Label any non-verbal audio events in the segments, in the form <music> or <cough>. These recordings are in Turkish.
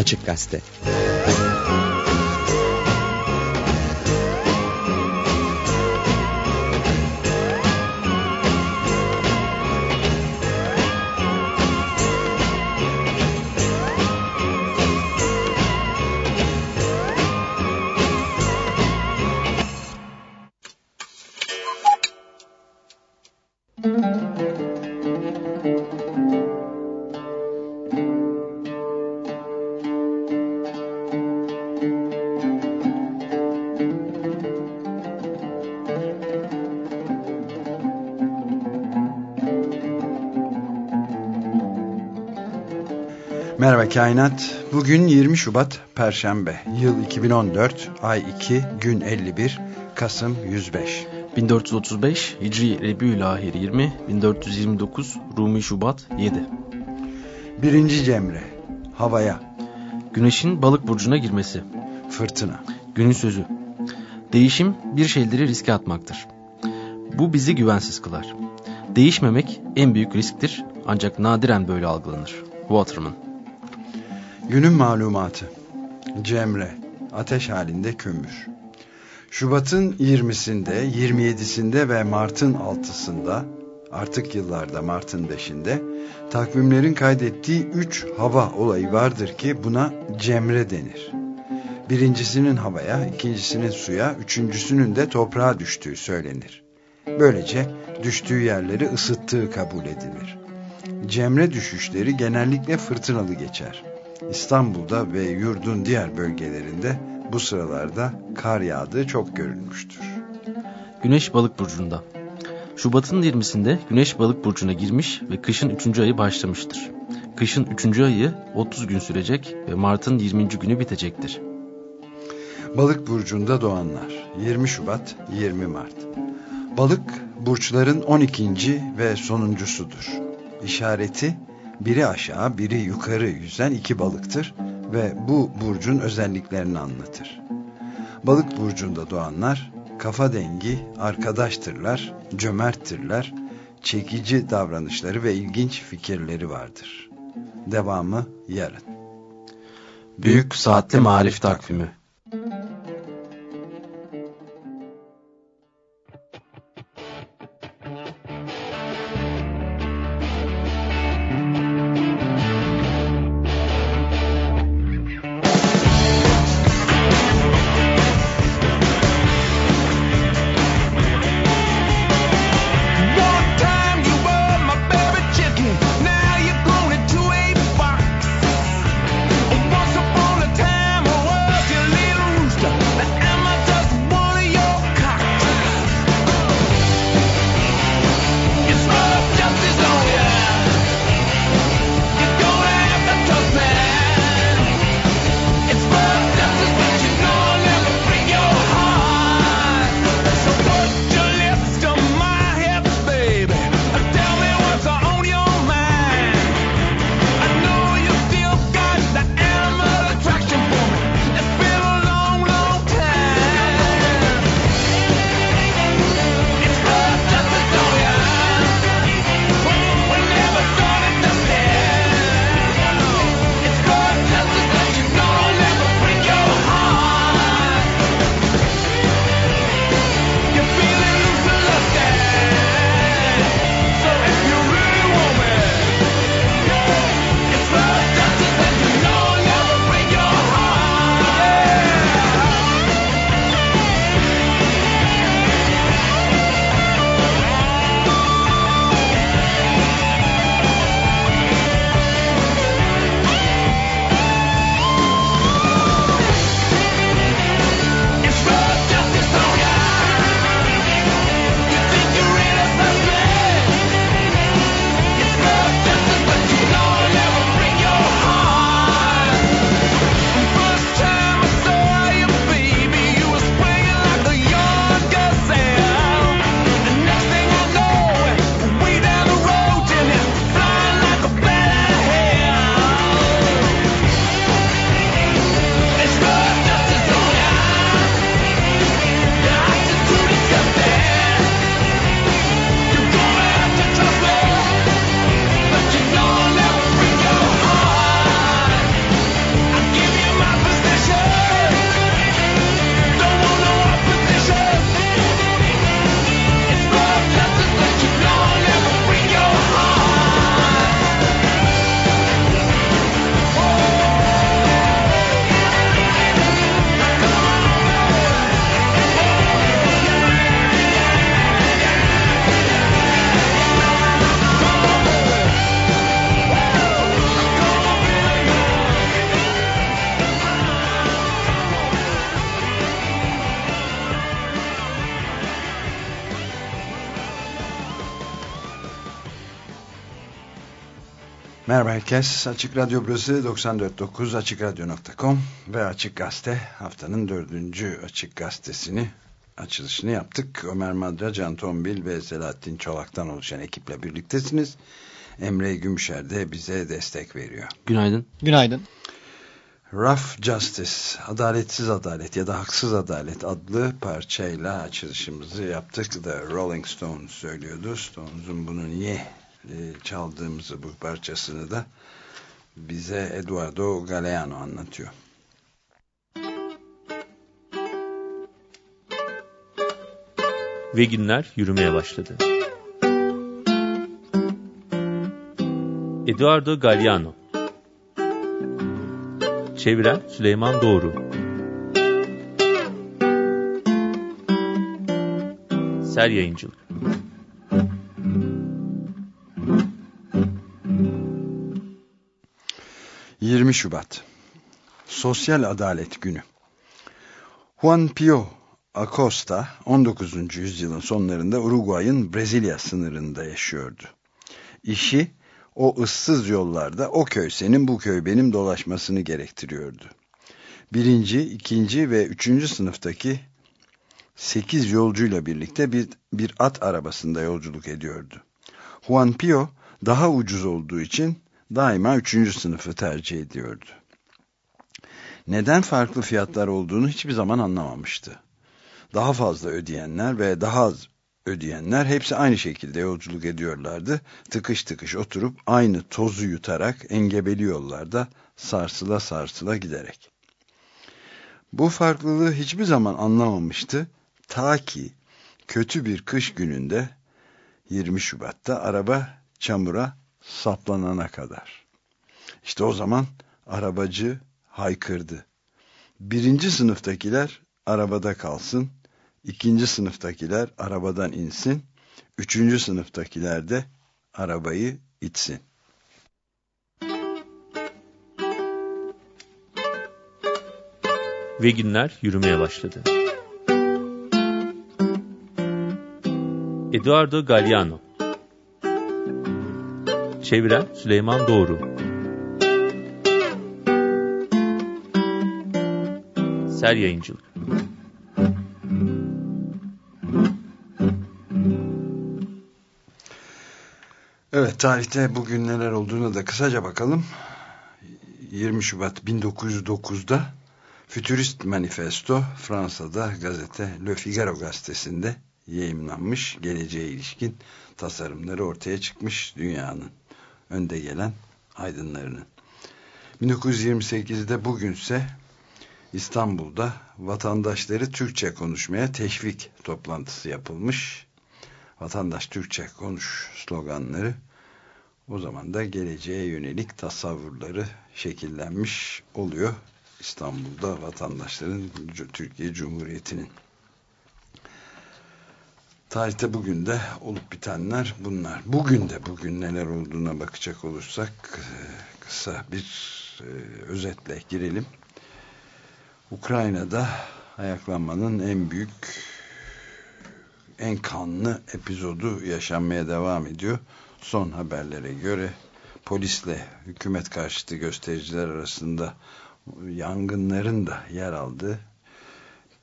Açık Gazete. Merhaba Kainat. Bugün 20 Şubat Perşembe. Yıl 2014, ay 2, gün 51, Kasım 105. 1435 Hicri Rebiülahir 20, 1429 Rumi Şubat 7. Birinci Cemre. Havaya. Güneşin balık burcuna girmesi. Fırtına. Günün sözü. Değişim bir şeyleri riske atmaktır. Bu bizi güvensiz kılar. Değişmemek en büyük risktir ancak nadiren böyle algılanır. Waterman Günün malumatı. Cemre, ateş halinde kömür. Şubat'ın 20'sinde, 27'sinde ve Mart'ın 6'sında, artık yıllarda Mart'ın 5'inde, takvimlerin kaydettiği 3 hava olayı vardır ki buna Cemre denir. Birincisinin havaya, ikincisinin suya, üçüncüsünün de toprağa düştüğü söylenir. Böylece düştüğü yerleri ısıttığı kabul edilir. Cemre düşüşleri genellikle fırtınalı geçer. İstanbul'da ve yurdun diğer bölgelerinde bu sıralarda kar yağdığı çok görülmüştür. Güneş balık burcunda. Şubat'ın 20'sinde Güneş balık burcuna girmiş ve kışın 3. ayı başlamıştır. Kışın 3. ayı 30 gün sürecek ve Mart'ın 20. günü bitecektir. Balık burcunda doğanlar 20 Şubat 20 Mart. Balık burçların 12. ve sonuncusudur. İşareti biri aşağı biri yukarı yüzen iki balıktır ve bu burcun özelliklerini anlatır. Balık burcunda doğanlar kafa dengi, arkadaştırlar, cömerttirler, çekici davranışları ve ilginç fikirleri vardır. Devamı yarın. Büyük Saatli Marif Takvimi herkes. Açık Radyo burası 94.9 AçıkRadyo.com ve Açık Gazete haftanın dördüncü Açık Gazetesini açılışını yaptık. Ömer Madra, Can Tombil ve Selahattin Çolak'tan oluşan ekiple birliktesiniz. Emre Gümüşer de bize destek veriyor. Günaydın. Günaydın. Rough Justice, Adaletsiz Adalet ya da Haksız Adalet adlı parçayla açılışımızı yaptık. The Rolling Stones söylüyordu. Stones'un bunu niye çaldığımızı bu parçasını da bize Eduardo Galeano anlatıyor. Ve günler yürümeye başladı. Eduardo Galeano Çeviren Süleyman Doğru Ser Yayıncılık 20 Şubat Sosyal Adalet Günü Juan Pio Acosta 19. yüzyılın sonlarında Uruguay'ın Brezilya sınırında yaşıyordu. İşi o ıssız yollarda o köy senin bu köy benim dolaşmasını gerektiriyordu. Birinci, ikinci ve üçüncü sınıftaki sekiz yolcuyla birlikte bir, bir at arabasında yolculuk ediyordu. Juan Pio daha ucuz olduğu için daima üçüncü sınıfı tercih ediyordu. Neden farklı fiyatlar olduğunu hiçbir zaman anlamamıştı. Daha fazla ödeyenler ve daha az ödeyenler hepsi aynı şekilde yolculuk ediyorlardı. Tıkış tıkış oturup aynı tozu yutarak engebeli yollarda sarsıla sarsıla giderek. Bu farklılığı hiçbir zaman anlamamıştı. Ta ki kötü bir kış gününde 20 Şubat'ta araba çamura saplanana kadar. İşte o zaman arabacı haykırdı. Birinci sınıftakiler arabada kalsın, ikinci sınıftakiler arabadan insin, üçüncü sınıftakiler de arabayı itsin. Ve günler yürümeye başladı. Eduardo Galeano Çeviren Süleyman Doğru Ser Yayıncılık Evet tarihte bugün neler olduğunu da kısaca bakalım. 20 Şubat 1909'da Fütürist Manifesto Fransa'da gazete Le Figaro gazetesinde yayınlanmış. Geleceğe ilişkin tasarımları ortaya çıkmış dünyanın önde gelen aydınlarının. 1928'de bugünse İstanbul'da vatandaşları Türkçe konuşmaya teşvik toplantısı yapılmış. Vatandaş Türkçe konuş sloganları o zaman da geleceğe yönelik tasavvurları şekillenmiş oluyor. İstanbul'da vatandaşların Türkiye Cumhuriyeti'nin Tarihte bugün de olup bitenler bunlar. Bugün de bugün neler olduğuna bakacak olursak e, kısa bir e, özetle girelim. Ukrayna'da ayaklanmanın en büyük en kanlı epizodu yaşanmaya devam ediyor. Son haberlere göre polisle hükümet karşıtı göstericiler arasında yangınların da yer aldığı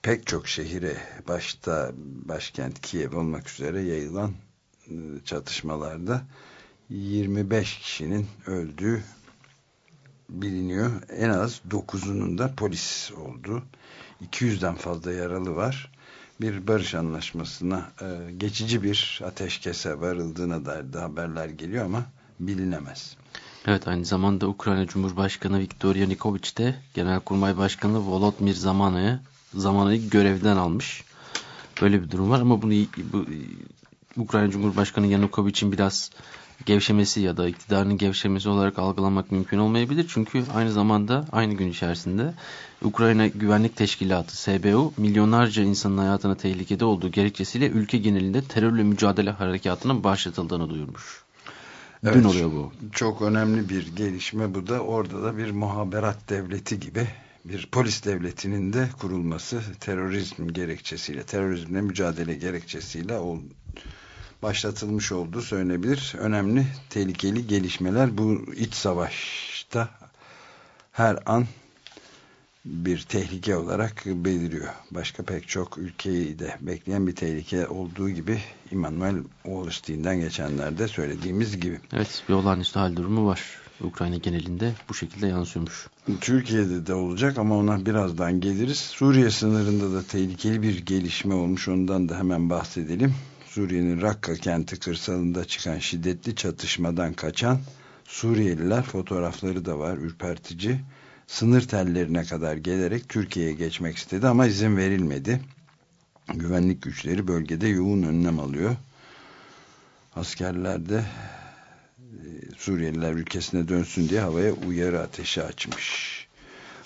pek çok şehire başta başkent Kiev olmak üzere yayılan e, çatışmalarda 25 kişinin öldüğü biliniyor. En az 9'unun da polis olduğu. 200'den fazla yaralı var. Bir barış anlaşmasına e, geçici bir ateşkese varıldığına dair de haberler geliyor ama bilinemez. Evet aynı zamanda Ukrayna Cumhurbaşkanı Viktor Yanukovych de Genelkurmay Başkanı Volodymyr Zamana'ya zamanı görevden almış. Böyle bir durum var ama bunu bu, Ukrayna Cumhurbaşkanı Yanukovych'in biraz gevşemesi ya da iktidarının gevşemesi olarak algılamak mümkün olmayabilir. Çünkü aynı zamanda aynı gün içerisinde Ukrayna Güvenlik Teşkilatı SBU milyonlarca insanın hayatına tehlikede olduğu gerekçesiyle ülke genelinde terörle mücadele harekatının başlatıldığını duyurmuş. Evet, Dün oluyor bu. Çok önemli bir gelişme bu da. Orada da bir muhaberat devleti gibi bir polis devletinin de kurulması terörizm gerekçesiyle, terörizmle mücadele gerekçesiyle ol, başlatılmış olduğu söylenebilir. Önemli tehlikeli gelişmeler bu iç savaşta her an bir tehlike olarak beliriyor. Başka pek çok ülkeyi de bekleyen bir tehlike olduğu gibi Immanuel Wallerstein'den geçenlerde söylediğimiz gibi. Evet bir olağanüstü hal durumu var. Ukrayna genelinde bu şekilde yansıyormuş. Türkiye'de de olacak ama ona birazdan geliriz. Suriye sınırında da tehlikeli bir gelişme olmuş. Ondan da hemen bahsedelim. Suriye'nin Rakka kenti kırsalında çıkan şiddetli çatışmadan kaçan Suriyeliler fotoğrafları da var ürpertici sınır tellerine kadar gelerek Türkiye'ye geçmek istedi ama izin verilmedi. Güvenlik güçleri bölgede yoğun önlem alıyor. Askerler de Suriyeliler ülkesine dönsün diye havaya uyarı ateşi açmış.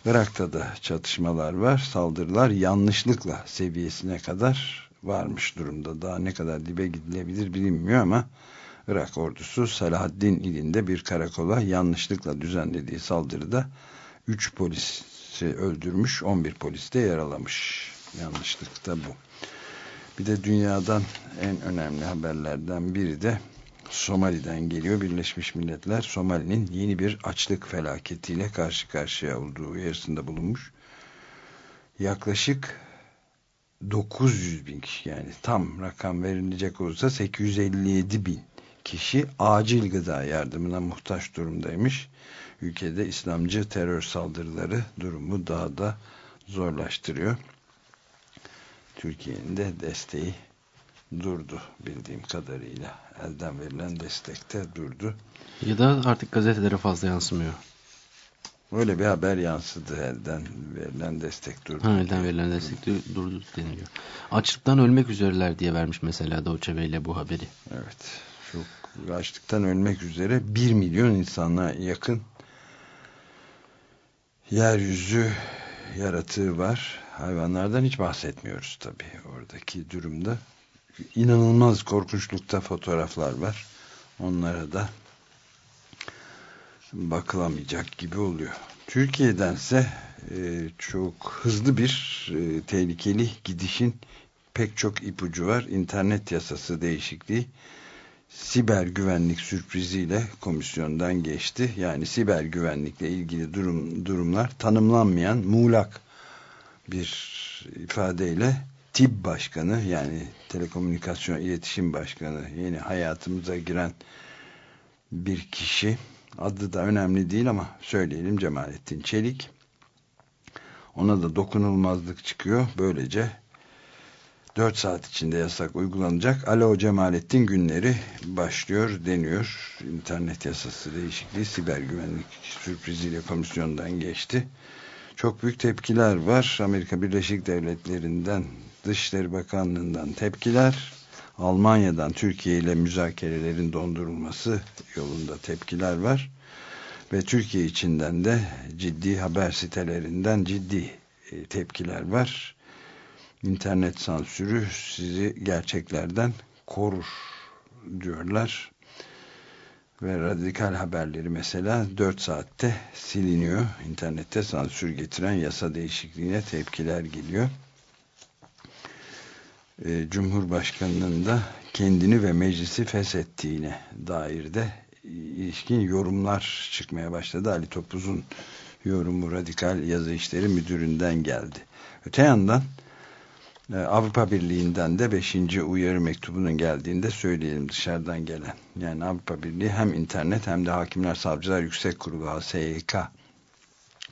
Irak'ta da çatışmalar var. Saldırılar yanlışlıkla seviyesine kadar varmış durumda. Daha ne kadar dibe gidilebilir bilinmiyor ama Irak ordusu Salahaddin ilinde bir karakola yanlışlıkla düzenlediği saldırıda 3 polisi öldürmüş 11 polis de yaralamış. Yanlışlıkta bu. Bir de dünyadan en önemli haberlerden biri de Somali'den geliyor. Birleşmiş Milletler Somali'nin yeni bir açlık felaketiyle karşı karşıya olduğu uyarısında bulunmuş. Yaklaşık 900 bin kişi yani tam rakam verilecek olursa 857 bin kişi acil gıda yardımına muhtaç durumdaymış ülkede İslamcı terör saldırıları durumu daha da zorlaştırıyor. Türkiye'nin de desteği durdu bildiğim kadarıyla. Elden verilen destekte durdu. Ya da artık gazetelere fazla yansımıyor. Öyle bir haber yansıdı elden verilen destek durdu. Ha, elden verilen destek durdu deniliyor. Açlıktan ölmek üzereler diye vermiş mesela Doğu ile bu haberi. Evet. Çok açlıktan ölmek üzere 1 milyon insana yakın yeryüzü yaratığı var. Hayvanlardan hiç bahsetmiyoruz tabii oradaki durumda. İnanılmaz korkunçlukta fotoğraflar var. Onlara da bakılamayacak gibi oluyor. Türkiye'dense e, çok hızlı bir e, tehlikeli gidişin pek çok ipucu var. İnternet yasası değişikliği siber güvenlik sürpriziyle komisyondan geçti. Yani siber güvenlikle ilgili durum, durumlar tanımlanmayan muğlak bir ifadeyle TİB Başkanı yani Telekomünikasyon İletişim Başkanı yeni hayatımıza giren bir kişi adı da önemli değil ama söyleyelim Cemalettin Çelik ona da dokunulmazlık çıkıyor. Böylece 4 saat içinde yasak uygulanacak. Alo Cemalettin günleri başlıyor deniyor. İnternet yasası değişikliği siber güvenlik sürpriziyle komisyondan geçti. Çok büyük tepkiler var. Amerika Birleşik Devletleri'nden Dışişleri Bakanlığı'ndan tepkiler. Almanya'dan Türkiye ile müzakerelerin dondurulması yolunda tepkiler var. Ve Türkiye içinden de ciddi haber sitelerinden ciddi e, tepkiler var internet sansürü sizi gerçeklerden korur diyorlar. Ve radikal haberleri mesela 4 saatte siliniyor. İnternette sansür getiren yasa değişikliğine tepkiler geliyor. Ee, Cumhurbaşkanının da kendini ve meclisi feshettiğine dair de ilişkin yorumlar çıkmaya başladı. Ali Topuz'un yorumu radikal yazı işleri müdüründen geldi. Öte yandan ee, Avrupa Birliği'nden de 5. uyarı mektubunun geldiğinde söyleyelim dışarıdan gelen. Yani Avrupa Birliği hem internet hem de Hakimler Savcılar Yüksek Kurulu HSYK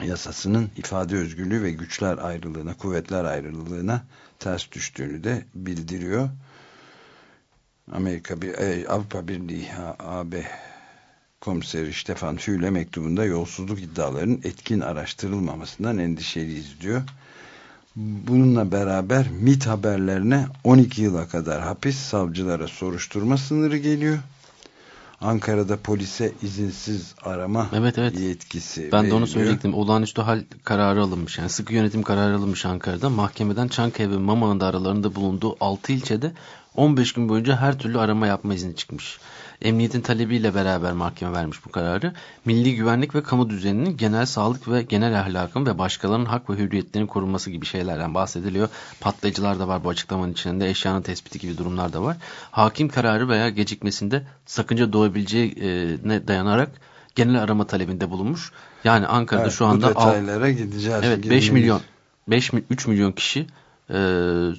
yasasının ifade özgürlüğü ve güçler ayrılığına, kuvvetler ayrılığına ters düştüğünü de bildiriyor. Amerika e, Avrupa Birliği AB komiseri Stefan Füle mektubunda yolsuzluk iddialarının etkin araştırılmamasından endişeliyiz diyor. Bununla beraber MIT haberlerine 12 yıla kadar hapis savcılara soruşturma sınırı geliyor. Ankara'da polise izinsiz arama evet, evet. yetkisi Ben veriliyor. de onu söyleyecektim. Olağanüstü hal kararı alınmış. Yani sıkı yönetim kararı alınmış Ankara'da. Mahkemeden Çankaya ve Mama'nın da aralarında bulunduğu 6 ilçede 15 gün boyunca her türlü arama yapma izni çıkmış. Emniyetin talebiyle beraber mahkeme vermiş bu kararı. Milli güvenlik ve kamu düzeninin genel sağlık ve genel ahlakın ve başkalarının hak ve hürriyetlerinin korunması gibi şeylerden bahsediliyor. Patlayıcılar da var bu açıklamanın içinde. Eşyanın tespiti gibi durumlar da var. Hakim kararı veya gecikmesinde sakınca doğabileceğine dayanarak genel arama talebinde bulunmuş. Yani Ankara'da evet, şu anda... Bu detaylara gideceğiz. Evet 5 milyon 5 3 milyon kişi e,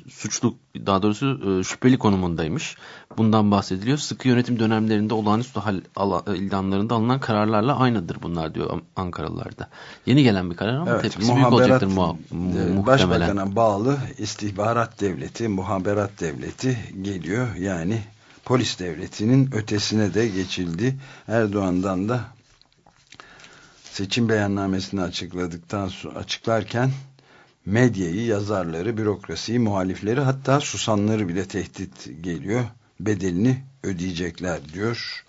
suçlu daha doğrusu e, şüpheli konumundaymış. Bundan bahsediliyor. Sıkı yönetim dönemlerinde olağanüstü hal ala, ilanlarında alınan kararlarla aynıdır bunlar diyor Ankaralılarda. Yeni gelen bir karar ama evet, tepkisi büyük olacaktır mu, muhtemelen. Başbakan'a bağlı istihbarat devleti, muhaberat devleti geliyor. Yani polis devletinin ötesine de geçildi. Erdoğan'dan da seçim beyannamesini açıkladıktan sonra açıklarken medyayı, yazarları, bürokrasiyi, muhalifleri hatta susanları bile tehdit geliyor. Bedelini ödeyecekler diyor.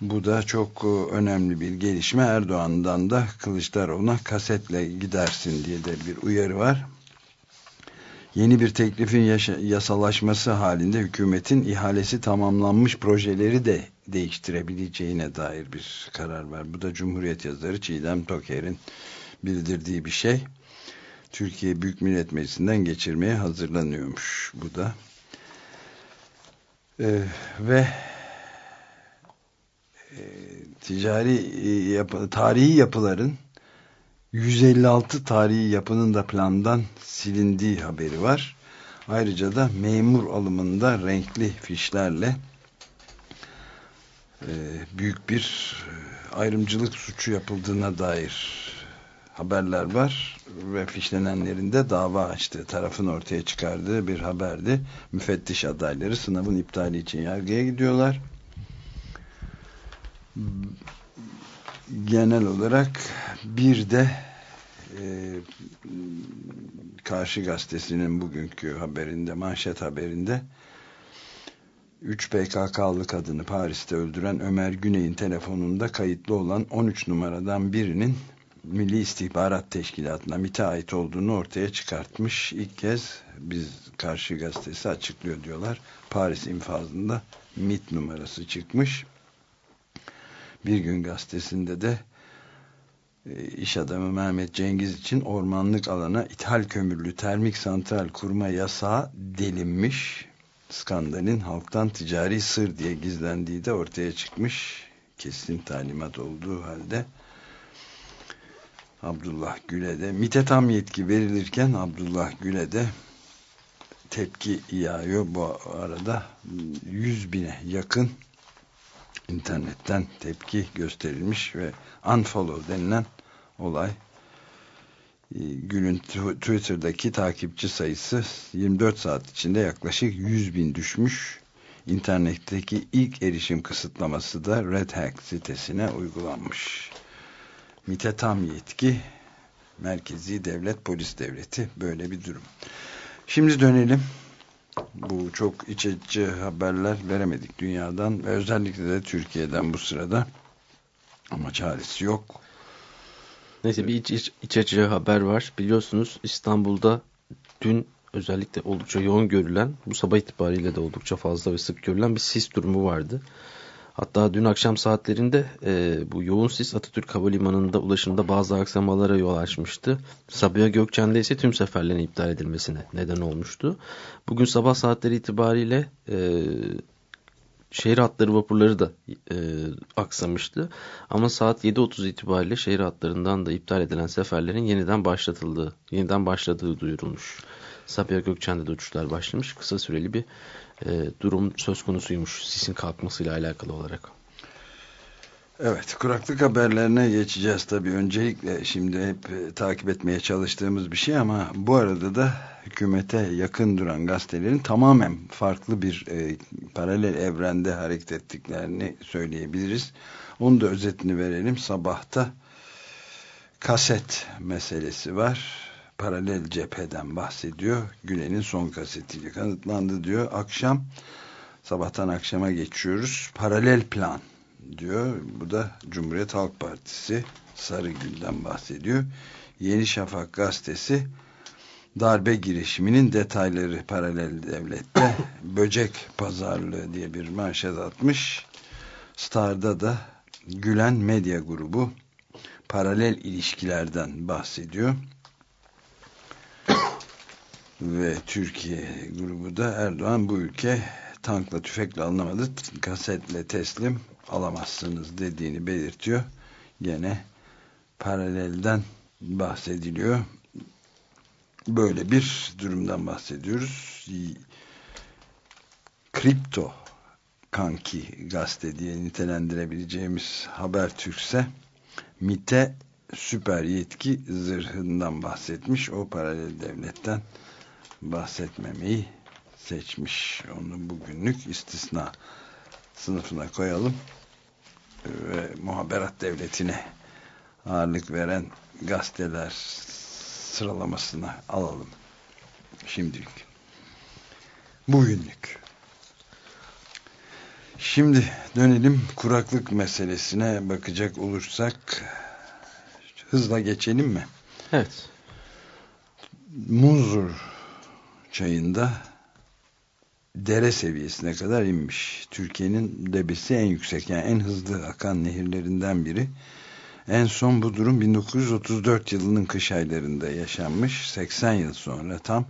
Bu da çok e, önemli bir gelişme. Erdoğan'dan da Kılıçdaroğlu'na kasetle gidersin diye de bir uyarı var. Yeni bir teklifin yasalaşması halinde hükümetin ihalesi tamamlanmış projeleri de değiştirebileceğine dair bir karar var. Bu da Cumhuriyet yazarı Çiğdem Toker'in bildirdiği bir şey. Türkiye Büyük Millet Meclisi'nden geçirmeye hazırlanıyormuş bu da. Ee, ve e, ticari e, yapı, tarihi yapıların 156 tarihi yapının da plandan silindiği haberi var. Ayrıca da memur alımında renkli fişlerle e, büyük bir e, ayrımcılık suçu yapıldığına dair haberler var ve fişlenenlerin de dava açtığı tarafın ortaya çıkardığı bir haberdi. Müfettiş adayları sınavın iptali için yargıya gidiyorlar. Genel olarak bir de e, Karşı Gazetesi'nin bugünkü haberinde, manşet haberinde 3 PKK'lı kadını Paris'te öldüren Ömer Güney'in telefonunda kayıtlı olan 13 numaradan birinin Milli İstihbarat Teşkilatı'na MİT'e ait olduğunu ortaya çıkartmış. İlk kez biz Karşı Gazetesi açıklıyor diyorlar. Paris infazında MİT numarası çıkmış. Bir gün gazetesinde de e, iş adamı Mehmet Cengiz için ormanlık alana ithal kömürlü termik santral kurma yasağı delinmiş. Skandalin halktan ticari sır diye gizlendiği de ortaya çıkmış. Kesin talimat olduğu halde Abdullah Gül'e de MİT'e tam yetki verilirken Abdullah Gül'e de tepki yağıyor. Bu arada 100 bine yakın internetten tepki gösterilmiş ve unfollow denilen olay e, Gül'ün Twitter'daki takipçi sayısı 24 saat içinde yaklaşık 100 bin düşmüş. İnternetteki ilk erişim kısıtlaması da Red Hack sitesine uygulanmış. MİT'e tam yetki merkezi devlet polis devleti böyle bir durum. Şimdi dönelim. Bu çok iç açıcı haberler veremedik dünyadan ve özellikle de Türkiye'den bu sırada. Ama çaresi yok. Neyse bir iç, iç, iç açıcı haber var. Biliyorsunuz İstanbul'da dün özellikle oldukça yoğun görülen, bu sabah itibariyle de oldukça fazla ve sık görülen bir sis durumu vardı. Hatta dün akşam saatlerinde e, bu yoğun sis Atatürk Havalimanı'nda ulaşımda bazı aksamalara yol açmıştı. Sabiha Gökçen'de ise tüm seferlerin iptal edilmesine neden olmuştu. Bugün sabah saatleri itibariyle e, şehir hatları vapurları da e, aksamıştı. Ama saat 7.30 itibariyle şehir hatlarından da iptal edilen seferlerin yeniden başlatıldığı, yeniden başladığı duyurulmuş. Sabiha Gökçen'de de uçuşlar başlamış. Kısa süreli bir e, durum söz konusuymuş sisin kalkmasıyla alakalı olarak. Evet, kuraklık haberlerine geçeceğiz tabii. Öncelikle şimdi hep e, takip etmeye çalıştığımız bir şey ama bu arada da hükümete yakın duran gazetelerin tamamen farklı bir e, paralel evrende hareket ettiklerini söyleyebiliriz. Onu da özetini verelim. Sabahta kaset meselesi var paralel cepheden bahsediyor. Gülen'in son kasetiyle kanıtlandı diyor. Akşam sabahtan akşama geçiyoruz. Paralel plan diyor. Bu da Cumhuriyet Halk Partisi Sarıgül'den bahsediyor. Yeni Şafak gazetesi darbe girişiminin detayları paralel devlette <coughs> böcek pazarlığı diye bir manşet atmış. Star'da da Gülen Medya Grubu paralel ilişkilerden bahsediyor. Ve Türkiye grubu da Erdoğan bu ülke tankla tüfekle alınamadı kasetle teslim alamazsınız dediğini belirtiyor. Gene paralelden bahsediliyor. Böyle bir durumdan bahsediyoruz. Kripto kanki gazete diye nitelendirebileceğimiz Haber Türkse MIT'e süper yetki zırhından bahsetmiş. O paralel devletten bahsetmemeyi seçmiş. Onu bugünlük istisna sınıfına koyalım. Ve muhaberat devletine ağırlık veren gazeteler sıralamasına alalım. Şimdilik. Bugünlük. Şimdi dönelim kuraklık meselesine bakacak olursak hızla geçelim mi? Evet. Muzur çayında dere seviyesine kadar inmiş. Türkiye'nin debisi en yüksek yani en hızlı akan nehirlerinden biri. En son bu durum 1934 yılının kış aylarında yaşanmış. 80 yıl sonra tam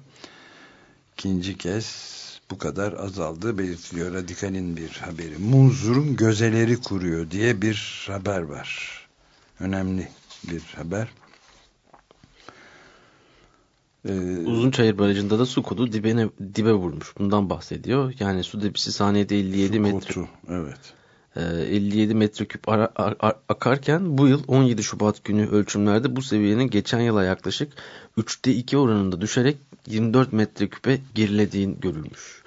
ikinci kez bu kadar azaldığı belirtiliyor. Radikal'in bir haberi. Muzur'un gözeleri kuruyor diye bir haber var. Önemli bir haber. Ee, Uzunçayır Barajı'nda da su kodu dibine, dibe vurmuş. Bundan bahsediyor. Yani su debisi saniyede 57 metre. Kotu, evet. 57 metreküp ara, ar, akarken bu yıl 17 Şubat günü ölçümlerde bu seviyenin geçen yıla yaklaşık 3'te 2 oranında düşerek 24 metreküpe gerilediğin görülmüş.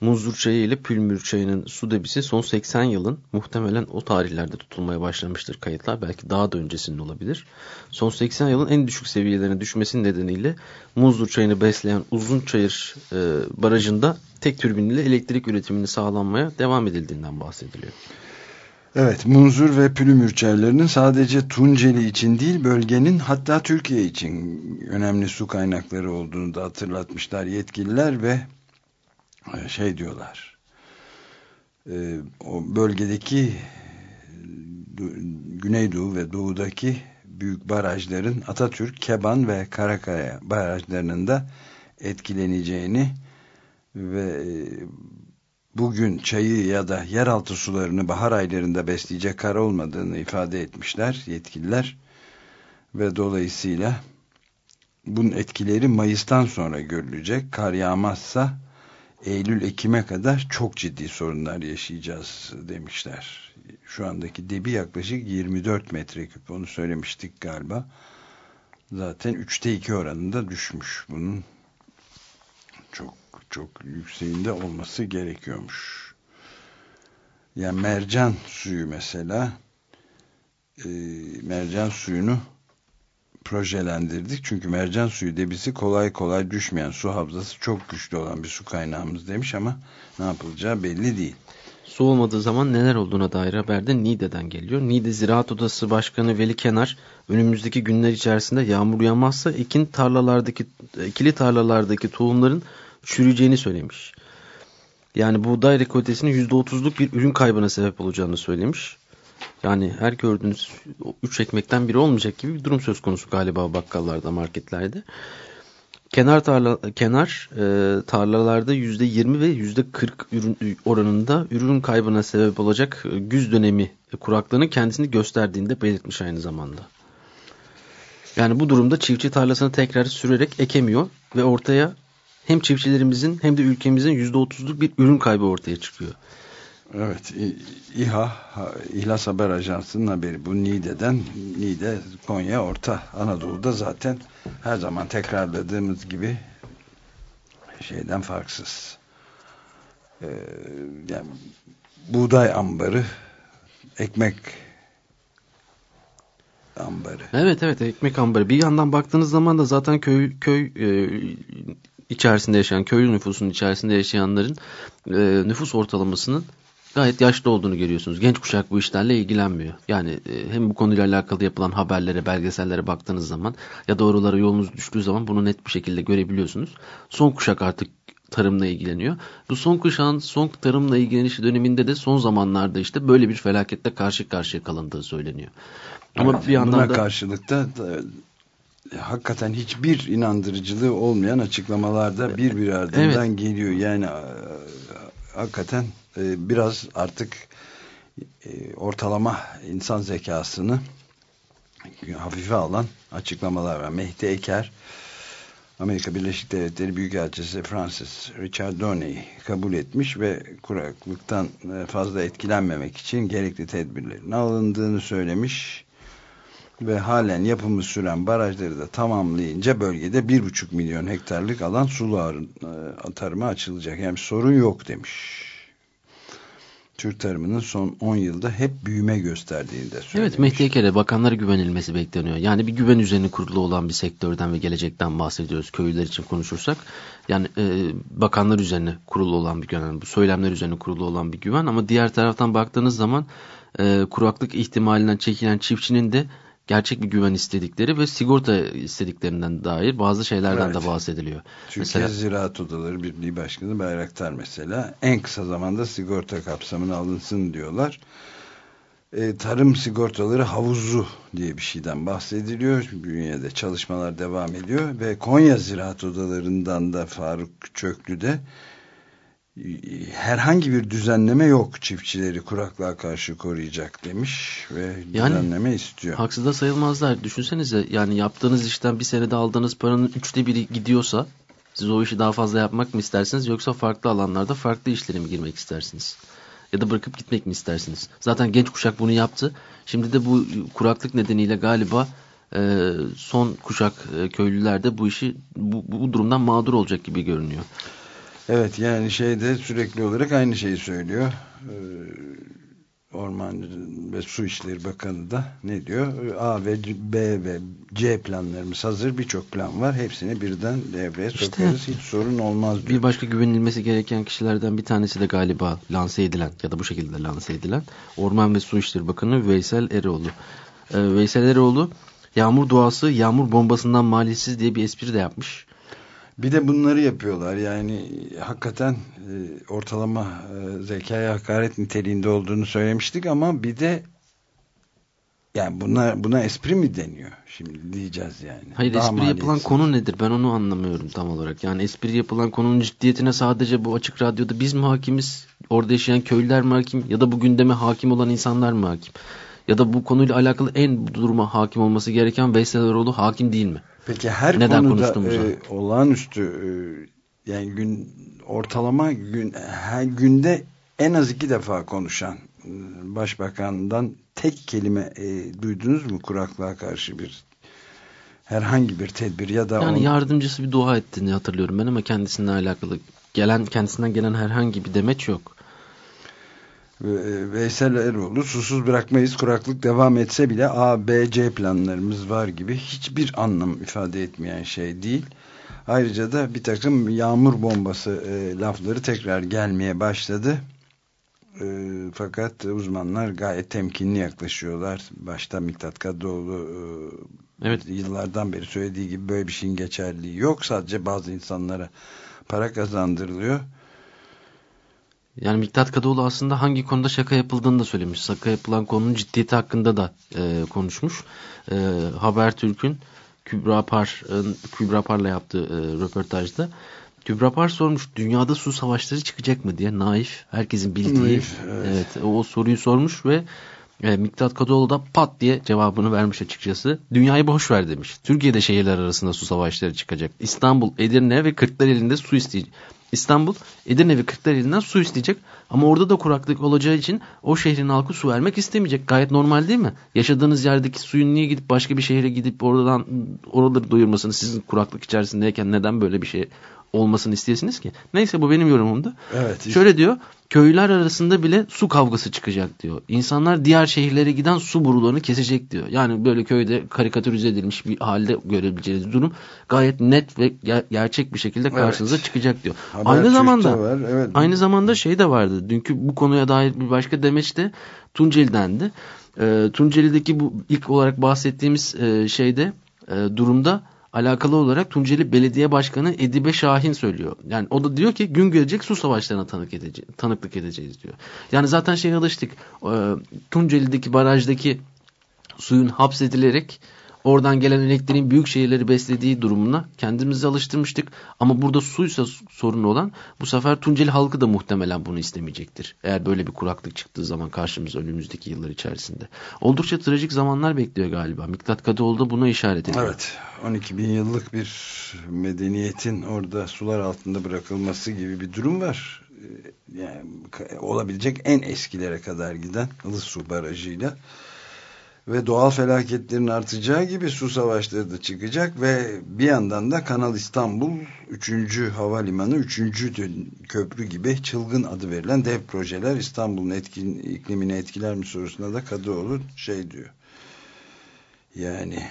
Muzdur çayı ile Pülmür çayının su debisi son 80 yılın muhtemelen o tarihlerde tutulmaya başlamıştır kayıtlar. Belki daha da öncesinin olabilir. Son 80 yılın en düşük seviyelerine düşmesi nedeniyle Muzdur çayını besleyen Uzunçayır e, barajında tek türbin ile elektrik üretimini sağlanmaya devam edildiğinden bahsediliyor. Evet, Munzur ve Pülümür çaylarının sadece Tunceli için değil, bölgenin hatta Türkiye için önemli su kaynakları olduğunu da hatırlatmışlar yetkililer ve şey diyorlar. E, o bölgedeki Güneydoğu ve Doğu'daki büyük barajların Atatürk, Keban ve Karakaya barajlarının da etkileneceğini ve e, bugün çayı ya da yeraltı sularını bahar aylarında besleyecek kar olmadığını ifade etmişler yetkililer ve dolayısıyla bunun etkileri Mayıs'tan sonra görülecek. Kar yağmazsa Eylül-Ekim'e kadar çok ciddi sorunlar yaşayacağız demişler. Şu andaki debi yaklaşık 24 metreküp onu söylemiştik galiba. Zaten 3'te 2 oranında düşmüş. Bunun çok çok yükseğinde olması gerekiyormuş. Yani mercan suyu mesela e, mercan suyunu projelendirdik. Çünkü mercan suyu debisi kolay kolay düşmeyen su havzası çok güçlü olan bir su kaynağımız demiş ama ne yapılacağı belli değil. Su olmadığı zaman neler olduğuna dair haber de Niğde'den geliyor. Niğde Ziraat Odası Başkanı Veli Kenar önümüzdeki günler içerisinde yağmur yağmazsa ekin tarlalardaki ekili tarlalardaki tohumların çürüyeceğini söylemiş. Yani buğday rekoltesinin %30'luk bir ürün kaybına sebep olacağını söylemiş. Yani her gördüğünüz üç ekmekten biri olmayacak gibi bir durum söz konusu galiba bakkallarda, marketlerde. Kenar tarla kenar e, tarlalarda yüzde 20 ve yüzde 40 ürün oranında ürün kaybına sebep olacak e, güz dönemi kuraklığının kendisini gösterdiğinde belirtmiş aynı zamanda. Yani bu durumda çiftçi tarlasını tekrar sürerek ekemiyor ve ortaya hem çiftçilerimizin hem de ülkemizin yüzde 30'luk bir ürün kaybı ortaya çıkıyor. Evet, İHA, İhlas Haber Ajansı'nın haberi bu Niğde'den. Niğde, Konya, Orta Anadolu'da zaten her zaman tekrarladığımız gibi şeyden farksız. Ee, yani buğday ambarı, ekmek ambarı. Evet evet ekmek ambarı. Bir yandan baktığınız zaman da zaten köy köy e, içerisinde yaşayan, köy nüfusunun içerisinde yaşayanların e, nüfus ortalamasının gayet yaşlı olduğunu görüyorsunuz. Genç kuşak bu işlerle ilgilenmiyor. Yani e, hem bu konuyla alakalı yapılan haberlere, belgesellere baktığınız zaman ya doğrulara yolunuz düştüğü zaman bunu net bir şekilde görebiliyorsunuz. Son kuşak artık tarımla ilgileniyor. Bu son kuşağın son tarımla ilgilenişi döneminde de son zamanlarda işte böyle bir felakette karşı karşıya kalındığı söyleniyor. Ama evet, bir yandan buna da karşılıkta da, e, hakikaten hiçbir inandırıcılığı olmayan açıklamalarda bir bir ardından evet. geliyor. Yani e, hakikaten e, biraz artık ortalama insan zekasını hafife alan açıklamalar var. Mehdi Eker Amerika Birleşik Devletleri Büyükelçisi Francis Richard Doney kabul etmiş ve kuraklıktan fazla etkilenmemek için gerekli tedbirlerin alındığını söylemiş ve halen yapımı süren barajları da tamamlayınca bölgede bir buçuk milyon hektarlık alan sulu e, tarıma açılacak. Yani sorun yok demiş. Türk tarımının son 10 yılda hep büyüme gösterdiğini de söylemiş. Evet Mehdi Eker'e bakanlara güvenilmesi bekleniyor. Yani bir güven üzerine kurulu olan bir sektörden ve gelecekten bahsediyoruz köylüler için konuşursak. Yani e, bakanlar üzerine kurulu olan bir güven, bu söylemler üzerine kurulu olan bir güven ama diğer taraftan baktığınız zaman e, kuraklık ihtimalinden çekilen çiftçinin de gerçek bir güven istedikleri ve sigorta istediklerinden dair bazı şeylerden evet. de bahsediliyor. Türkiye mesela, Ziraat Odaları Birliği Başkanı Bayraktar mesela en kısa zamanda sigorta kapsamına alınsın diyorlar. E, tarım sigortaları havuzu diye bir şeyden bahsediliyor. Bünyede çalışmalar devam ediyor ve Konya Ziraat Odalarından da Faruk Çöklü de herhangi bir düzenleme yok çiftçileri kuraklığa karşı koruyacak demiş ve yani, düzenleme istiyor. Haksız da sayılmazlar. Düşünsenize yani yaptığınız işten bir senede aldığınız paranın üçte biri gidiyorsa siz o işi daha fazla yapmak mı istersiniz yoksa farklı alanlarda farklı işlere mi girmek istersiniz? Ya da bırakıp gitmek mi istersiniz? Zaten genç kuşak bunu yaptı. Şimdi de bu kuraklık nedeniyle galiba e, son kuşak e, köylüler de bu işi bu, bu durumdan mağdur olacak gibi görünüyor. Evet yani şeyde sürekli olarak aynı şeyi söylüyor. Ee, Orman ve Su İşleri Bakanı da ne diyor? A ve B ve C planlarımız hazır. Birçok plan var. Hepsini birden devreye işte, sokarız. Hiç sorun olmaz diyor. Bir başka güvenilmesi gereken kişilerden bir tanesi de galiba lanse edilen ya da bu şekilde lanse edilen Orman ve Su İşleri Bakanı Veysel Eroğlu. Ee, Veysel Eroğlu yağmur duası yağmur bombasından maliyetsiz diye bir espri de yapmış. Bir de bunları yapıyorlar yani hakikaten e, ortalama e, zekaya hakaret niteliğinde olduğunu söylemiştik ama bir de yani buna, buna espri mi deniyor şimdi diyeceğiz yani. Hayır Daha espri yapılan konu nedir ben onu anlamıyorum tam olarak. Yani espri yapılan konunun ciddiyetine sadece bu açık radyoda biz mi hakimiz orada yaşayan köylüler mi hakim ya da bu gündeme hakim olan insanlar mı hakim? Ya da bu konuyla alakalı en duruma hakim olması gereken Veysel Eroğlu hakim değil mi? Peki her Neden konuda e, olağanüstü e, yani gün ortalama gün her günde en az iki defa konuşan e, başbakandan tek kelime e, duydunuz mu kuraklığa karşı bir herhangi bir tedbir ya da yani on... yardımcısı bir dua ettiğini hatırlıyorum ben ama kendisinden alakalı gelen kendisinden gelen herhangi bir demeç yok. E, Veysel Eroğlu susuz bırakmayız kuraklık devam etse bile A, B, C planlarımız var gibi hiçbir anlam ifade etmeyen şey değil. Ayrıca da bir takım yağmur bombası e, lafları tekrar gelmeye başladı. E, fakat uzmanlar gayet temkinli yaklaşıyorlar. Başta Miktat Kadıoğlu e, evet. yıllardan beri söylediği gibi böyle bir şeyin geçerliği yok. Sadece bazı insanlara para kazandırılıyor yani Miktat Kadıoğlu aslında hangi konuda şaka yapıldığını da söylemiş. Şaka yapılan konunun ciddiyeti hakkında da e, konuşmuş. E, Habertürk'ün Kübra Par, e, Kübra Par'la yaptığı e, röportajda Kübra Par sormuş dünyada su savaşları çıkacak mı diye naif herkesin bildiği naif, evet. evet o soruyu sormuş ve e, Miktat Kadıoğlu da pat diye cevabını vermiş açıkçası. Dünyayı boş ver demiş. Türkiye'de şehirler arasında su savaşları çıkacak. İstanbul, Edirne ve Kırklareli'nde su isteyecek İstanbul Edirne ve Kırklareli'nden su isteyecek. Ama orada da kuraklık olacağı için o şehrin halkı su vermek istemeyecek. Gayet normal değil mi? Yaşadığınız yerdeki suyun niye gidip başka bir şehre gidip oradan oraları doyurmasını sizin kuraklık içerisindeyken neden böyle bir şey olmasını isteyesiniz ki? Neyse bu benim yorumumdu. Evet. Şöyle diyor köyler arasında bile su kavgası çıkacak diyor. İnsanlar diğer şehirlere giden su borularını kesecek diyor. Yani böyle köyde karikatürize edilmiş bir halde görebileceğiniz durum gayet net ve ger gerçek bir şekilde karşınıza evet. çıkacak diyor. Haber aynı zamanda var. Evet. aynı zamanda şey de vardı. Dünkü bu konuya dair bir başka demeç de Tunceli'dendi. E, Tunceli'deki bu ilk olarak bahsettiğimiz e, şeyde e, durumda alakalı olarak Tunceli Belediye Başkanı Edibe Şahin söylüyor. Yani o da diyor ki gün gelecek su savaşlarına tanık edece tanıklık edeceğiz diyor. Yani zaten şey alıştık. E, Tunceli'deki barajdaki suyun hapsedilerek oradan gelen elektriğin büyük şehirleri beslediği durumuna kendimizi alıştırmıştık. Ama burada suysa sorun olan bu sefer Tunceli halkı da muhtemelen bunu istemeyecektir. Eğer böyle bir kuraklık çıktığı zaman karşımıza önümüzdeki yıllar içerisinde. Oldukça trajik zamanlar bekliyor galiba. Miktat Kadıoğlu da buna işaret ediyor. Evet 12 bin yıllık bir medeniyetin orada sular altında bırakılması gibi bir durum var. Ee, yani olabilecek en eskilere kadar giden Ilısu Barajı'yla ve doğal felaketlerin artacağı gibi su savaşları da çıkacak ve bir yandan da Kanal İstanbul 3. Havalimanı 3. köprü gibi çılgın adı verilen dev projeler İstanbul'un etkin, iklimini etkiler mi sorusuna da Kadıoğlu şey diyor. Yani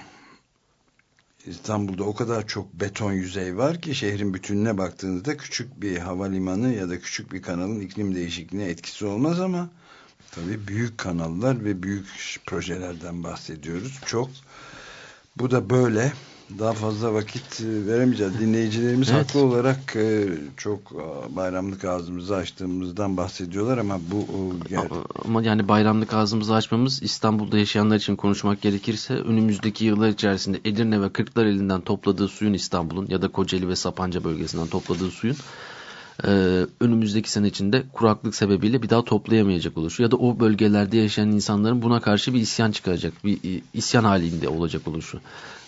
İstanbul'da o kadar çok beton yüzey var ki şehrin bütününe baktığınızda küçük bir havalimanı ya da küçük bir kanalın iklim değişikliğine etkisi olmaz ama Tabii büyük kanallar ve büyük projelerden bahsediyoruz. Çok. Bu da böyle. Daha fazla vakit e, veremeyeceğiz. Dinleyicilerimiz evet. haklı olarak e, çok e, bayramlık ağzımızı açtığımızdan bahsediyorlar ama bu ama yani bayramlık ağzımızı açmamız İstanbul'da yaşayanlar için konuşmak gerekirse önümüzdeki yıllar içerisinde Edirne ve Kırklareli'nden topladığı suyun İstanbul'un ya da Kocaeli ve Sapanca bölgesinden topladığı suyun e, önümüzdeki sene içinde kuraklık sebebiyle bir daha toplayamayacak oluşu ya da o bölgelerde yaşayan insanların buna karşı bir isyan çıkaracak, bir e, isyan halinde olacak oluşu.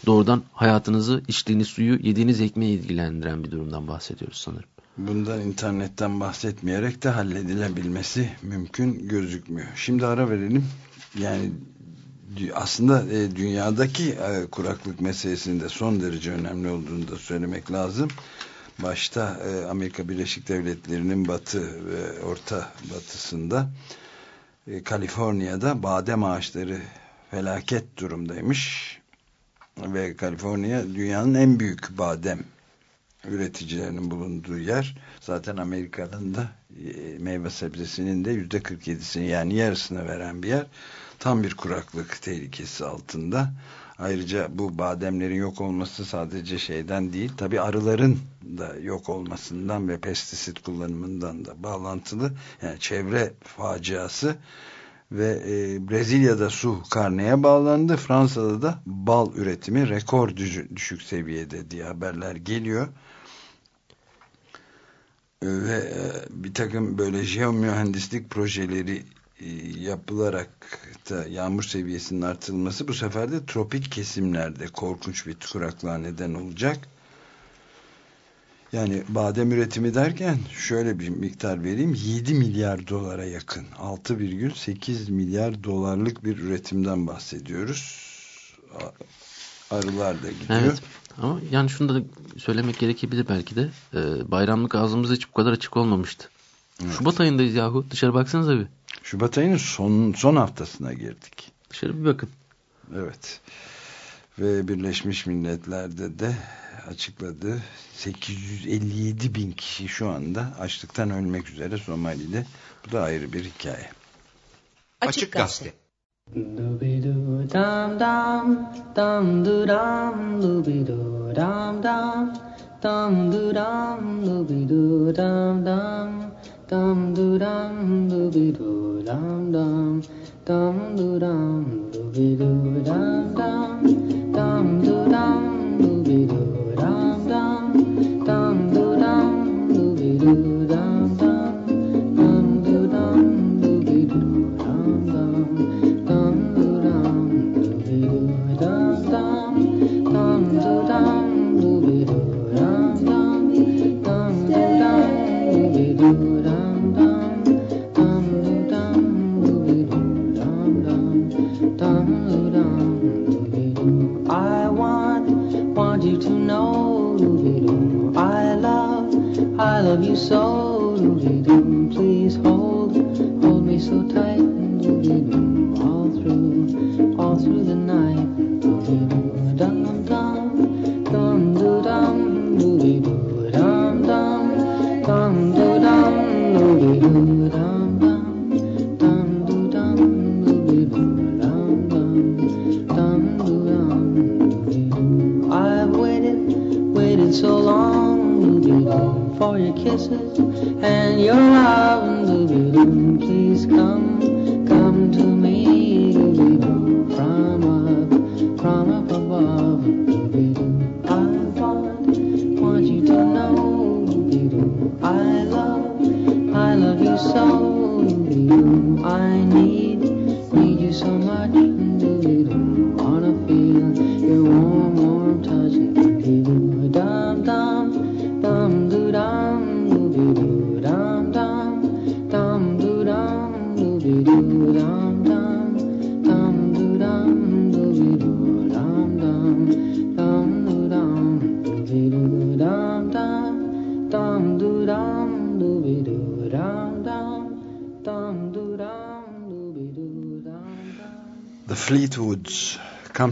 Doğrudan hayatınızı, içtiğiniz suyu, yediğiniz ekmeği ilgilendiren bir durumdan bahsediyoruz sanırım. Bundan internetten bahsetmeyerek de halledilebilmesi mümkün gözükmüyor. Şimdi ara verelim. Yani aslında e, dünyadaki e, kuraklık meselesinde son derece önemli olduğunu da söylemek lazım başta e, Amerika Birleşik Devletleri'nin batı ve orta batısında e, Kaliforniya'da badem ağaçları felaket durumdaymış ve Kaliforniya dünyanın en büyük badem üreticilerinin bulunduğu yer. Zaten Amerika'nın da e, meyve sebzesinin de yüzde 47'sini yani yarısını veren bir yer. Tam bir kuraklık tehlikesi altında. Ayrıca bu bademlerin yok olması sadece şeyden değil, tabi arıların da yok olmasından ve pestisit kullanımından da bağlantılı. Yani çevre faciası ve e, Brezilya'da su karneye bağlandı. Fransa'da da bal üretimi rekor düşük seviyede diye haberler geliyor. Ve e, bir takım böyle jeomühendislik projeleri yapılarak da yağmur seviyesinin artırılması bu sefer de tropik kesimlerde korkunç bir kuraklığa neden olacak. Yani badem üretimi derken şöyle bir miktar vereyim 7 milyar dolara yakın 6,8 milyar dolarlık bir üretimden bahsediyoruz. Arılar da gidiyor. Evet. Ama yani şunu da söylemek gerekebilir belki de. Ee, bayramlık ağzımız hiç bu kadar açık olmamıştı. Evet. Şubat ayındayız yahu. Dışarı baksanıza bir. Şubat ayının son, son haftasına girdik. Dışarı bir bakın. Evet. Ve Birleşmiş Milletler'de de açıkladı. 857 bin kişi şu anda açlıktan ölmek üzere Somali'de. Bu da ayrı bir hikaye. Açık Gazete. Dubidu dam dam dam du dam dubidu dam dam dam du dam dubidu dam dam dum do dum do be do dum dum. Dum do dum do be do dum dum. Dum do and your love.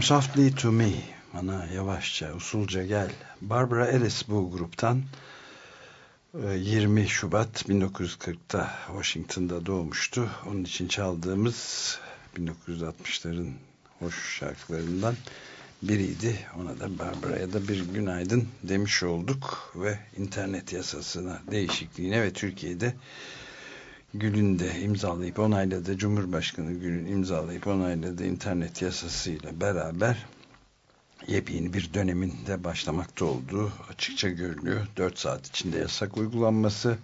Come Softly to Me. Bana yavaşça, usulca gel. Barbara Ellis bu gruptan. Ee, 20 Şubat 1940'ta Washington'da doğmuştu. Onun için çaldığımız 1960'ların hoş şarkılarından biriydi. Ona da Barbara'ya da bir günaydın demiş olduk ve internet yasasına değişikliğine ve Türkiye'de Gül'ün de imzalayıp onayladığı Cumhurbaşkanı Gül'ün imzalayıp onayladığı internet yasasıyla beraber yepyeni bir dönemin de başlamakta olduğu açıkça görülüyor. 4 saat içinde yasak uygulanması,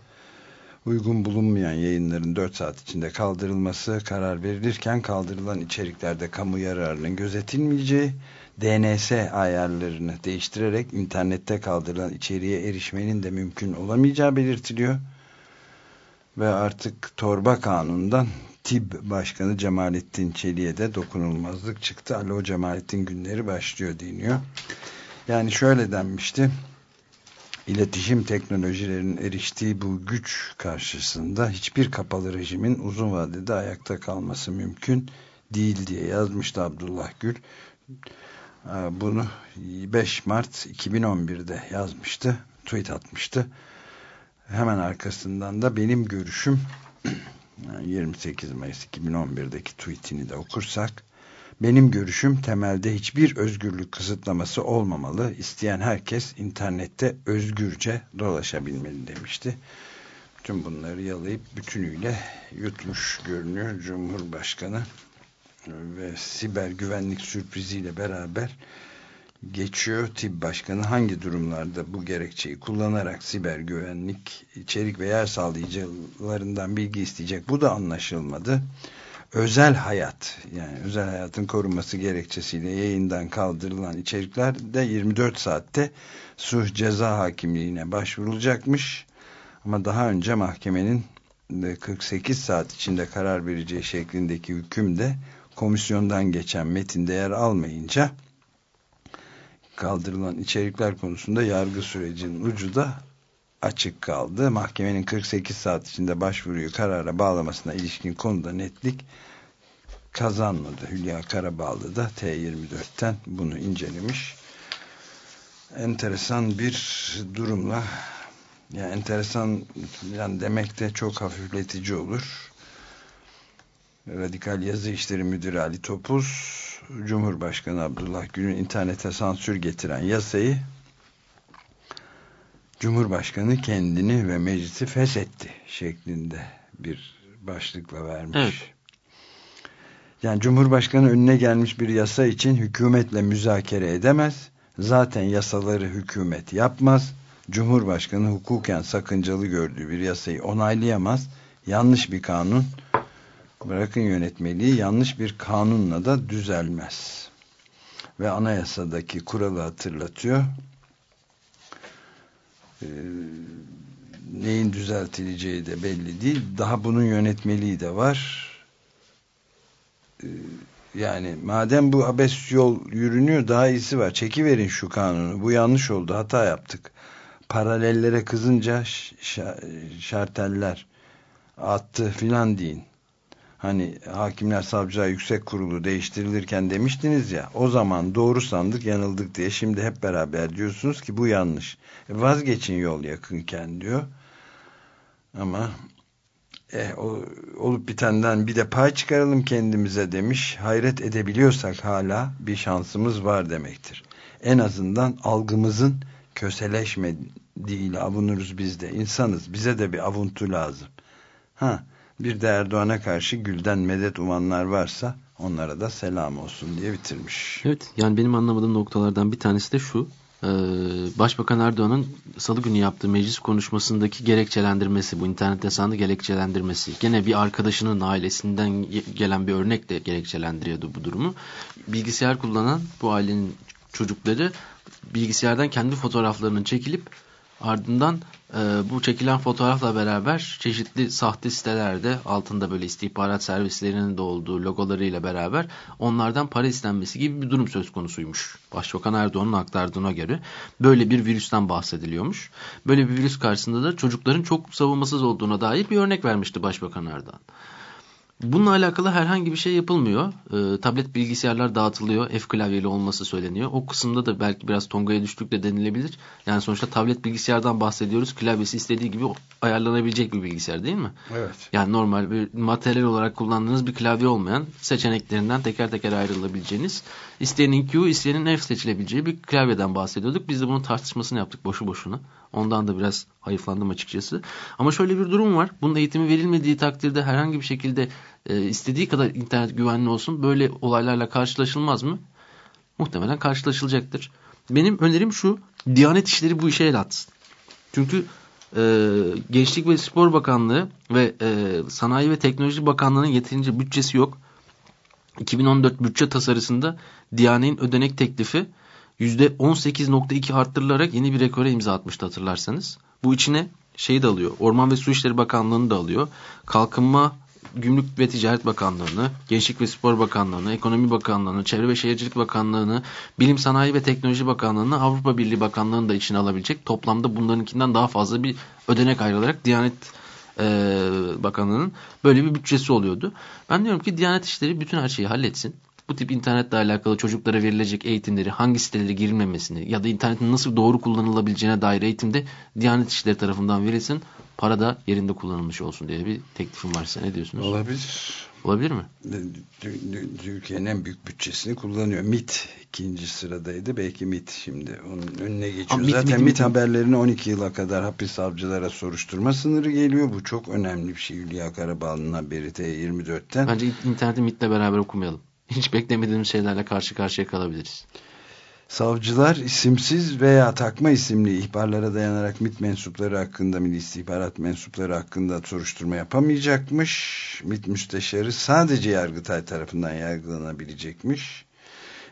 uygun bulunmayan yayınların 4 saat içinde kaldırılması, karar verilirken kaldırılan içeriklerde kamu yararının gözetilmeyeceği, DNS ayarlarını değiştirerek internette kaldırılan içeriğe erişmenin de mümkün olamayacağı belirtiliyor. Ve artık torba kanundan TİB Başkanı Cemalettin Çelik'e de dokunulmazlık çıktı. Alo Cemalettin günleri başlıyor deniyor. Yani şöyle denmişti. İletişim teknolojilerinin eriştiği bu güç karşısında hiçbir kapalı rejimin uzun vadede ayakta kalması mümkün değil diye yazmıştı Abdullah Gül. Bunu 5 Mart 2011'de yazmıştı. Tweet atmıştı. Hemen arkasından da benim görüşüm <clears throat> 28 Mayıs 2011'deki tweetini de okursak benim görüşüm temelde hiçbir özgürlük kısıtlaması olmamalı. İsteyen herkes internette özgürce dolaşabilmeli demişti. Bütün bunları yalayıp bütünüyle yutmuş görünüyor Cumhurbaşkanı ve siber güvenlik sürpriziyle beraber geçiyor. TİB Başkanı hangi durumlarda bu gerekçeyi kullanarak siber güvenlik içerik ve yer sağlayıcılarından bilgi isteyecek bu da anlaşılmadı. Özel hayat yani özel hayatın korunması gerekçesiyle yayından kaldırılan içerikler de 24 saatte suh ceza hakimliğine başvurulacakmış. Ama daha önce mahkemenin 48 saat içinde karar vereceği şeklindeki hükümde komisyondan geçen metinde yer almayınca kaldırılan içerikler konusunda yargı sürecinin ucu da açık kaldı. Mahkemenin 48 saat içinde başvuruyu karara bağlamasına ilişkin konuda netlik kazanmadı. Hülya Karabağlı da T24'ten bunu incelemiş. Enteresan bir durumla yani enteresan yani demek de çok hafifletici olur. Radikal Yazı İşleri Müdürü Ali Topuz Cumhurbaşkanı Abdullah Gül'ün internete sansür getiren yasayı Cumhurbaşkanı kendini ve meclisi feshetti şeklinde bir başlıkla vermiş. Evet. Yani Cumhurbaşkanı önüne gelmiş bir yasa için hükümetle müzakere edemez. Zaten yasaları hükümet yapmaz. Cumhurbaşkanı hukuken sakıncalı gördüğü bir yasayı onaylayamaz. Yanlış bir kanun bırakın yönetmeliği yanlış bir kanunla da düzelmez. Ve anayasadaki kuralı hatırlatıyor. Ee, neyin düzeltileceği de belli değil. Daha bunun yönetmeliği de var. Ee, yani madem bu abes yol yürünüyor daha iyisi var. Çekiverin şu kanunu. Bu yanlış oldu. Hata yaptık. Paralellere kızınca şarteller attı filan deyin. Hani hakimler savcılar yüksek kurulu değiştirilirken demiştiniz ya o zaman doğru sandık yanıldık diye şimdi hep beraber diyorsunuz ki bu yanlış. E vazgeçin yol yakınken diyor. Ama eh, o, olup bitenden bir de pay çıkaralım kendimize demiş. Hayret edebiliyorsak hala bir şansımız var demektir. En azından algımızın köseleşme değil avunuruz biz de. insanız. Bize de bir avuntu lazım. Ha, bir de Erdoğan'a karşı gülden medet umanlar varsa onlara da selam olsun diye bitirmiş. Evet yani benim anlamadığım noktalardan bir tanesi de şu. Ee, Başbakan Erdoğan'ın salı günü yaptığı meclis konuşmasındaki gerekçelendirmesi, bu internet hesabını gerekçelendirmesi. Gene bir arkadaşının ailesinden gelen bir örnekle gerekçelendiriyordu bu durumu. Bilgisayar kullanan bu ailenin çocukları bilgisayardan kendi fotoğraflarının çekilip ardından bu çekilen fotoğrafla beraber çeşitli sahte sitelerde altında böyle istihbarat servislerinin de olduğu logolarıyla beraber onlardan para istenmesi gibi bir durum söz konusuymuş. Başbakan Erdoğan'ın aktardığına göre böyle bir virüsten bahsediliyormuş. Böyle bir virüs karşısında da çocukların çok savunmasız olduğuna dair bir örnek vermişti Başbakan Erdoğan. Bununla alakalı herhangi bir şey yapılmıyor. E, tablet bilgisayarlar dağıtılıyor. F klavyeli olması söyleniyor. O kısımda da belki biraz tongaya düştük de denilebilir. Yani sonuçta tablet bilgisayardan bahsediyoruz. Klavyesi istediği gibi ayarlanabilecek bir bilgisayar değil mi? Evet. Yani normal bir materyal olarak kullandığınız bir klavye olmayan seçeneklerinden teker teker ayrılabileceğiniz isteyenin Q, isteyenin F seçilebileceği bir klavyeden bahsediyorduk. Biz de bunun tartışmasını yaptık boşu boşuna. Ondan da biraz hayıflandım açıkçası. Ama şöyle bir durum var. Bunun eğitimi verilmediği takdirde herhangi bir şekilde e, istediği kadar internet güvenli olsun böyle olaylarla karşılaşılmaz mı? Muhtemelen karşılaşılacaktır. Benim önerim şu. Diyanet İşleri bu işe el atsın. Çünkü e, Gençlik ve Spor Bakanlığı ve e, Sanayi ve Teknoloji Bakanlığı'nın yeterince bütçesi yok. 2014 bütçe tasarısında Diyanet'in ödenek teklifi %18.2 arttırılarak yeni bir rekora imza atmıştı hatırlarsanız. Bu içine şey de alıyor. Orman ve Su İşleri Bakanlığı'nı da alıyor. Kalkınma Gümrük ve Ticaret Bakanlığı'nı, Gençlik ve Spor Bakanlığı'nı, Ekonomi Bakanlığı'nı, Çevre ve Şehircilik Bakanlığı'nı, Bilim Sanayi ve Teknoloji Bakanlığı'nı, Avrupa Birliği Bakanlığı'nı da içine alabilecek. Toplamda bunlarınkinden daha fazla bir ödenek ayrılarak Diyanet e, Bakanlığı'nın böyle bir bütçesi oluyordu. Ben diyorum ki Diyanet İşleri bütün her şeyi halletsin bu tip internetle alakalı çocuklara verilecek eğitimleri, hangi sitelere girilmemesini ya da internetin nasıl doğru kullanılabileceğine dair eğitimde Diyanet İşleri tarafından verilsin. Para da yerinde kullanılmış olsun diye bir teklifim varsa ne diyorsunuz? Olabilir. Olabilir mi? Türkiye'nin en büyük bütçesini kullanıyor. MIT ikinci sıradaydı. Belki MIT şimdi onun önüne geçiyor. MIT, Zaten MIT, MIT, MIT haberlerini 12 yıla kadar hapis savcılara soruşturma sınırı geliyor. Bu çok önemli bir şey. Hülya Karabağlı'nın haberi T24'ten. Bence interneti MIT'le beraber okumayalım hiç beklemediğimiz şeylerle karşı karşıya kalabiliriz. Savcılar isimsiz veya takma isimli ihbarlara dayanarak MİT mensupları hakkında, Milli İstihbarat mensupları hakkında soruşturma yapamayacakmış. MİT müsteşarı sadece Yargıtay tarafından yargılanabilecekmiş.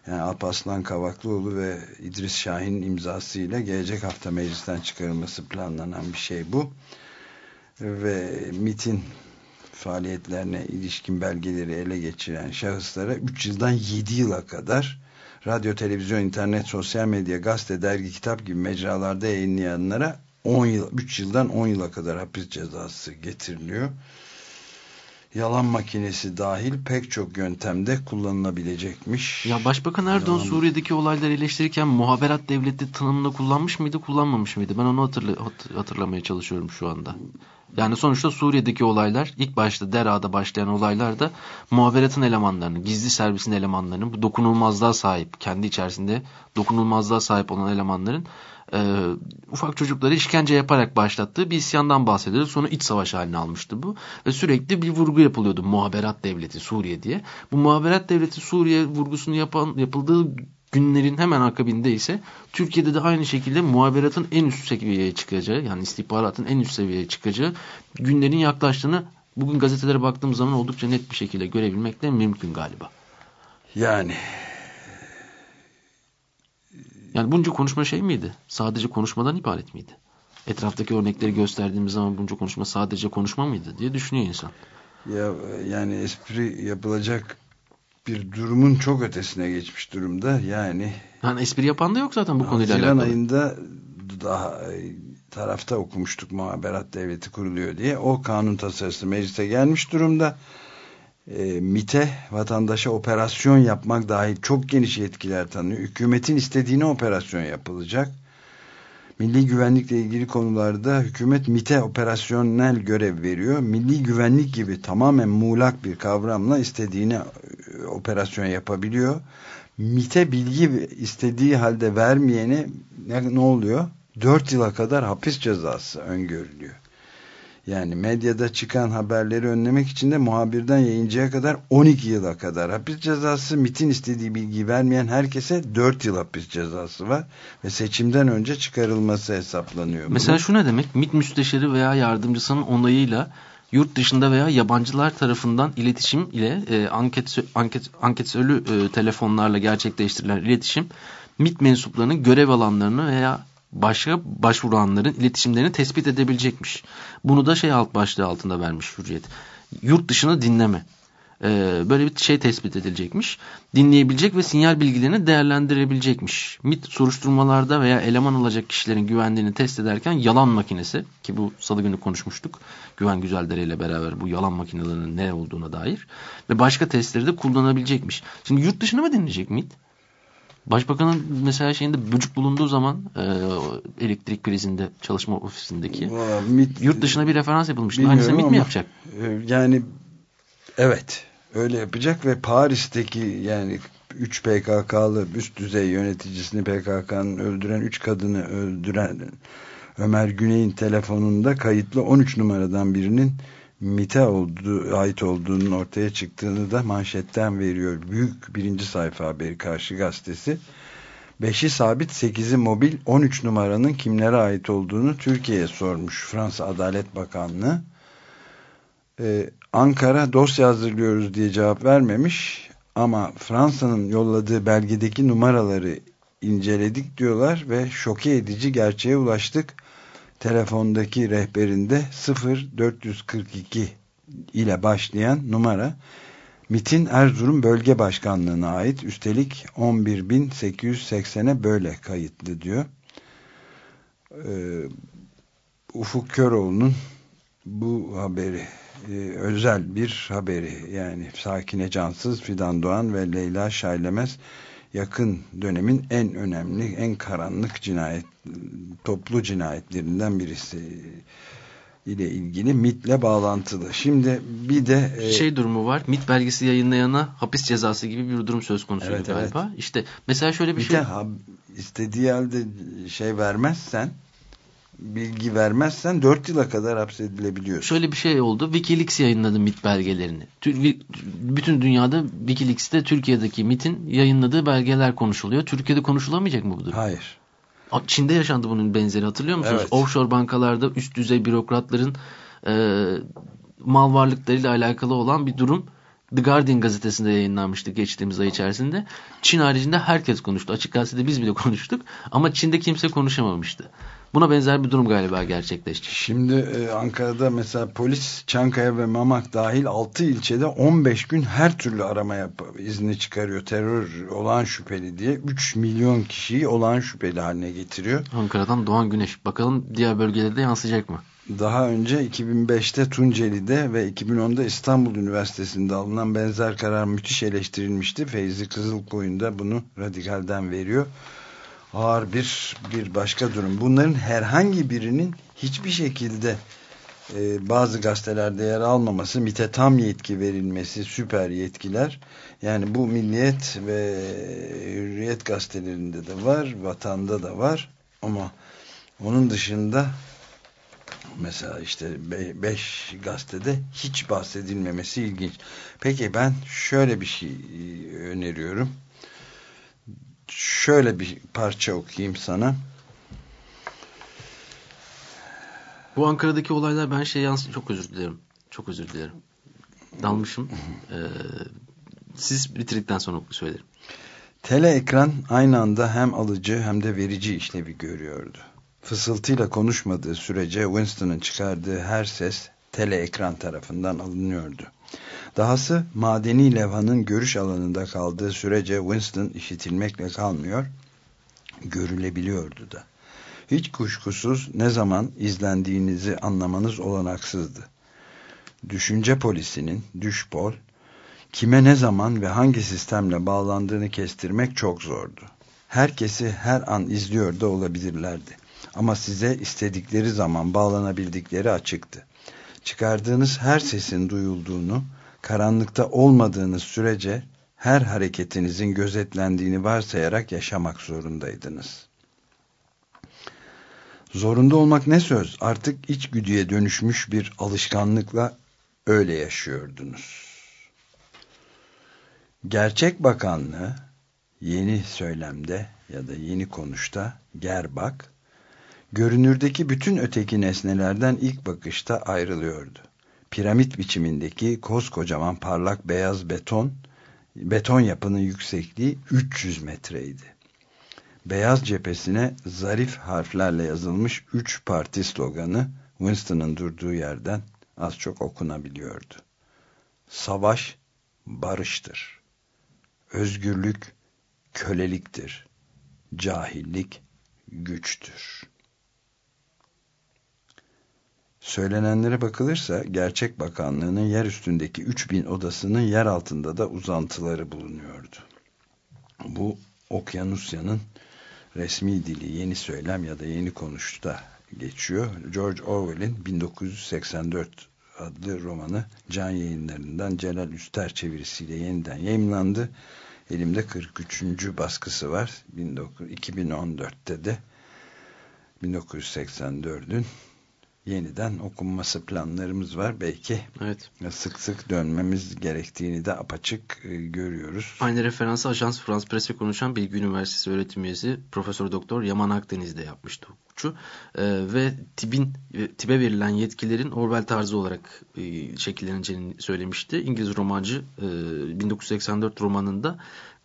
Yani Alparslan Kavaklıoğlu ve İdris Şahin imzasıyla gelecek hafta meclisten çıkarılması planlanan bir şey bu. Ve MİT'in faaliyetlerine ilişkin belgeleri ele geçiren şahıslara 3 yıldan 7 yıla kadar radyo, televizyon, internet, sosyal medya, gazete, dergi, kitap gibi mecralarda yayınlayanlara 10 yıl, 3 yıldan 10 yıla kadar hapis cezası getiriliyor. Yalan makinesi dahil pek çok yöntemde kullanılabilecekmiş. Ya Başbakan Erdoğan Yalan... Suriye'deki olayları eleştirirken muhaberat devleti tanımını kullanmış mıydı, kullanmamış mıydı? Ben onu hatırla hatırlamaya çalışıyorum şu anda. Yani sonuçta Suriye'deki olaylar ilk başta Dera'da başlayan olaylarda muhaberatın elemanlarının, gizli servisin elemanlarının bu dokunulmazlığa sahip, kendi içerisinde dokunulmazlığa sahip olan elemanların e, ufak çocukları işkence yaparak başlattığı bir isyandan bahsediyoruz. Sonra iç savaş haline almıştı bu. Ve sürekli bir vurgu yapılıyordu muhaberat devleti Suriye diye. Bu muhaberat devleti Suriye vurgusunu yapan, yapıldığı günlerin hemen akabinde ise Türkiye'de de aynı şekilde muhaberatın en üst seviyeye çıkacağı yani istihbaratın en üst seviyeye çıkacağı günlerin yaklaştığını bugün gazetelere baktığımız zaman oldukça net bir şekilde görebilmek de mümkün galiba. Yani yani bunca konuşma şey miydi? Sadece konuşmadan ibaret miydi? Etraftaki örnekleri gösterdiğimiz zaman bunca konuşma sadece konuşma mıydı diye düşünüyor insan. Ya yani espri yapılacak bir durumun çok ötesine geçmiş durumda. Yani yani espri yapan da yok zaten bu konuyla alakalı. Haziran ayında daha tarafta okumuştuk muhaberat devleti kuruluyor diye. O kanun tasarısı meclise gelmiş durumda. E, MIT'e vatandaşa operasyon yapmak dahil çok geniş yetkiler tanıyor. Hükümetin istediğine operasyon yapılacak. Milli güvenlikle ilgili konularda hükümet MIT'e operasyonel görev veriyor. Milli güvenlik gibi tamamen muğlak bir kavramla istediğine e, operasyon yapabiliyor. MIT'e bilgi istediği halde vermeyene ne, ne oluyor? 4 yıla kadar hapis cezası öngörülüyor. Yani medyada çıkan haberleri önlemek için de muhabirden yayıncıya kadar 12 yıla kadar hapis cezası, MIT'in istediği bilgiyi vermeyen herkese 4 yıl hapis cezası var ve seçimden önce çıkarılması hesaplanıyor. Mesela Bunun. şu ne demek? MIT müsteşarı veya yardımcısının onayıyla yurt dışında veya yabancılar tarafından iletişim ile e, anket anket anketörlü e, telefonlarla gerçekleştirilen iletişim MIT mensuplarının görev alanlarını veya başka başvuranların iletişimlerini tespit edebilecekmiş. Bunu da şey alt başlığı altında vermiş Hürriyet. Yurt dışını dinleme. Ee, böyle bir şey tespit edilecekmiş. Dinleyebilecek ve sinyal bilgilerini değerlendirebilecekmiş. MIT soruşturmalarda veya eleman alacak kişilerin güvenliğini test ederken yalan makinesi ki bu salı günü konuşmuştuk. Güven Güzeldere beraber bu yalan makinelerinin ne olduğuna dair ve başka testleri de kullanabilecekmiş. Şimdi yurt dışını mı dinleyecek MIT? Başbakanın mesela şeyinde böcük bulunduğu zaman e, elektrik krizinde çalışma ofisindeki Valla MIT, yurt dışına bir referans yapılmıştı. Aynısını MIT mi yapacak? e, yani evet öyle yapacak ve Paris'teki yani 3 PKK'lı üst düzey yöneticisini PKK'nın öldüren 3 kadını öldüren Ömer Güney'in telefonunda kayıtlı 13 numaradan birinin MIT'e olduğu, ait olduğunun ortaya çıktığını da manşetten veriyor. Büyük birinci sayfa haberi Karşı Gazetesi. 5'i sabit 8'i mobil 13 numaranın kimlere ait olduğunu Türkiye'ye sormuş Fransa Adalet Bakanlığı. Ee, Ankara dosya hazırlıyoruz diye cevap vermemiş ama Fransa'nın yolladığı belgedeki numaraları inceledik diyorlar ve şoke edici gerçeğe ulaştık. Telefondaki rehberinde 0442 ile başlayan numara MIT'in Erzurum Bölge Başkanlığı'na ait. Üstelik 11.880'e böyle kayıtlı diyor. Ee, Ufuk Köroğlu'nun bu haberi e, özel bir haberi yani Sakine Cansız, Fidan Doğan ve Leyla Şaylemez yakın dönemin en önemli, en karanlık cinayet, toplu cinayetlerinden birisi ile ilgili MIT'le bağlantılı. Şimdi bir de e, şey durumu var. MIT belgesi yayınlayana hapis cezası gibi bir durum söz konusuydu Evet, galiba. İşte mesela şöyle bir bir şey. de istediği halde şey vermezsen bilgi vermezsen 4 yıla kadar hapsedilebiliyorsun. Şöyle bir şey oldu. Wikileaks yayınladı MIT belgelerini. Bütün dünyada Wikileaks'te Türkiye'deki MIT'in yayınladığı belgeler konuşuluyor. Türkiye'de konuşulamayacak mı bu durum? Hayır. Çin'de yaşandı bunun benzeri hatırlıyor musunuz? Evet. Offshore bankalarda üst düzey bürokratların e, mal varlıklarıyla alakalı olan bir durum The Guardian gazetesinde yayınlanmıştı geçtiğimiz ay içerisinde. Çin haricinde herkes konuştu. Açık gazetede biz bile <laughs> konuştuk ama Çin'de kimse konuşamamıştı. Buna benzer bir durum galiba gerçekleşecek. Şimdi e, Ankara'da mesela polis Çankaya ve Mamak dahil 6 ilçede 15 gün her türlü arama yap izni çıkarıyor. Terör olağan şüpheli diye 3 milyon kişiyi olağan şüpheli haline getiriyor. Ankara'dan Doğan Güneş. Bakalım diğer bölgelerde yansıyacak mı? Daha önce 2005'te Tunceli'de ve 2010'da İstanbul Üniversitesi'nde alınan benzer karar müthiş eleştirilmişti. Feyzi Kızılkoyun da bunu radikalden veriyor. Ağır bir bir başka durum. Bunların herhangi birinin hiçbir şekilde e, bazı gazetelerde yer almaması, MİT'e tam yetki verilmesi, süper yetkiler. Yani bu Milliyet ve Hürriyet gazetelerinde de var, Vatan'da da var. Ama onun dışında mesela işte 5 gazetede hiç bahsedilmemesi ilginç. Peki ben şöyle bir şey e, öneriyorum. Şöyle bir parça okuyayım sana. Bu Ankara'daki olaylar ben şey yans çok özür dilerim. Çok özür dilerim. Dalmışım. <laughs> Ee, siz bitirdikten sonra söylerim. Tele ekran aynı anda hem alıcı hem de verici işlevi görüyordu. Fısıltıyla konuşmadığı sürece Winston'ın çıkardığı her ses tele ekran tarafından alınıyordu. Dahası madeni levhanın görüş alanında kaldığı sürece Winston işitilmekle kalmıyor, görülebiliyordu da. Hiç kuşkusuz ne zaman izlendiğinizi anlamanız olanaksızdı. Düşünce polisinin, düşpol, kime ne zaman ve hangi sistemle bağlandığını kestirmek çok zordu. Herkesi her an izliyor da olabilirlerdi. Ama size istedikleri zaman bağlanabildikleri açıktı. Çıkardığınız her sesin duyulduğunu, karanlıkta olmadığınız sürece her hareketinizin gözetlendiğini varsayarak yaşamak zorundaydınız. Zorunda olmak ne söz? Artık içgüdüye dönüşmüş bir alışkanlıkla öyle yaşıyordunuz. Gerçek Bakanlığı yeni söylemde ya da yeni konuşta gerbak, görünürdeki bütün öteki nesnelerden ilk bakışta ayrılıyordu. Piramit biçimindeki koskocaman parlak beyaz beton, beton yapının yüksekliği 300 metreydi. Beyaz cephesine zarif harflerle yazılmış 3 parti sloganı Winston'ın durduğu yerden az çok okunabiliyordu. Savaş barıştır. Özgürlük köleliktir. Cahillik güçtür. Söylenenlere bakılırsa Gerçek Bakanlığı'nın yer üstündeki 3000 odasının yer altında da uzantıları bulunuyordu. Bu Okyanusya'nın resmi dili yeni söylem ya da yeni konuşta geçiyor. George Orwell'in 1984 adlı romanı can yayınlarından Celal Üster çevirisiyle yeniden yayınlandı. Elimde 43. baskısı var. 2014'te de 1984'ün yeniden okunması planlarımız var. Belki evet. sık sık dönmemiz gerektiğini de apaçık e, görüyoruz. Aynı referansı Ajans France Presse konuşan Bilgi Üniversitesi öğretim üyesi Profesör Doktor Yaman Akdeniz'de yapmıştı hukukçu. E, ve TİB'in TİB'e verilen yetkilerin Orwell tarzı olarak e, şekilleneceğini söylemişti. İngiliz romancı e, 1984 romanında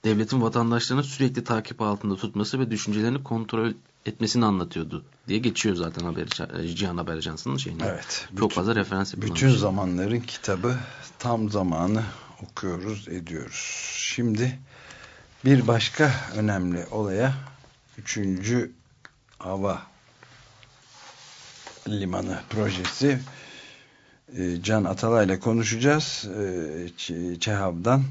devletin vatandaşlarını sürekli takip altında tutması ve düşüncelerini kontrol etmesini anlatıyordu diye geçiyor zaten haber, Cihan Haber Ajansı'nın şeyini. Evet. Çok bütün, fazla referans. Bütün zamanların kitabı tam zamanı okuyoruz, ediyoruz. Şimdi bir başka önemli olaya üçüncü hava limanı projesi e, Can Atalay'la konuşacağız. E, ÇEHAV'dan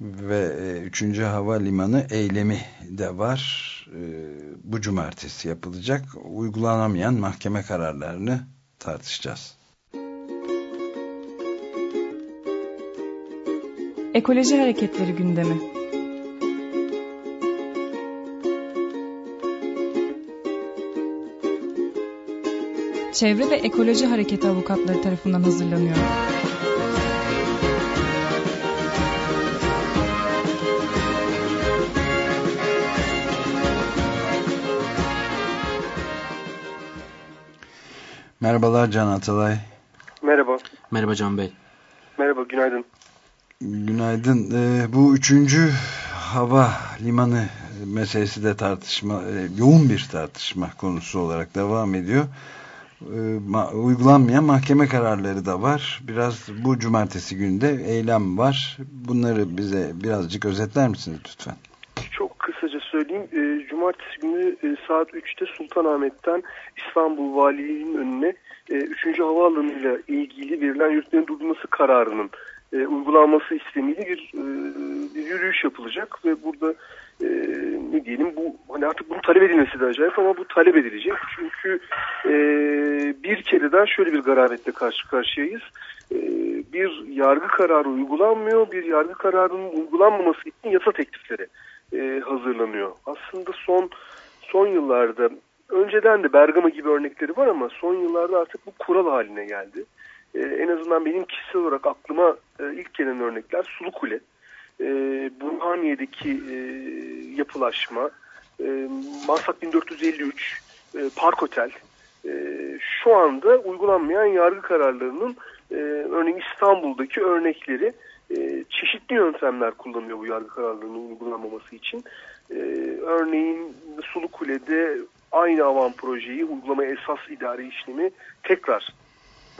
ve 3. E, hava limanı eylemi de var. Bu cumartesi yapılacak. Uygulanamayan mahkeme kararlarını tartışacağız. Ekoloji Hareketleri gündemi Çevre ve Ekoloji Hareketi avukatları tarafından hazırlanıyor. Merhabalar Can Atalay. Merhaba. Merhaba Can Bey. Merhaba, günaydın. Günaydın. Ee, bu üçüncü hava limanı meselesi de tartışma, e, yoğun bir tartışma konusu olarak devam ediyor. E, ma uygulanmayan mahkeme kararları da var. Biraz bu cumartesi günde eylem var. Bunları bize birazcık özetler misiniz lütfen? Söyleyeyim. E, cumartesi günü e, saat 3'te Sultanahmet'ten İstanbul Valiliğinin önüne e, 3. Havaalanı'yla ilgili verilen yürütmenin durdurması kararının e, uygulanması istemiyle bir, e, bir yürüyüş yapılacak ve burada e, ne diyelim bu hani artık bunu talep edilmesi de acayip ama bu talep edilecek. Çünkü e, bir kereden şöyle bir garabetle karşı karşıyayız. E, bir yargı kararı uygulanmıyor. Bir yargı kararının uygulanmaması için yasa teklifleri e, hazırlanıyor. Aslında son son yıllarda önceden de Bergama gibi örnekleri var ama son yıllarda artık bu kural haline geldi. E, en azından benim kişisel olarak aklıma e, ilk gelen örnekler Sulu Kule, Burhaniye'deki yapılaşma, e, Maslak 1453, e, Park Otel, şu anda uygulanmayan yargı kararlarının örneğin İstanbul'daki örnekleri e, çeşitli yöntemler kullanıyor bu yargı kararlarının uygulanmaması için. E, örneğin Sulu Kule'de aynı avan projeyi uygulama esas idari işlemi tekrar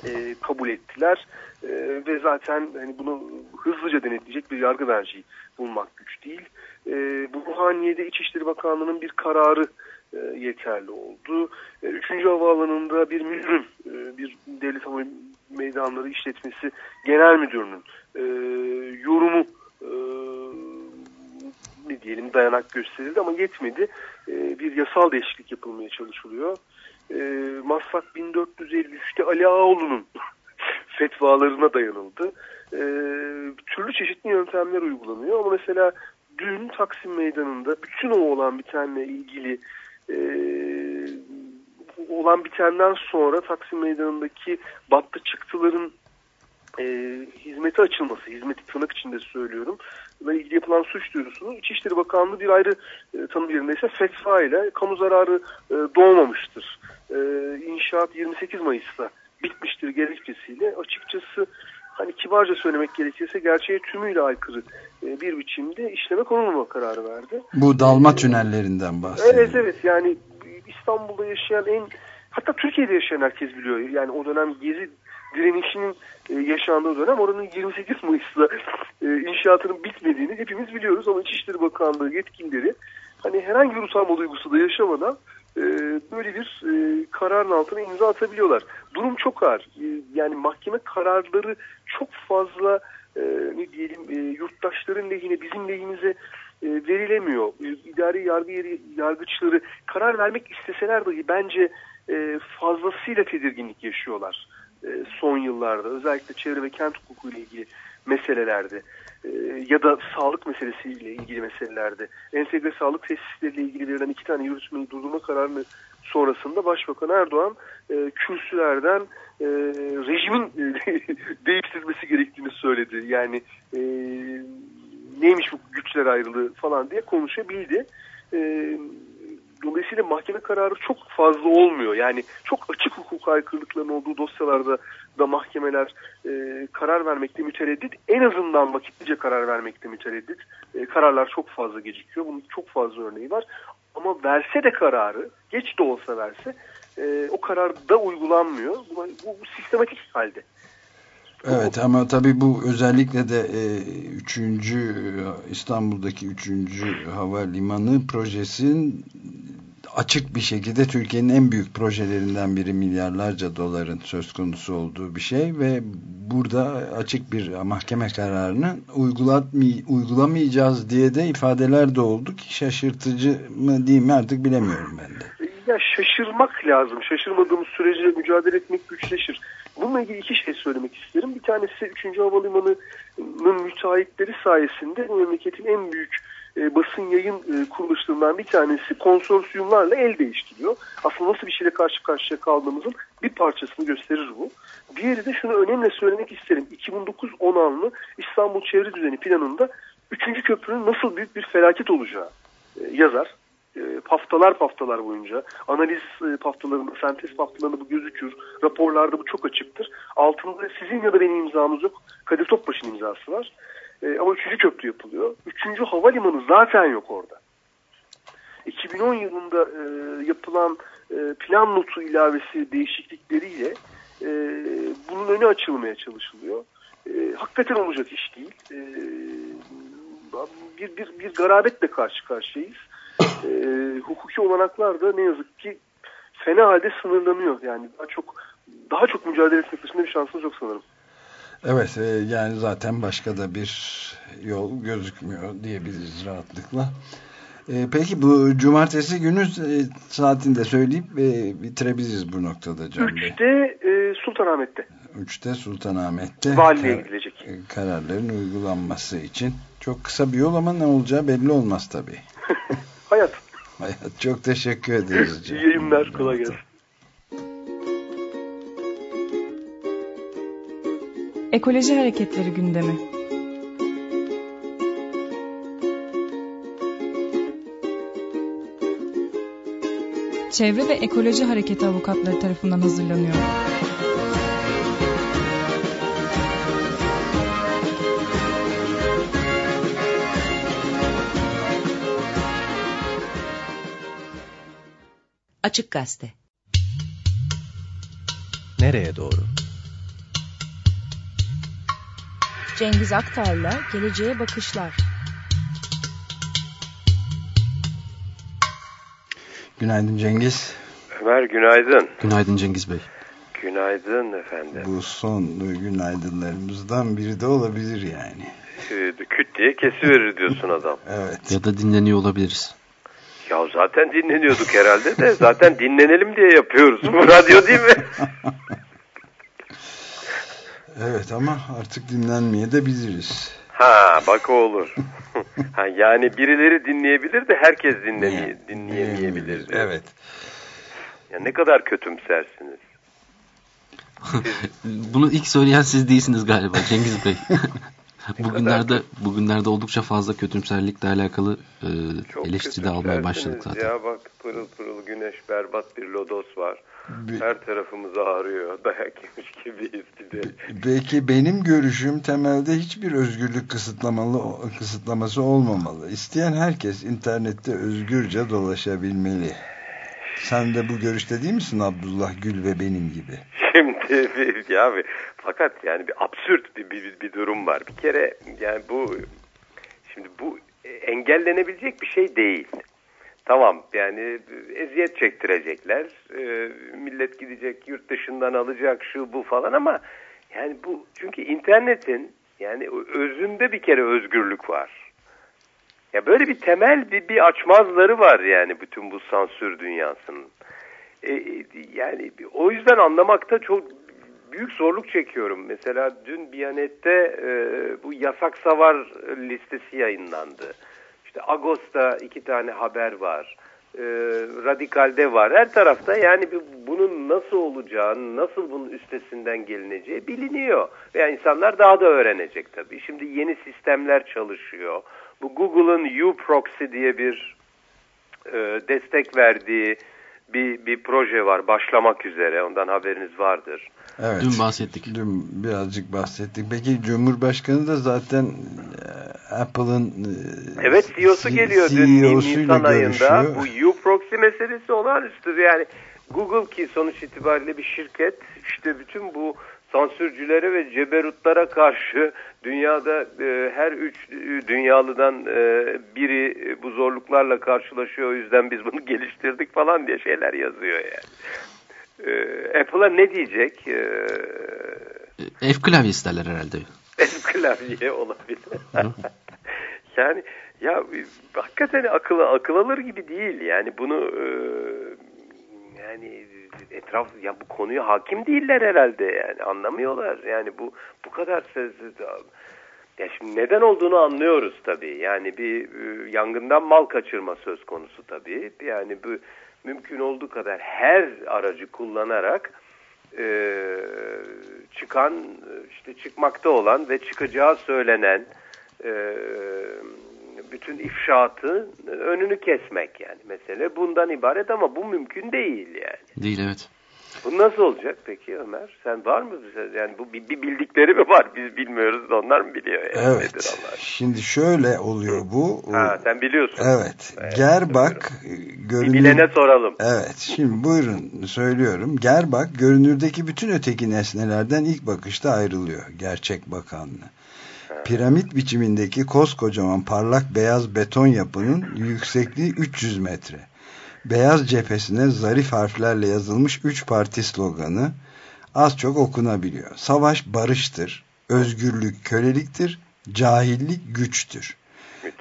e, kabul ettiler e, ve zaten hani bunu hızlıca denetleyecek bir yargı merci bulmak güç değil. E, Burhaniye'de İçişleri Bakanlığı'nın bir kararı yeterli oldu. E, üçüncü havaalanında bir müdürün, e, bir devlet hava meydanları işletmesi genel müdürünün e, yorumu e, ne diyelim dayanak gösterildi ama yetmedi. E, bir yasal değişiklik yapılmaya çalışılıyor. E, Maslak 1453'te Ali Ağoğlu'nun <laughs> fetvalarına dayanıldı. E, türlü çeşitli yöntemler uygulanıyor ama mesela dün Taksim Meydanı'nda bütün o olan bitenle ilgili e, olan bitenden sonra Taksim Meydanı'ndaki battı çıktıların e, hizmete açılması, hizmeti tırnak içinde söylüyorum ve ilgili yapılan suç duyurusunu İçişleri Bakanlığı bir ayrı e, tanım yerinde ise fetva ile kamu zararı e, doğmamıştır. E, inşaat 28 Mayıs'ta bitmiştir gerekçesiyle açıkçası hani kibarca söylemek gerekirse gerçeğe tümüyle aykırı e, bir biçimde işleme konulmama kararı verdi. Bu dalma tünellerinden bahsediyor. Evet evet yani İstanbul'da yaşayan en hatta Türkiye'de yaşayan herkes biliyor. Yani o dönem gezi direnişinin e, yaşandığı dönem oranın 28 Mayıs'ta e, inşaatının bitmediğini hepimiz biliyoruz ama İçişleri Bakanlığı yetkilileri hani herhangi bir utanma duygusu da yaşamadan e, böyle bir e, kararın altına imza atabiliyorlar. Durum çok ağır. E, yani mahkeme kararları çok fazla ne diyelim e, yurttaşların lehine bizim lehimize verilemiyor. E, idari yargı yeri yargıçları karar vermek isteseler dahi bence fazlasıyla tedirginlik yaşıyorlar son yıllarda. Özellikle çevre ve kent hukuku ile ilgili meselelerde ya da sağlık meselesiyle ilgili meselelerde entegre sağlık tesisleriyle ilgili verilen iki tane yürütmeyi durdurma kararını sonrasında Başbakan Erdoğan e, kürsülerden e, rejimin <laughs> değiştirilmesi gerektiğini söyledi. Yani e, neymiş bu güçler ayrılığı falan diye konuşabildi. E, dolayısıyla mahkeme kararı çok fazla olmuyor. Yani çok açık hukuk aykırılıklarının olduğu dosyalarda da mahkemeler e, karar vermekte mütereddit. En azından vakitlice karar vermekte mütereddit. E, kararlar çok fazla gecikiyor. Bunun çok fazla örneği var. Ama verse de kararı, geç de olsa verse e, o karar da uygulanmıyor. Bu, bu, bu sistematik halde. Evet ama tabii bu özellikle de e, üçüncü İstanbul'daki üçüncü havalimanı projesinin açık bir şekilde Türkiye'nin en büyük projelerinden biri milyarlarca doların söz konusu olduğu bir şey ve burada açık bir mahkeme kararını uygulamayacağız diye de ifadeler de oldu ki şaşırtıcı mı değil mi artık bilemiyorum ben de. Ya şaşırmak lazım. Şaşırmadığımız sürece mücadele etmek güçleşir. Bununla ilgili iki şey söylemek isterim. Bir tanesi 3. Havalimanı'nın müteahhitleri sayesinde bu memleketin en büyük e, basın yayın e, kuruluşlarından bir tanesi konsorsiyumlarla el değiştiriyor. Aslında nasıl bir şeyle karşı karşıya kaldığımızın bir parçasını gösterir bu. Diğeri de şunu önemli söylemek isterim. 2009 Onanlı İstanbul Çevre Düzeni planında 3. köprünün nasıl büyük bir felaket olacağı e, yazar e, haftalar haftalar boyunca analiz e, haftalarında, sentez haftalarında bu gözükür. Raporlarda bu çok açıktır. Altında sizin ya da benim imzamız yok. Kadir Topbaş'ın imzası var. E, ama üçüncü köprü yapılıyor. Üçüncü havalimanı zaten yok orada. 2010 yılında e, yapılan e, plan notu ilavesi değişiklikleriyle bunun önü açılmaya çalışılıyor. E, hakikaten olacak iş değil. Bir, bir, bir garabetle karşı karşıyayız. E, hukuki olanaklar da ne yazık ki fena halde sınırlanıyor. Yani daha çok daha çok mücadele etmek dışında bir şansımız yok sanırım. Evet e, yani zaten başka da bir yol gözükmüyor diyebiliriz rahatlıkla. E, peki bu cumartesi günü e, saatinde söyleyip e, bitirebiliriz bu noktada Can Bey. Üçte e, Sultanahmet'te. Üçte Sultanahmet'te Valiliğe gidilecek. E, kararların uygulanması için. Çok kısa bir yol ama ne olacağı belli olmaz tabii. <laughs> Hayat. Hayat. Çok teşekkür ederiz. <laughs> İyi yayınlar. Kolay gelsin. Ekoloji Hareketleri gündemi. Çevre ve Ekoloji Hareketi avukatları tarafından hazırlanıyor. Açık Gazete Nereye doğru? Cengiz Aktar'la Geleceğe Bakışlar. Günaydın Cengiz. Ömer günaydın. Günaydın Cengiz Bey. Günaydın efendim. Bu son günaydınlarımızdan biri de olabilir yani. Ee, küt diye kesiverir diyorsun adam. Evet. Ya da dinleniyor olabiliriz. Ya zaten dinleniyorduk herhalde de zaten dinlenelim diye yapıyoruz. Bu radyo değil mi? Evet ama artık dinlenmeye de biliriz. Ha bak o olur. ha, yani birileri dinleyebilir de herkes dinleme, dinleyemeyebilir. diyor. Evet. Ya ne kadar kötümsersiniz. <laughs> Bunu ilk söyleyen siz değilsiniz galiba Cengiz Bey. <laughs> bugünlerde bugünlerde oldukça fazla kötümserlikle alakalı e, Çok eleştiri de almaya başladık zaten. Ya bak pırıl pırıl güneş berbat bir lodos var. Bir- Her tarafımız ağrıyor. <laughs> Dayak yemiş gibiyiz bir de. Belki benim görüşüm temelde hiçbir özgürlük kısıtlamalı kısıtlaması olmamalı. İsteyen herkes internette özgürce dolaşabilmeli. Sen de bu görüşte değil misin Abdullah Gül ve benim gibi? Şimdi bir- ya bir- fakat yani bir absürt bir, bir, bir durum var. Bir kere yani bu şimdi bu engellenebilecek bir şey değil. Tamam yani eziyet çektirecekler. Ee, millet gidecek yurt dışından alacak şu bu falan ama yani bu çünkü internetin yani özünde bir kere özgürlük var. Ya böyle bir temel bir, bir açmazları var yani bütün bu sansür dünyasının. E, yani o yüzden anlamakta çok büyük zorluk çekiyorum. Mesela dün Biyanet'te e, bu yasak savar listesi yayınlandı. İşte Agos'ta iki tane haber var. E, Radikal'de var. Her tarafta yani bunun nasıl olacağını, nasıl bunun üstesinden gelineceği biliniyor. Veya insanlar daha da öğrenecek tabii. Şimdi yeni sistemler çalışıyor. Bu Google'ın uProxy diye bir e, destek verdiği bir, bir proje var başlamak üzere ondan haberiniz vardır. Evet. Dün bahsettik. Dün birazcık bahsettik. Peki Cumhurbaşkanı da zaten e, Apple'ın e, Evet CEO'su C- geliyor dün CEO'suyla Nisan ayında. Bu uProxy meselesi olağanüstü yani Google ki sonuç itibariyle bir şirket işte bütün bu sansürcülere ve ceberutlara karşı dünyada e, her üç e, dünyalıdan e, biri e, bu zorluklarla karşılaşıyor o yüzden biz bunu <laughs> geliştirdik falan diye şeyler yazıyor yani. E, Apple'a ne diyecek? E, E, F klavye isterler herhalde. <laughs> El klavye olabilir. <laughs> yani ya hakikaten akıl akıl alır gibi değil. Yani bunu e, yani etraf ya bu konuya hakim değiller herhalde yani anlamıyorlar. Yani bu bu kadar söz ya şimdi neden olduğunu anlıyoruz tabii. Yani bir e, yangından mal kaçırma söz konusu tabii. Yani bu mümkün olduğu kadar her aracı kullanarak e, çıkan işte çıkmakta olan ve çıkacağı söylenen e, bütün ifşaatı önünü kesmek yani mesele bundan ibaret ama bu mümkün değil yani. Değil evet. Bu nasıl olacak peki Ömer? Sen var mı? Yani bu bir, bir bildikleri mi var? Biz bilmiyoruz da onlar mı biliyor? Yani? Nedir Evet. Allah? Şimdi şöyle oluyor bu. Ha, sen biliyorsun. Evet. Evet, Gerbak Bir görünür bilene soralım. Evet. Şimdi buyurun söylüyorum. Gerbak görünürdeki bütün öteki nesnelerden ilk bakışta ayrılıyor. Gerçek bakanlığı. Piramit biçimindeki koskocaman parlak beyaz beton yapının yüksekliği 300 metre. Beyaz cephesine zarif harflerle yazılmış 3 parti sloganı az çok okunabiliyor. Savaş barıştır, özgürlük köleliktir, cahillik güçtür.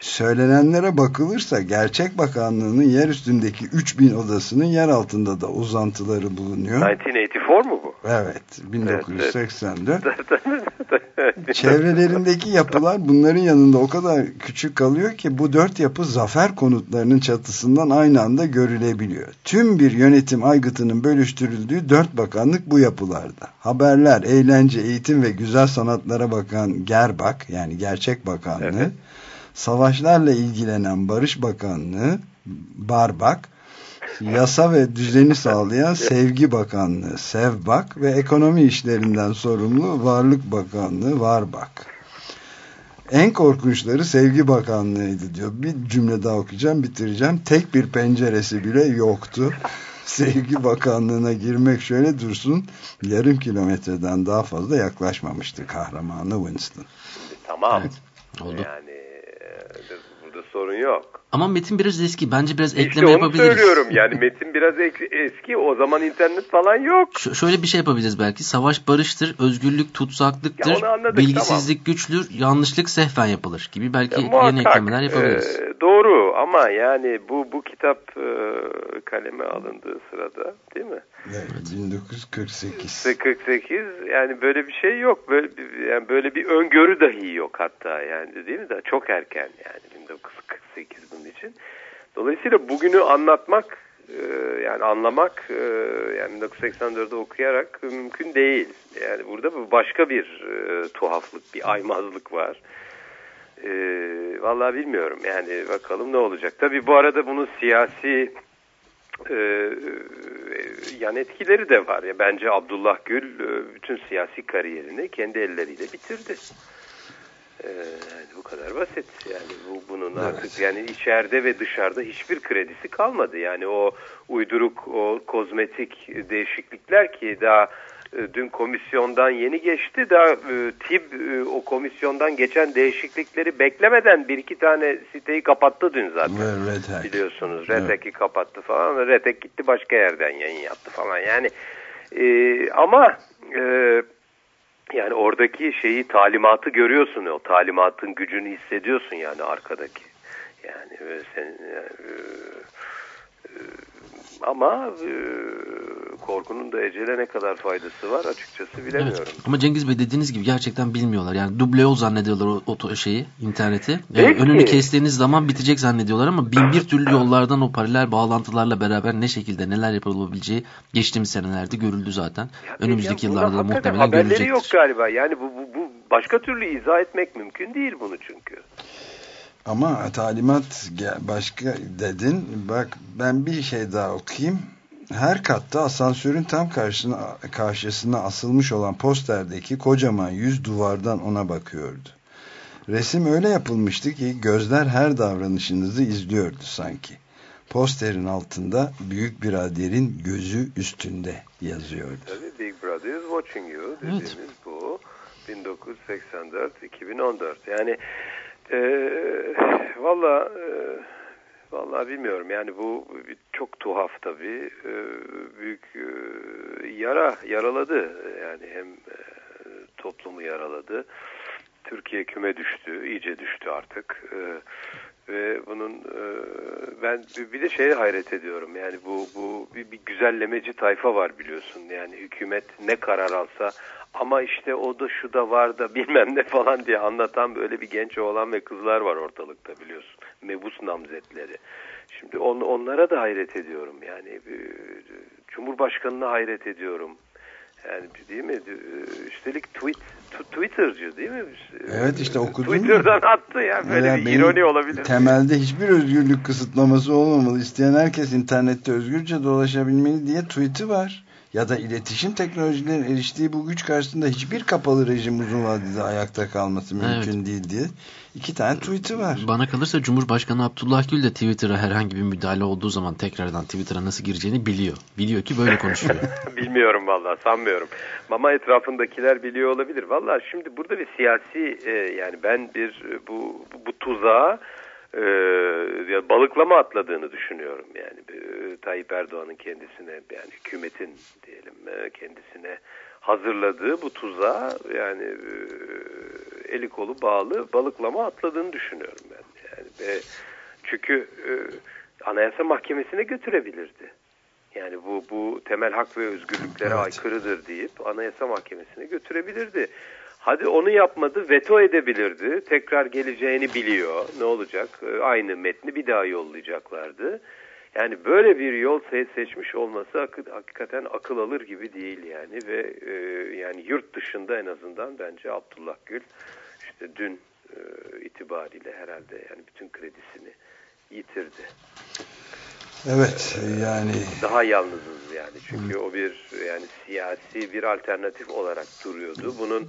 Söylenenlere bakılırsa gerçek bakanlığının yer üstündeki 3000 odasının yer altında da uzantıları bulunuyor. 1984 mu bu? Evet, 1984. <laughs> Evet. Çevrelerindeki yapılar bunların yanında o kadar küçük kalıyor ki bu dört yapı zafer konutlarının çatısından aynı anda görülebiliyor. Tüm bir yönetim aygıtının bölüştürüldüğü dört bakanlık bu yapılarda. Haberler, eğlence, eğitim ve güzel sanatlara bakan Gerbak yani Gerçek Bakanlığı, Evet. Savaşlarla ilgilenen Barış Bakanlığı, Barbak, yasa ve düzeni sağlayan Sevgi Bakanlığı Sevbak ve ekonomi işlerinden sorumlu Varlık Bakanlığı Varbak. En korkunçları Sevgi Bakanlığı'ydı diyor. Bir cümle daha okuyacağım bitireceğim. Tek bir penceresi bile yoktu. Sevgi Bakanlığı'na girmek şöyle dursun yarım kilometreden daha fazla yaklaşmamıştı kahramanı Winston. tamam. Evet, oldu. Yani sorun yok. Ama metin biraz eski. Bence biraz ekleme İşte onu yapabiliriz. söylüyorum yani <laughs> metin biraz eski o zaman internet falan yok. Ş- şöyle bir şey yapabiliriz belki. Savaş barıştır, özgürlük tutsaklıktır, Ya anladık, bilgisizlik güçlür, yanlışlık sehven yapılır gibi belki Ya yeni eklemeler yapabiliriz. e, doğru ama yani bu bu kitap e, kaleme alındığı sırada değil mi? Evet, 1948. Ve 48 yani böyle bir şey yok. Böyle yani böyle bir öngörü dahi yok hatta yani değil mi? Daha çok erken yani 1948 bunun için. Dolayısıyla bugünü anlatmak e, yani anlamak e, yani 1984'de okuyarak mümkün değil. Yani burada bu başka bir e, tuhaflık, bir aymazlık var. E, vallahi bilmiyorum yani bakalım ne olacak. Tabii bu arada bunun siyasi e, yan etkileri de var. Ya bence Abdullah Gül bütün siyasi kariyerini kendi elleriyle bitirdi. E, yani bu kadar basit. Yani bu bunun Evet. artık yani içeride ve dışarıda hiçbir kredisi kalmadı. Yani o uyduruk, o kozmetik değişiklikler ki daha e, dün komisyondan yeni geçti. Daha e, TİB e, o komisyondan geçen değişiklikleri beklemeden bir iki tane siteyi kapattı dün zaten Hack. biliyorsunuz. Evet. Redek'i kapattı falan ve Redek gitti başka yerden yayın yaptı falan. Yani e, ama e, yani oradaki şeyi talimatı görüyorsun. O talimatın gücünü hissediyorsun yani arkadaki. Yani e, sen e, e, ama e, korkunun da ecele ne kadar faydası var açıkçası bilemiyorum. Evet. Ama Cengiz Bey dediğiniz gibi gerçekten bilmiyorlar. Yani duble yol zannediyorlar o, o şeyi, interneti. Yani Peki. önünü kestiğiniz zaman bitecek zannediyorlar ama bin bir türlü yollardan o paralel bağlantılarla beraber ne şekilde neler yapılabileceği geçtiğimiz senelerde görüldü zaten. Ya Önümüzdeki ya yıllarda da muhtemelen haberleri görülecektir. yok galiba. Yani bu, bu, bu başka türlü izah etmek mümkün değil bunu çünkü. Ama talimat başka dedin. Bak ben bir şey daha okuyayım. Her katta asansörün tam karşısına, karşısına asılmış olan posterdeki kocaman yüz duvardan ona bakıyordu. Resim öyle yapılmıştı ki gözler her davranışınızı izliyordu sanki. Posterin altında büyük biraderin gözü üstünde yazıyordu. Tabii Big Brother is watching you dediğimiz bu 1984-2014 yani e, valla e, valla bilmiyorum. Yani bu çok tuhaf tabii. E, büyük e, yara yaraladı. Yani hem e, toplumu yaraladı. Türkiye küme düştü iyice düştü artık. E, ve bunun e, ben bir de şeye hayret ediyorum. Yani bu bu bir, bir güzellemeci tayfa var biliyorsun. Yani hükümet ne karar alsa ama işte o da şu da var da bilmem ne falan diye anlatan böyle bir genç oğlan ve kızlar var ortalıkta biliyorsun mebus namzetleri şimdi on, onlara da hayret ediyorum yani e, Cumhurbaşkanına hayret ediyorum yani değil mi? Üstelik tweet, Twitter'cı değil mi? Evet işte okudun mu? Twitter'dan attı ya böyle Veya bir ironi olabilir. Temelde hiçbir özgürlük kısıtlaması olmamalı. İsteyen herkes internette özgürce dolaşabilmeli diye tweet'i var. Ya da iletişim teknolojilerinin eriştiği bu güç karşısında hiçbir kapalı rejim uzun vadede ayakta kalması mümkün değil diye. iki tane tweet'i var. Bana kalırsa Cumhurbaşkanı Abdullah Gül de Twitter'a herhangi bir müdahale olduğu zaman tekrardan Twitter'a nasıl gireceğini biliyor. Biliyor ki böyle konuşuyor. <laughs> Bilmiyorum vallahi sanmıyorum. Ama etrafındakiler biliyor olabilir. Vallahi şimdi burada bir siyasi e, yani ben bir e, bu bu tuzağa e, ya balıklama atladığını düşünüyorum. Yani e, Tayyip Erdoğan'ın kendisine yani hükümetin diyelim e, kendisine hazırladığı bu tuzağa yani e, eli kolu bağlı balıklama atladığını düşünüyorum ben. Yani ve çünkü e, Anayasa Mahkemesi'ne götürebilirdi. Yani bu bu temel hak ve özgürlüklere Evet. aykırıdır deyip Anayasa Mahkemesi'ne götürebilirdi. Hadi onu yapmadı, veto edebilirdi. Tekrar geleceğini biliyor. Ne olacak? Ee, Aynı metni bir daha yollayacaklardı. Yani böyle bir yol se- seçmiş olması hakikaten akıl alır gibi değil yani ve e, yani yurt dışında en azından bence Abdullah Gül işte dün e, itibariyle herhalde yani bütün kredisini yitirdi. Evet yani Daha yalnızız yani çünkü o bir yani siyasi bir alternatif olarak duruyordu. Bunun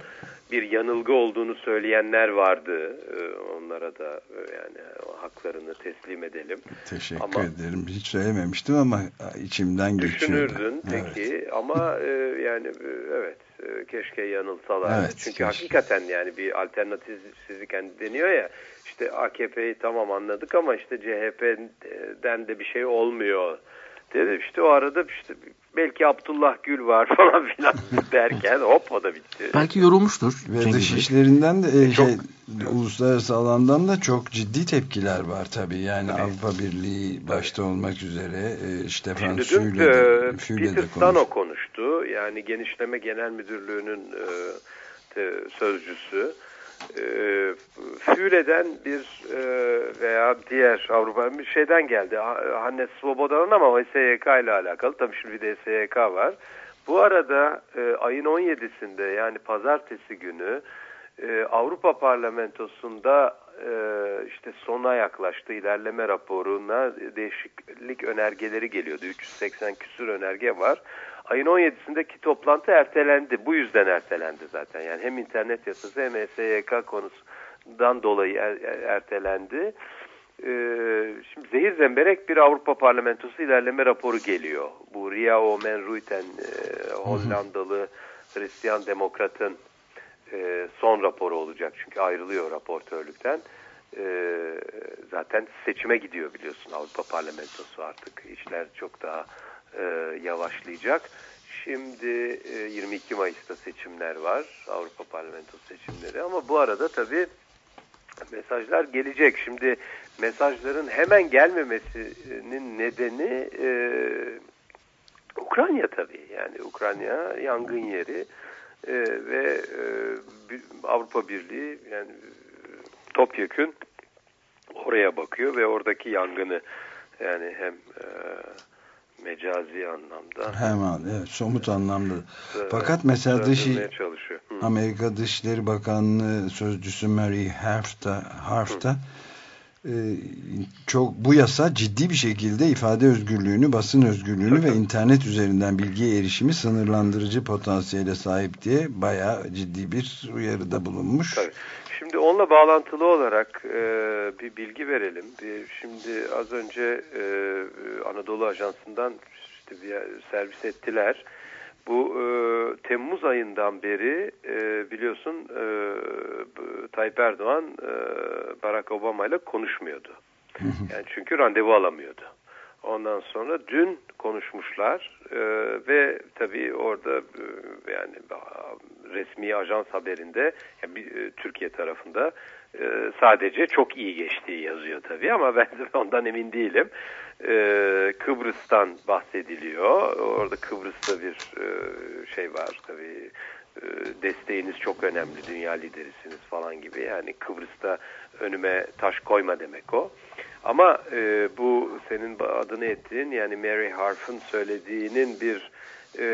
bir yanılgı olduğunu söyleyenler vardı. E, onlara da e, yani haklarını teslim edelim. Teşekkür Ama- ederim. Hiç söylememiştim ama içimden geçiyordu. Düşünürdün Evet. peki ama e, yani e, evet e, keşke yanılsalar. Evet, Çünkü keşke. hakikaten yani bir alternatifsizlik hani deniyor ya işte AKP'yi tamam anladık ama işte CHP'den de bir şey olmuyor. Dedim işte o arada işte belki Abdullah Gül var <laughs> falan filan <laughs> derken hop o da bitti. Belki yorulmuştur. Ve Cengiz dış işlerinden de e, Çok- şey, uluslararası alandan da çok ciddi tepkiler var tabii. Yani Tabii. Avrupa Birliği başta olmak üzere e, Stefan Füle de, e, Füle Peter de Stano konuştu. konuştu. Yani Genişleme Genel Müdürlüğü'nün e, te- sözcüsü. E, Füle'den bir e, veya diğer Avrupa bir şeyden geldi. Ha- Hannes Svoboda'nın ama SYK ile alakalı. Tabii şimdi bir de SYK var. Bu arada e, ayın 17'sinde yani pazartesi günü e, Avrupa Parlamentosu'nda e, işte sona yaklaştı ilerleme raporuna değişiklik önergeleri geliyordu. 380 küsur önerge var. Ayın 17'sindeki toplantı ertelendi. Bu yüzden ertelendi zaten. Yani hem internet yasası hem SYK konusundan dolayı er- er- ertelendi. Ee, şimdi zehir zemberek bir Avrupa Parlamentosu ilerleme raporu geliyor. Bu Ria Omen Ruiten e, Hollandalı Hristiyan Demokrat'ın e, son raporu olacak. Çünkü ayrılıyor raportörlükten. E, zaten seçime gidiyor biliyorsun Avrupa Parlamentosu artık. işler çok daha e, yavaşlayacak. Şimdi e, 22 Mayıs'ta seçimler var. Avrupa Parlamentosu seçimleri. Ama bu arada tabii mesajlar gelecek. Şimdi mesajların hemen gelmemesinin nedeni e, Ukrayna tabii. Yani Ukrayna yangın yeri e, ve e, Avrupa Birliği yani topyekün oraya bakıyor ve oradaki yangını yani hem e, mecazi anlamda Hemen evet, somut anlamda. Fakat mesela dışı. Amerika Dışişleri Bakanlığı Sözcüsü Mary Harf'ta, Harf'ta e, çok bu yasa ciddi bir şekilde ifade özgürlüğünü, basın özgürlüğünü ve internet üzerinden bilgiye erişimi sınırlandırıcı potansiyele sahip diye bayağı ciddi bir uyarıda bulunmuş. Tabii. Şimdi onunla bağlantılı olarak e, bir bilgi verelim. Bir, şimdi az önce e, Anadolu Ajansı'ndan işte bir servis ettiler. Bu e, Temmuz ayından beri e, biliyorsun e, Tayyip Erdoğan e, Barack Obama ile konuşmuyordu. Yani çünkü randevu alamıyordu. Ondan sonra dün konuşmuşlar e, ve tabii orada e, yani resmi ajans haberinde yani e, Türkiye tarafında e, sadece çok iyi geçtiği yazıyor tabii ama ben de <laughs> ondan emin değilim. E, Kıbrıs'tan bahsediliyor. Orada Kıbrıs'ta bir e, şey var tabii e, desteğiniz çok önemli dünya liderisiniz falan gibi yani Kıbrıs'ta önüme taş koyma demek o. Ama e, bu senin adını ettiğin yani Mary Harf'ın söylediğinin bir e,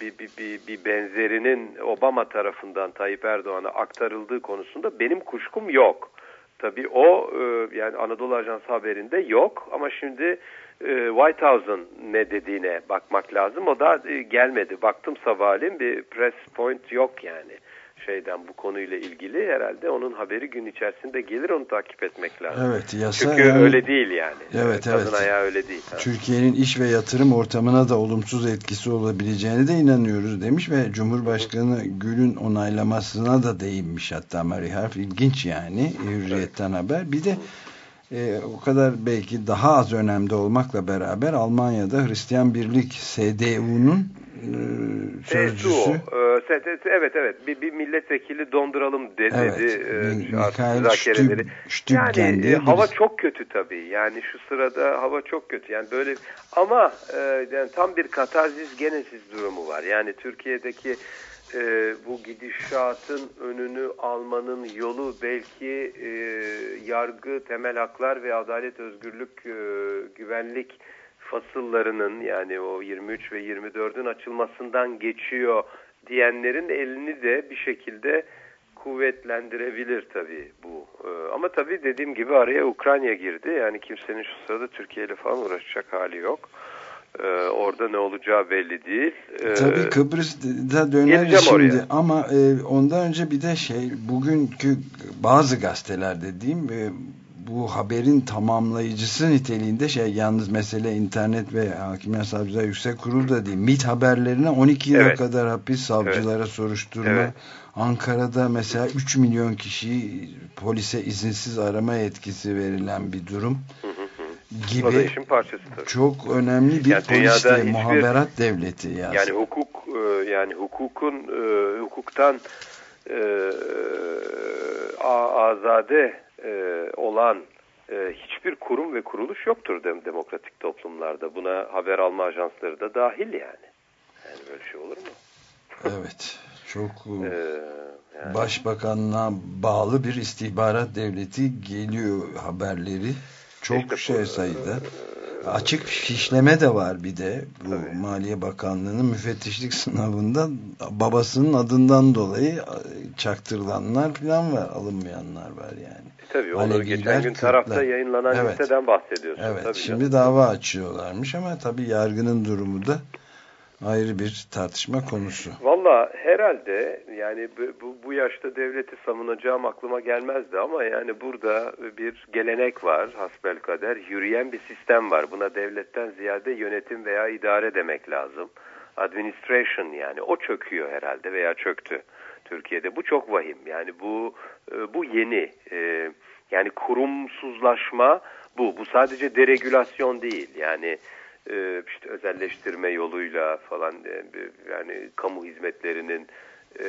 bir, bir, bir, bir benzerinin Obama tarafından Tayyip Erdoğan'a aktarıldığı konusunda benim kuşkum yok. Tabii o e, yani Anadolu Ajansı haberinde yok ama şimdi e, White House'un ne dediğine bakmak lazım. O da e, gelmedi. Baktım sabahleyin bir press point yok yani şeyden bu konuyla ilgili herhalde onun haberi gün içerisinde gelir onu takip etmek lazım. Evet, yasa Çünkü yani- öyle değil yani. Evet, Kadın evet. ayağı öyle değil. Türkiye'nin iş ve yatırım ortamına da olumsuz etkisi olabileceğine de inanıyoruz demiş ve Cumhurbaşkanı Gül'ün onaylamasına da değinmiş hatta Mary Harf. İlginç yani hürriyetten haber. Bir de e, o kadar belki daha az önemli olmakla beraber Almanya'da Hristiyan Birlik SDU'nun sözcüsü TSU, e, evet evet bir, bir milletvekili donduralım de, Evet, dedi e, şu artık Mikael. Stüb- Stübgen Yani e, hava birisi. çok kötü tabii. Yani şu sırada hava çok kötü. Yani böyle ama e, yani tam bir katarzis genesis durumu var. Yani Türkiye'deki e, bu gidişatın önünü almanın yolu belki e, yargı, temel haklar ve adalet, özgürlük, e, güvenlik fasıllarının yani o 23 ve 24'ün açılmasından geçiyor diyenlerin elini de bir şekilde kuvvetlendirebilir tabii bu. Ee, ama tabii dediğim gibi araya Ukrayna girdi. Yani kimsenin şu sırada Türkiye ile falan uğraşacak hali yok. E, orada ne olacağı belli değil. E, Tabii Kıbrıs'ta döneriz şimdi oraya. ama e, ondan önce bir de şey bugünkü bazı gazetelerde diyeyim e, bu haberin tamamlayıcısı niteliğinde şey yalnız mesele internet ve Hakimiyet Savcılar Yüksek Kurulu da değil. MIT haberlerine 12 yıla Evet. kadar hapis savcılara soruşturma. Evet. Ankara'da mesela 3 milyon kişiyi polise izinsiz arama yetkisi verilen bir durum gibi çok önemli bir Yani polis de, hiçbir- muhaberat devleti yani. Yani hukuk e, yani hukukun e, hukuktan e, azade e, olan e, hiçbir kurum ve kuruluş yoktur dem demokratik toplumlarda. Buna haber alma ajansları da dahil yani. Yani böyle şey olur mu? Evet. Çok <laughs> E, yani, Başbakanlığa bağlı bir istihbarat devleti geliyor haberleri. Çok İşte şey sayıda. Açık fişleme de var bir de bu Tabii. Maliye Bakanlığı'nın müfettişlik sınavında babasının adından dolayı e, çaktırılanlar falan var, alınmayanlar var yani. tabii onları Aleviler, geçen gün tarafta Kürtler. yayınlanan Evet. listeden bahsediyorsun. Evet, tabii şimdi canım. dava açıyorlarmış ama tabii yargının durumu da ayrı bir tartışma konusu. Valla herhalde yani bu, bu, yaşta devleti savunacağım aklıma gelmezdi ama yani burada bir gelenek var hasbelkader yürüyen bir sistem var. Buna devletten ziyade yönetim veya idare demek lazım. Administration yani o çöküyor herhalde veya çöktü Türkiye'de. Bu çok vahim yani bu e, bu yeni e, yani kurumsuzlaşma bu. Bu sadece deregülasyon değil yani e, işte özelleştirme yoluyla falan e, yani kamu hizmetlerinin e,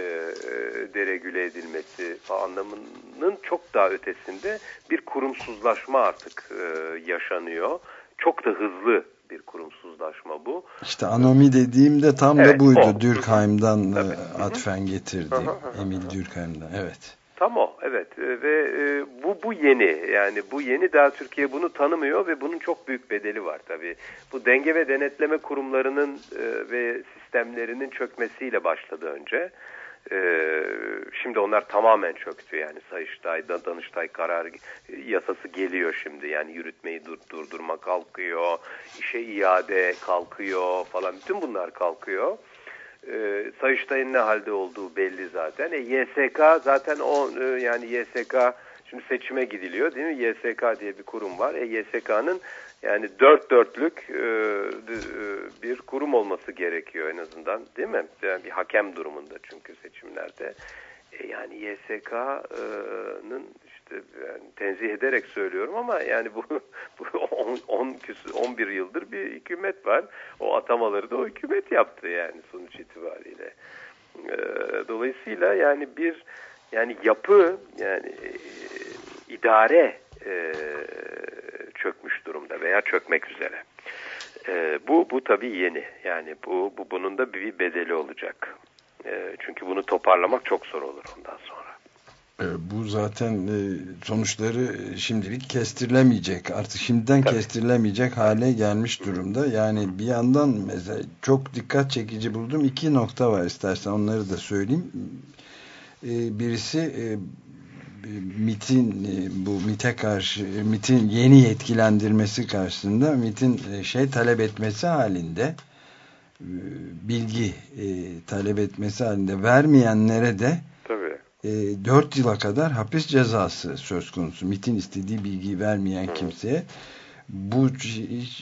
deregüle edilmesi anlamının çok daha ötesinde bir kurumsuzlaşma artık e, yaşanıyor. Çok da hızlı bir kurumsuzlaşma bu. İşte anomi dediğimde tam Evet, da buydu. o. Durkheim'dan Tabii. atfen getirdiğim. Emil Durkheim'dan. Evet. Tam o evet E, ve e, bu bu yeni yani bu yeni daha Türkiye bunu tanımıyor ve bunun çok büyük bedeli var tabi. Bu denge ve denetleme kurumlarının e, ve sistemlerinin çökmesiyle başladı önce. E, şimdi onlar tamamen çöktü yani Sayıştay, Da- Danıştay karar yasası geliyor şimdi yani yürütmeyi dur, durdurma kalkıyor, işe iade kalkıyor falan bütün bunlar kalkıyor. E, Sayıştay'ın ne halde olduğu belli zaten. E, YSK zaten o e, yani YSK şimdi seçime gidiliyor değil mi? YSK diye bir kurum var. E, YSK'nın yani dört dörtlük e, e, bir kurum olması gerekiyor en azından değil mi? Yani bir hakem durumunda çünkü seçimlerde. E, yani YSK'nın işte yani tenzih ederek söylüyorum ama yani bu, <laughs> bu 10, 10 küsur, 11 yıldır bir hükümet var. O atamaları da o hükümet yaptı yani sonuç itibariyle. E, dolayısıyla yani bir yani yapı yani e, idare e, çökmüş durumda veya çökmek üzere. E, bu bu tabii yeni. Yani bu, bu bunun da bir bedeli olacak. E, çünkü bunu toparlamak çok zor olur ondan sonra. E, bu zaten e, sonuçları şimdilik kestirilemeyecek. Artık şimdiden Tabii. kestirilemeyecek hale gelmiş durumda. Yani bir yandan mesela çok dikkat çekici buldum. iki nokta var istersen onları da söyleyeyim. E, birisi e, MIT'in e, bu MIT'e karşı MIT'in yeni yetkilendirmesi karşısında MIT'in e, şey talep etmesi halinde e, bilgi e, talep etmesi halinde vermeyenlere de e, 4 yıla kadar hapis cezası söz konusu. MIT'in istediği bilgiyi vermeyen kimseye bu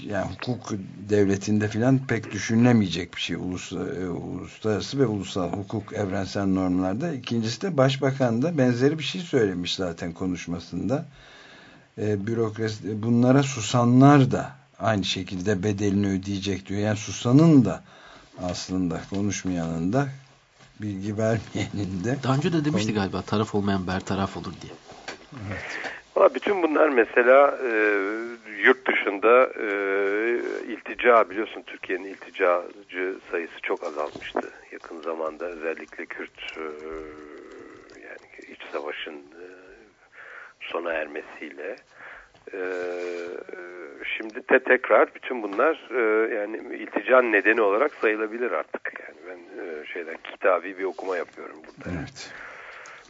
yani hukuk devletinde filan pek düşünülemeyecek bir şey e, uluslararası ve ulusal hukuk evrensel normlarda. İkincisi de başbakan da benzeri bir şey söylemiş zaten konuşmasında. E, bürokrasi bunlara susanlar da aynı şekilde bedelini ödeyecek diyor. Yani susanın da aslında konuşmayanın da bilgi vermeyenin de Daha önce de demişti galiba taraf olmayan bertaraf olur diye. Valla bütün bunlar mesela e, yurt dışında e, iltica biliyorsun Türkiye'nin ilticacı sayısı çok azalmıştı. Yakın zamanda özellikle Kürt e, yani iç savaşın e, sona ermesiyle e, şimdi de tekrar bütün bunlar e, yani iltica nedeni olarak sayılabilir artık. Yani ben e, şeyden kitabi bir okuma yapıyorum burada. evet.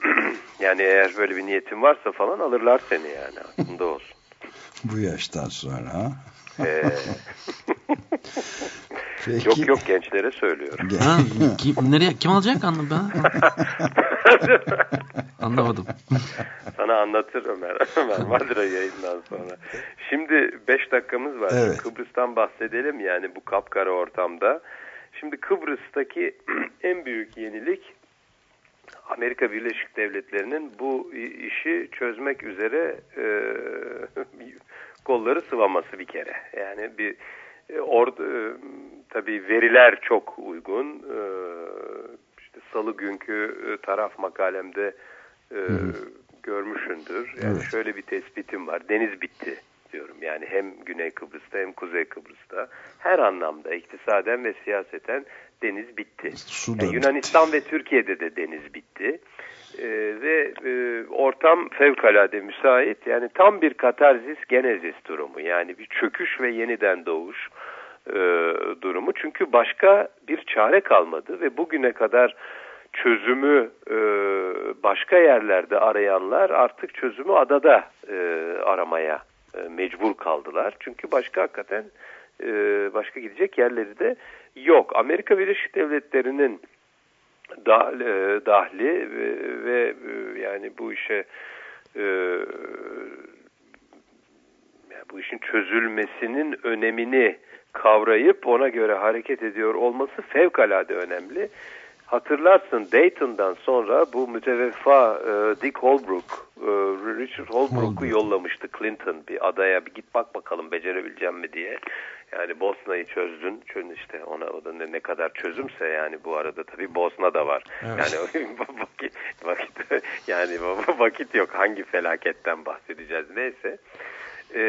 <clears throat> Yani eğer böyle bir niyetin varsa falan alırlar seni yani aklında olsun. bu yaştan sonra? Ee, <laughs> Peki. yok yok gençlere söylüyorum. Ha, <laughs> kim, nereye, kim alacak anladım ben? <laughs> Anlamadım. Sana anlatır Ömer. Ömer Madra yayından sonra. Şimdi 5 dakikamız var. Evet. Kıbrıs'tan bahsedelim yani bu kapkara ortamda. Şimdi Kıbrıs'taki <clears throat> en büyük yenilik Amerika Birleşik Devletleri'nin bu işi çözmek üzere e, kolları sıvaması bir kere. Yani bir e, orada e, tabii veriler çok uygun. E, işte salı günkü e, taraf makalemde e, görmüşündür. Yani Evet. şöyle bir tespitim var. Deniz bitti diyorum. Yani hem Güney Kıbrıs'ta hem Kuzey Kıbrıs'ta her anlamda iktisaden ve siyaseten deniz bitti. Su Yani Yunanistan ve Türkiye'de de deniz bitti. Ee, ve e, ortam fevkalade müsait. Yani tam bir katarzis genezis durumu. Yani bir çöküş ve yeniden doğuş e, durumu. Çünkü başka bir çare kalmadı ve bugüne kadar çözümü e, başka yerlerde arayanlar artık çözümü adada e, aramaya e, mecbur kaldılar. Çünkü başka hakikaten e, başka gidecek yerleri de yok. Amerika Birleşik Devletleri'nin dahli, e, dahli ve, ve e, yani bu işe e, bu işin çözülmesinin önemini kavrayıp ona göre hareket ediyor olması fevkalade önemli. Hatırlarsın Dayton'dan sonra bu müteveffa e, Dick Holbrook, e, Richard Holbrook'u Holbrooke. yollamıştı Clinton bir adaya bir git bak bakalım becerebileceğim mi diye. Yani Bosna'yı çözdün. Çözün işte ona o da ne, ne kadar çözümse yani bu arada tabii Bosna da var. Evet. Yani <laughs> vakit, vakit yani vakit yok. Hangi felaketten bahsedeceğiz neyse. Ee,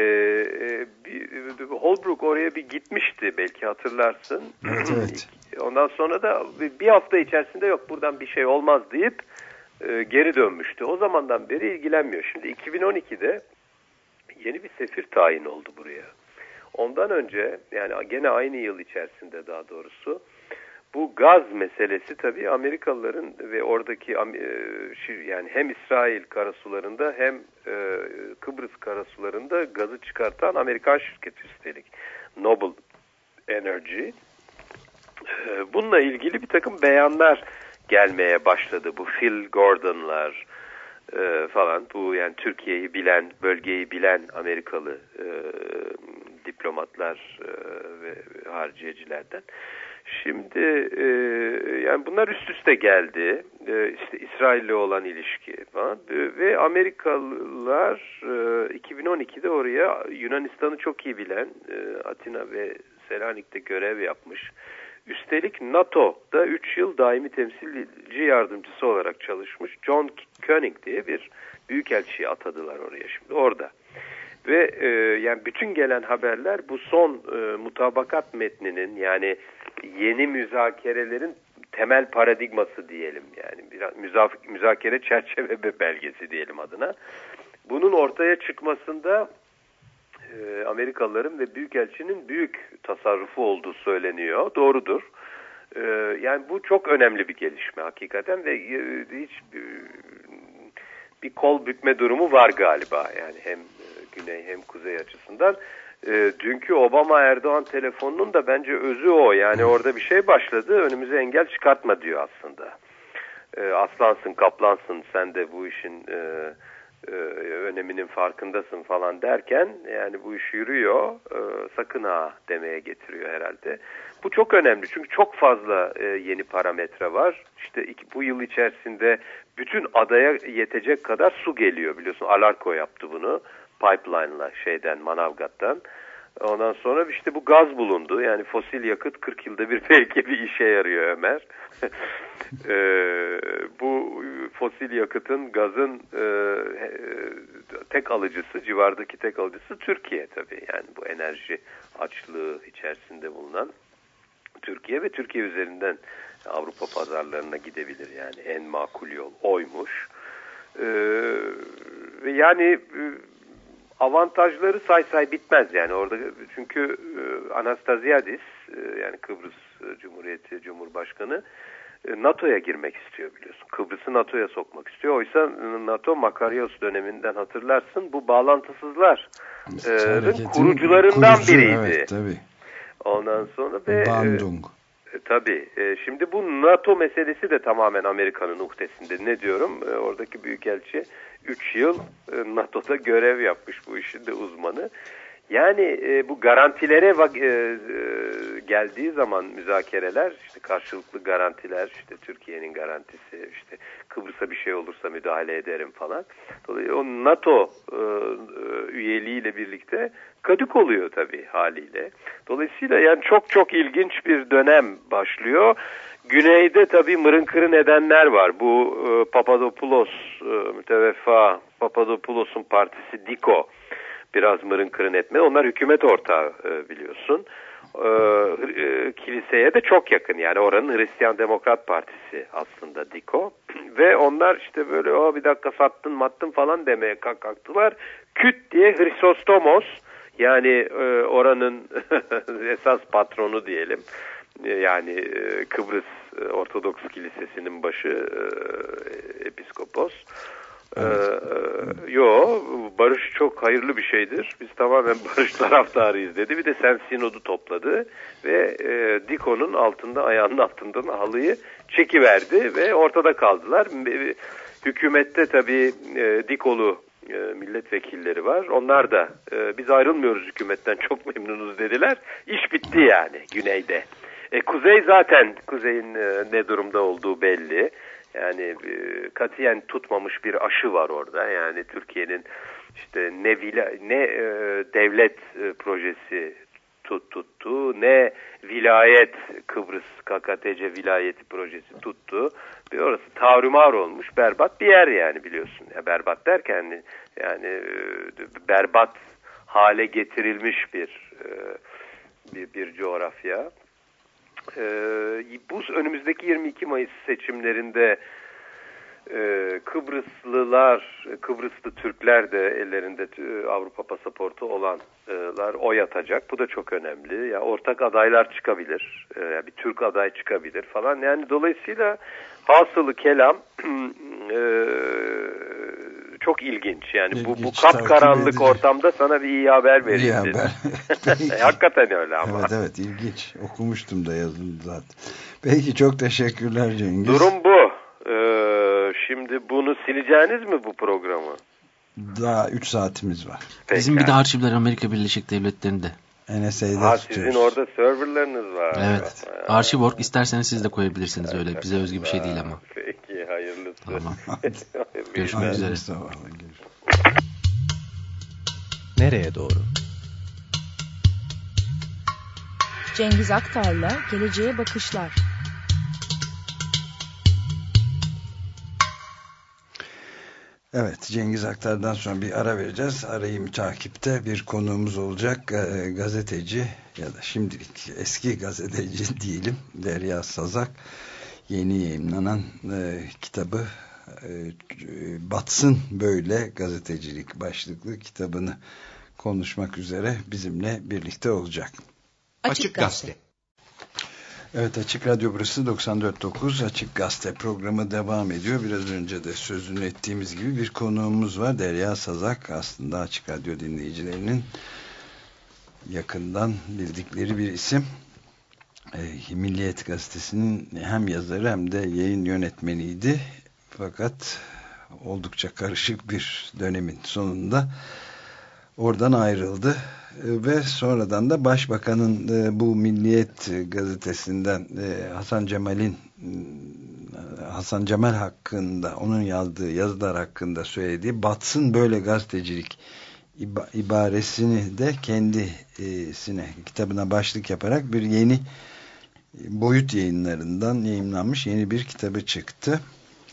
e, bir, Holbrook oraya bir gitmişti belki hatırlarsın. Evet, evet. <clears throat> Ondan sonra da bir- bir hafta içerisinde yok buradan bir şey olmaz deyip e, geri dönmüştü. O zamandan beri ilgilenmiyor. Şimdi 2012'de yeni bir sefir tayin oldu buraya. Ondan önce yani gene aynı yıl içerisinde daha doğrusu bu gaz meselesi tabii Amerikalıların ve oradaki e, yani hem İsrail karasularında hem e, Kıbrıs karasularında gazı çıkartan Amerikan şirketi üstelik Noble Energy. E, Bununla ilgili bir takım beyanlar gelmeye başladı. Bu Phil Gordon'lar e, falan bu yani Türkiye'yi bilen, bölgeyi bilen Amerikalı e, diplomatlar e, ve hariciyecilerden. Şimdi e, yani bunlar üst üste geldi. E, işte İsrail'le olan ilişki falan E, ve Amerikalılar e, 2012'de oraya Yunanistan'ı çok iyi bilen e, Atina ve Selanik'te görev yapmış. Üstelik NATO'da 3 yıl daimi temsilci yardımcısı olarak çalışmış John Koenig diye bir büyükelçiyi atadılar oraya şimdi orada. Ve e, yani bütün gelen haberler bu son e, mutabakat metninin yani yeni müzakerelerin temel paradigması diyelim yani biraz müzaf- müzakere çerçeve <laughs> belgesi diyelim adına. Bunun ortaya çıkmasında e, Amerikalıların ve Büyükelçinin büyük tasarrufu olduğu söyleniyor. Doğrudur. E, yani bu çok önemli bir gelişme hakikaten ve e, hiç e, bir kol bükme durumu var galiba. Yani hem güney hem kuzey açısından. E, dünkü Obama Erdoğan telefonunun da bence özü o. Yani orada bir şey başladı. Önümüze engel çıkartma diyor aslında. E, aslansın, kaplansın. Sen de bu işin e, e, öneminin farkındasın falan derken yani bu iş yürüyor. E, sakın ha demeye getiriyor herhalde. Bu çok önemli çünkü çok fazla e, yeni parametre var. İşte iki, bu yıl içerisinde bütün adaya yetecek kadar su geliyor biliyorsun. Alarko yaptı bunu pipeline'la şeyden Manavgat'tan. Ondan sonra işte bu gaz bulundu. Yani fosil yakıt 40 yılda bir <laughs> belki bir işe yarıyor Ömer. <laughs> Ee, bu fosil yakıtın, gazın e, e, tek alıcısı, civardaki tek alıcısı Türkiye tabii. Yani bu enerji açlığı içerisinde bulunan Türkiye ve Türkiye üzerinden Avrupa pazarlarına gidebilir. Yani en makul yol oymuş. Ee, ve yani e, avantajları say say bitmez yani orada çünkü e, Anastasiadis e, yani Kıbrıs e, Cumhuriyeti Cumhurbaşkanı e, NATO'ya girmek istiyor biliyorsun. Kıbrıs'ı NATO'ya sokmak istiyor. Oysa NATO Makarios döneminden hatırlarsın bu bağlantısızlar e, kurucularından kurucu, biriydi. Evet, tabii. Ondan sonra ve Bandung. e, tabii e, şimdi bu NATO meselesi de tamamen Amerika'nın uhdesinde. Ne diyorum? E, oradaki büyükelçi 3 yıl e, NATO'da görev yapmış bu işin de uzmanı. Yani e, bu garantilere e, geldiği zaman müzakereler işte karşılıklı garantiler işte Türkiye'nin garantisi işte Kıbrıs'a bir şey olursa müdahale ederim falan. Dolayısıyla o NATO üyeliğiyle birlikte kadük oluyor tabii haliyle. Dolayısıyla yani çok çok ilginç bir dönem başlıyor. Güneyde tabii mırın kırın edenler var. Bu e, Papadopoulos, e, müteveffa Papadopoulos'un partisi DIKO biraz mırın kırın etme. Onlar hükümet ortağı e, biliyorsun. E, e, kiliseye de çok yakın yani oranın Hristiyan Demokrat Partisi aslında DIKO. <clears throat> Ve onlar işte böyle o bir dakika sattın mattın falan demeye kalktılar. Küt diye Hristostomos yani e, oranın <laughs> esas patronu diyelim. E, yani e, Kıbrıs e, Ortodoks Kilisesi'nin başı episkopos. Ee, yo barış çok hayırlı bir şeydir. Biz tamamen <laughs> barış taraftarıyız dedi. Bir de sen sinodu topladı ve e, Diko'nun altında ayağının altından halıyı çekiverdi ve ortada kaldılar. Hükümette tabii e, Dikolu e, milletvekilleri var. Onlar da e, biz ayrılmıyoruz hükümetten çok memnunuz dediler. İş bitti yani güneyde. E, kuzey zaten kuzeyin e, ne durumda olduğu belli. Yani e, katiyen tutmamış bir aşı var orada. Yani Türkiye'nin işte ne vila, ne e, devlet e, projesi tut, tuttu, ne vilayet Kıbrıs KKTC vilayeti projesi tuttu. Bir orası tavrımar olmuş, berbat bir yer yani biliyorsun. Ya berbat derken yani e, berbat hale getirilmiş bir e, bir, bir coğrafya. Ee, bu önümüzdeki 22 Mayıs seçimlerinde e, Kıbrıslılar, Kıbrıslı Türkler de ellerinde e, Avrupa pasaportu olanlar oy atacak. Bu da çok önemli. Ya ortak adaylar çıkabilir. E, bir Türk aday çıkabilir falan. Yani dolayısıyla hasılı kelam <clears throat> e, çok ilginç. Yani ilginç, bu, bu kapkaranlık ortamda sana bir iyi haber vereyim. İyi haber. <laughs> Hakikaten öyle ama. Evet evet ilginç. Okumuştum da yazdım zaten. Peki çok teşekkürler Cengiz. Durum bu. Ee, şimdi bunu sileceğiniz mi bu programı? Daha 3 saatimiz var. Peki. Bizim bir de arşivler Amerika Birleşik Devletleri'nde. NSA'da ha, sizin orada serverlarınız var. Evet. Arşiv.org isterseniz siz de koyabilirsiniz evet, öyle. Bize özgü bir şey değil ama. Peki hayırlısı. Tamam. <laughs> Görüşmek üzere. Nereye doğru? Cengiz Aktar'la Geleceğe Bakışlar. Evet Cengiz Aktar'dan sonra bir ara vereceğiz. Arayı takipte bir konuğumuz olacak. Gazeteci ya da şimdilik eski gazeteci <laughs> diyelim Derya Sazak. Yeni yayınlanan e, kitabı e, Batsın Böyle Gazetecilik başlıklı kitabını konuşmak üzere bizimle birlikte olacak. Açık Gazete. Evet Açık Radyo burası 94.9 Açık Gazete programı devam ediyor. Biraz önce de sözünü ettiğimiz gibi bir konuğumuz var. Derya Sazak aslında Açık Radyo dinleyicilerinin yakından bildikleri bir isim. E, Milliyet Gazetesi'nin hem yazarı hem de yayın yönetmeniydi. Fakat oldukça karışık bir dönemin sonunda oradan ayrıldı ve sonradan da Başbakan'ın e, bu Milliyet gazetesinden e, Hasan Cemal'in Hasan Cemal hakkında onun yazdığı yazılar hakkında söylediği batsın böyle gazetecilik ibaresini de kendisine kitabına başlık yaparak bir yeni boyut yayınlarından yayınlanmış yeni bir kitabı çıktı.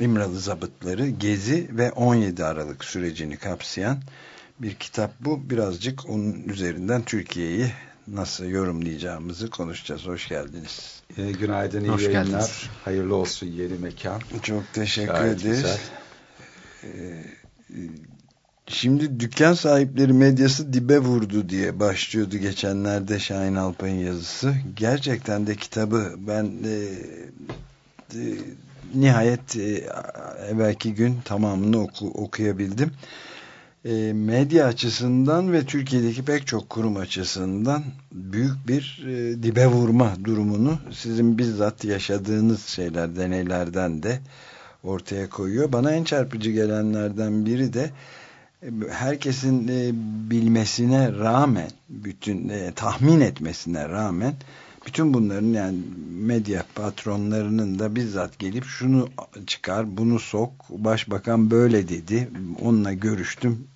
İmralı Zabıtları Gezi ve 17 Aralık sürecini kapsayan bir kitap bu. Birazcık onun üzerinden Türkiye'yi nasıl yorumlayacağımızı konuşacağız. Hoş geldiniz. E, günaydın, iyi Hoş yayınlar. Geldiniz. Hayırlı olsun yeni mekan. Çok teşekkür Gayet ederiz. Ee, şimdi dükkan sahipleri medyası dibe vurdu diye başlıyordu geçenlerde Şahin Alpay'ın yazısı. Gerçekten de kitabı ben e, nihayet e, belki gün tamamını oku, okuyabildim. E, medya açısından ve Türkiye'deki pek çok kurum açısından büyük bir e, dibe vurma durumunu sizin bizzat yaşadığınız şeyler, deneylerden de ortaya koyuyor. Bana en çarpıcı gelenlerden biri de e, herkesin e, bilmesine rağmen, bütün e, tahmin etmesine rağmen bütün bunların yani medya patronlarının da bizzat gelip şunu çıkar bunu sok başbakan böyle dedi onunla görüştüm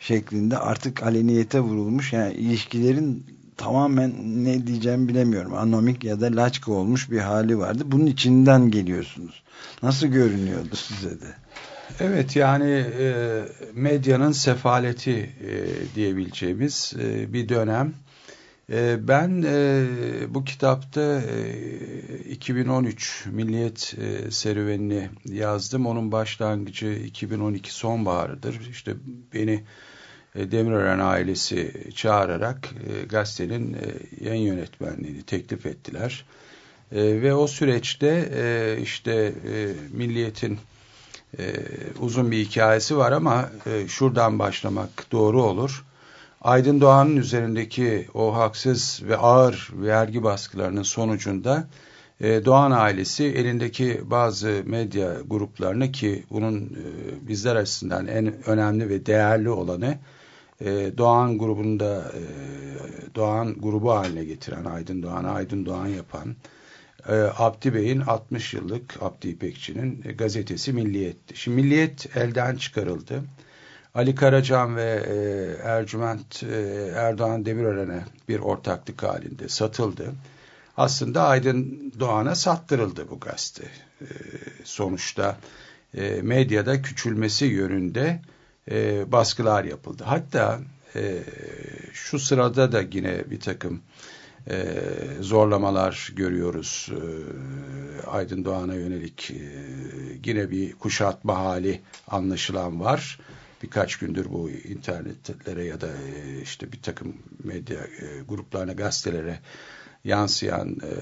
şeklinde artık aleniyete vurulmuş. Yani ilişkilerin tamamen ne diyeceğim bilemiyorum. Anomik ya da laçka olmuş bir hali vardı. Bunun içinden geliyorsunuz. Nasıl görünüyordu size de? Evet yani e, medyanın sefaleti e, diyebileceğimiz e, bir dönem ben e, bu kitapta 2013 e, Milliyet e, serüvenini yazdım. Onun başlangıcı 2012 sonbaharıdır. İşte beni Demirören ailesi çağırarak gazetenin yayın yönetmenliğini teklif ettiler. Ve o süreçte işte Milliyet'in uzun bir hikayesi var ama şuradan başlamak doğru olur. Aydın Doğan'ın üzerindeki o haksız ve ağır vergi baskılarının sonucunda e, Doğan ailesi elindeki bazı medya gruplarını ki bunun e, bizler açısından en önemli ve değerli olanı e, Doğan grubunda Doğan grubu haline getiren Aydın Doğan, Aydın Doğan yapan Abdi Bey'in 60 yıllık Abdi İpekçi'nin e, gazetesi Milliyet'ti. Şimdi Milliyet elden çıkarıldı. Ali Karacan ve e, Ercüment e, Erdoğan Demirören'e bir ortaklık halinde satıldı. Aslında Aydın Doğan'a sattırıldı bu gazete. E, sonuçta e, medyada küçülmesi yönünde e, baskılar yapıldı. Hatta e, şu sırada da yine bir takım e, zorlamalar görüyoruz. E, Aydın Doğan'a yönelik e, yine bir kuşatma hali anlaşılan var birkaç gündür bu internetlere ya da e, işte bir takım medya e, gruplarına, gazetelere yansıyan e,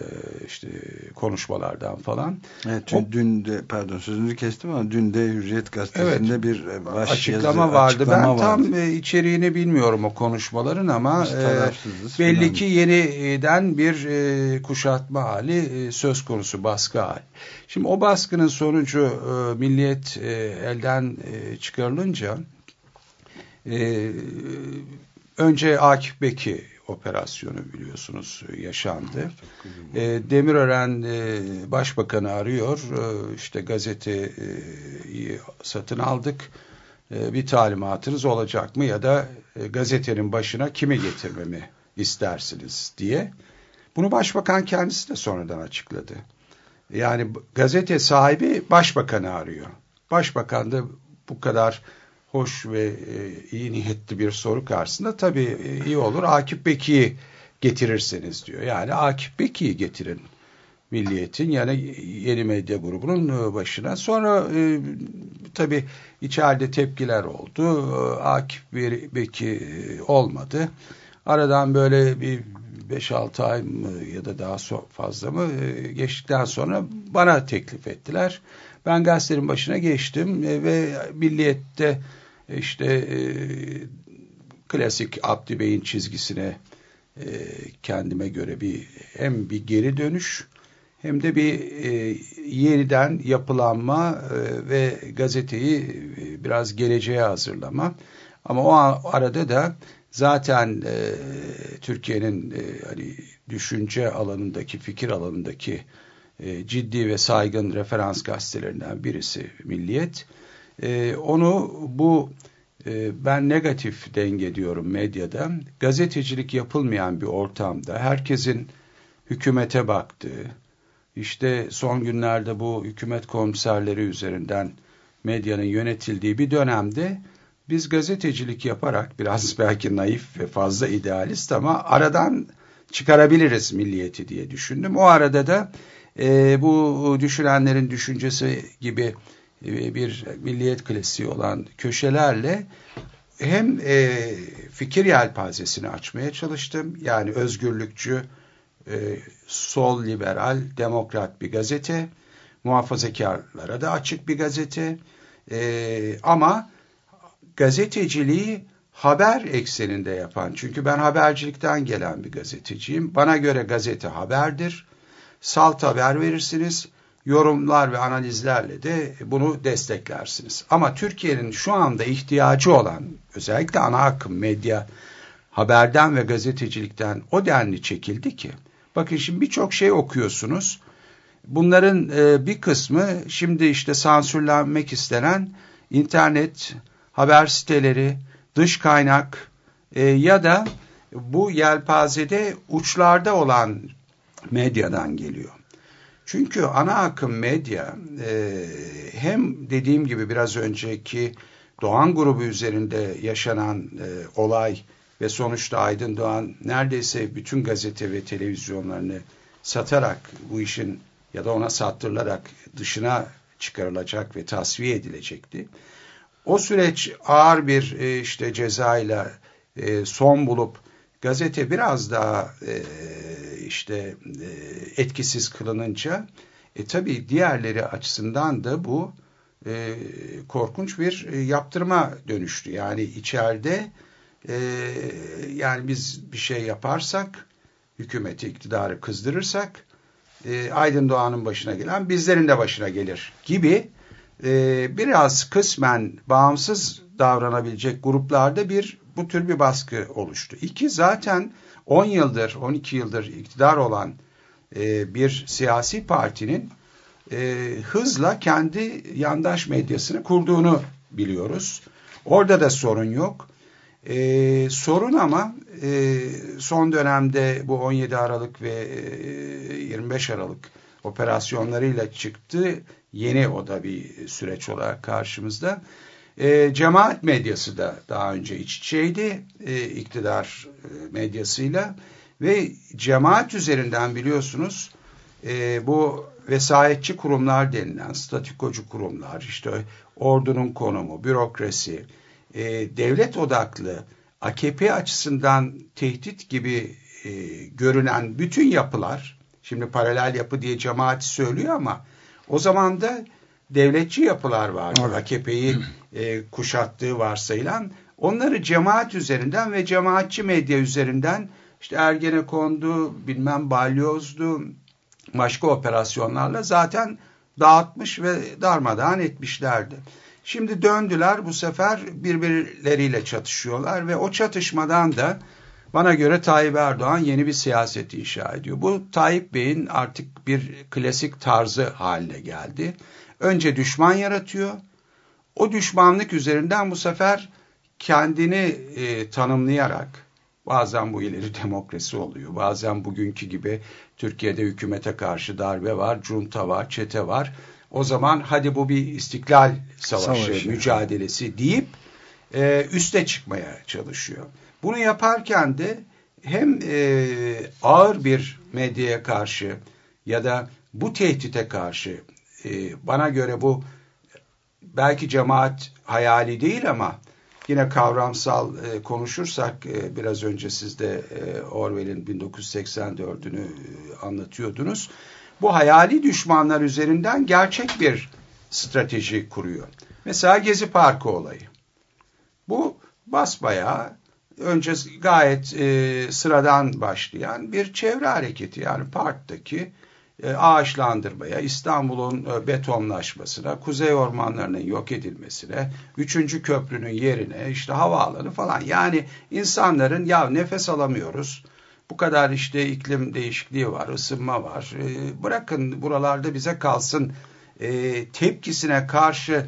işte konuşmalardan falan. Evet, o, dün de pardon sözünü kestim ama dün de Hürriyet gazetesinde evet, bir baş açıklama yazı, vardı. Açıklama ben vardı. tam içeriğini bilmiyorum o konuşmaların ama e, belli falan. ki yeniden bir e, kuşatma hali e, söz konusu baskı hali. Şimdi o baskının sonucu e, milliyet e, elden e, çıkarılınca e, önce Akif Beki operasyonu biliyorsunuz yaşandı. E, Demirören e, başbakanı arıyor. E, işte gazeteyi satın aldık. E, bir talimatınız olacak mı ya da e, gazetenin başına kimi getirmemi istersiniz diye. Bunu başbakan kendisi de sonradan açıkladı. Yani gazete sahibi başbakanı arıyor. Başbakan da bu kadar hoş ve e, iyi niyetli bir soru karşısında tabii e, iyi olur Akif Beki'yi getirirseniz diyor. Yani Akif Beki'yi getirin Milliyet'in yani yeni medya grubunun e, başına. Sonra tabii içeride tepkiler oldu. Akif Beki olmadı. Aradan böyle bir 5-6 ay mı ya da daha fazla mı geçtikten sonra bana teklif ettiler. Ben gazetenin başına geçtim ve Milliyet'te işte e, klasik Abdi çizgisine e, kendime göre bir hem bir geri dönüş hem de bir e, yeniden yapılanma e, ve gazeteyi e, biraz geleceğe hazırlama. Ama o arada da zaten e, Türkiye'nin e, hani düşünce alanındaki, fikir alanındaki e, ciddi ve saygın referans gazetelerinden birisi Milliyet. E, onu bu e, ben negatif denge diyorum medyada. Gazetecilik yapılmayan bir ortamda herkesin hükümete baktığı, işte son günlerde bu hükümet komiserleri üzerinden medyanın yönetildiği bir dönemde biz gazetecilik yaparak biraz <laughs> belki naif ve fazla idealist ama aradan çıkarabiliriz milliyeti diye düşündüm. O arada da e, bu düşünenlerin düşüncesi gibi e, bir milliyet klasiği olan köşelerle hem e, fikir yelpazesini açmaya çalıştım. Yani özgürlükçü, e, sol liberal, demokrat bir gazete. muhafazakarlara da açık bir gazete. E, ama gazeteciliği haber ekseninde yapan. Çünkü ben habercilikten gelen bir gazeteciyim. Bana göre gazete haberdir. Salt haber verirsiniz. Yorumlar ve analizlerle de bunu desteklersiniz. Ama Türkiye'nin şu anda ihtiyacı olan özellikle ana akım medya haberden ve gazetecilikten o denli çekildi ki. Bakın şimdi birçok şey okuyorsunuz. Bunların e, bir kısmı şimdi işte sansürlenmek istenen internet, haber siteleri, dış kaynak e, ya da bu yelpazede uçlarda olan medyadan geliyor. Çünkü ana akım medya e, hem dediğim gibi biraz önceki Doğan grubu üzerinde yaşanan e, olay ve sonuçta Aydın Doğan neredeyse bütün gazete ve televizyonlarını satarak bu işin ya da ona sattırılarak dışına çıkarılacak ve tasfiye edilecekti. O süreç ağır bir e, işte cezayla e, son bulup gazete biraz daha e, işte e, etkisiz kılınınca e, tabii diğerleri açısından da bu e, korkunç bir e, yaptırma dönüştü. Yani içeride e, yani biz bir şey yaparsak hükümeti iktidarı kızdırırsak e, Aydın Doğan'ın başına gelen bizlerin de başına gelir gibi e, biraz kısmen bağımsız davranabilecek gruplarda bir bu tür bir baskı oluştu. İki zaten 10 yıldır 12 yıldır iktidar olan e, bir siyasi partinin e, hızla kendi yandaş medyasını kurduğunu biliyoruz. Orada da sorun yok. E, sorun ama e, son dönemde bu 17 Aralık ve e, 25 Aralık operasyonlarıyla çıktı. Yeni o da bir süreç olarak karşımızda. E, cemaat medyası da daha önce iç içeydi e, iktidar e, medyasıyla ve cemaat üzerinden biliyorsunuz e, bu vesayetçi kurumlar denilen statikocu kurumlar işte ordunun konumu, bürokrasi, e, devlet odaklı AKP açısından tehdit gibi e, görünen bütün yapılar şimdi paralel yapı diye cemaat söylüyor ama o zaman da devletçi yapılar vardı. Evet. AKP'yi <clears throat> e, kuşattığı varsayılan. Onları cemaat üzerinden ve cemaatçi medya üzerinden işte Ergenekon'du, bilmem Balyoz'du, başka operasyonlarla zaten dağıtmış ve darmadağın etmişlerdi. Şimdi döndüler bu sefer birbirleriyle çatışıyorlar ve o çatışmadan da bana göre Tayyip Erdoğan yeni bir siyaset inşa ediyor. Bu Tayyip Bey'in artık bir klasik tarzı haline geldi. Önce düşman yaratıyor. O düşmanlık üzerinden bu sefer kendini e, tanımlayarak bazen bu ileri demokrasi oluyor. Bazen bugünkü gibi Türkiye'de hükümete karşı darbe var, junta var, çete var. O zaman hadi bu bir istiklal savaşı, savaşı. mücadelesi deyip e, üste çıkmaya çalışıyor. Bunu yaparken de hem e, ağır bir medyaya karşı ya da bu tehdite karşı e, bana göre bu belki cemaat hayali değil ama yine kavramsal e, konuşursak e, biraz önce siz de e, Orwell'in 1984'ünü e, anlatıyordunuz. Bu hayali düşmanlar üzerinden gerçek bir strateji kuruyor. Mesela Gezi Parkı olayı. Bu basbayağı önce gayet e, sıradan başlayan bir çevre hareketi yani parktaki ağaçlandırmaya, İstanbul'un e, betonlaşmasına, kuzey ormanlarının yok edilmesine, üçüncü köprünün yerine, işte havaalanı falan. Yani insanların ya nefes alamıyoruz, bu kadar işte iklim değişikliği var, ısınma var, e, bırakın buralarda bize kalsın. Tepkisine karşı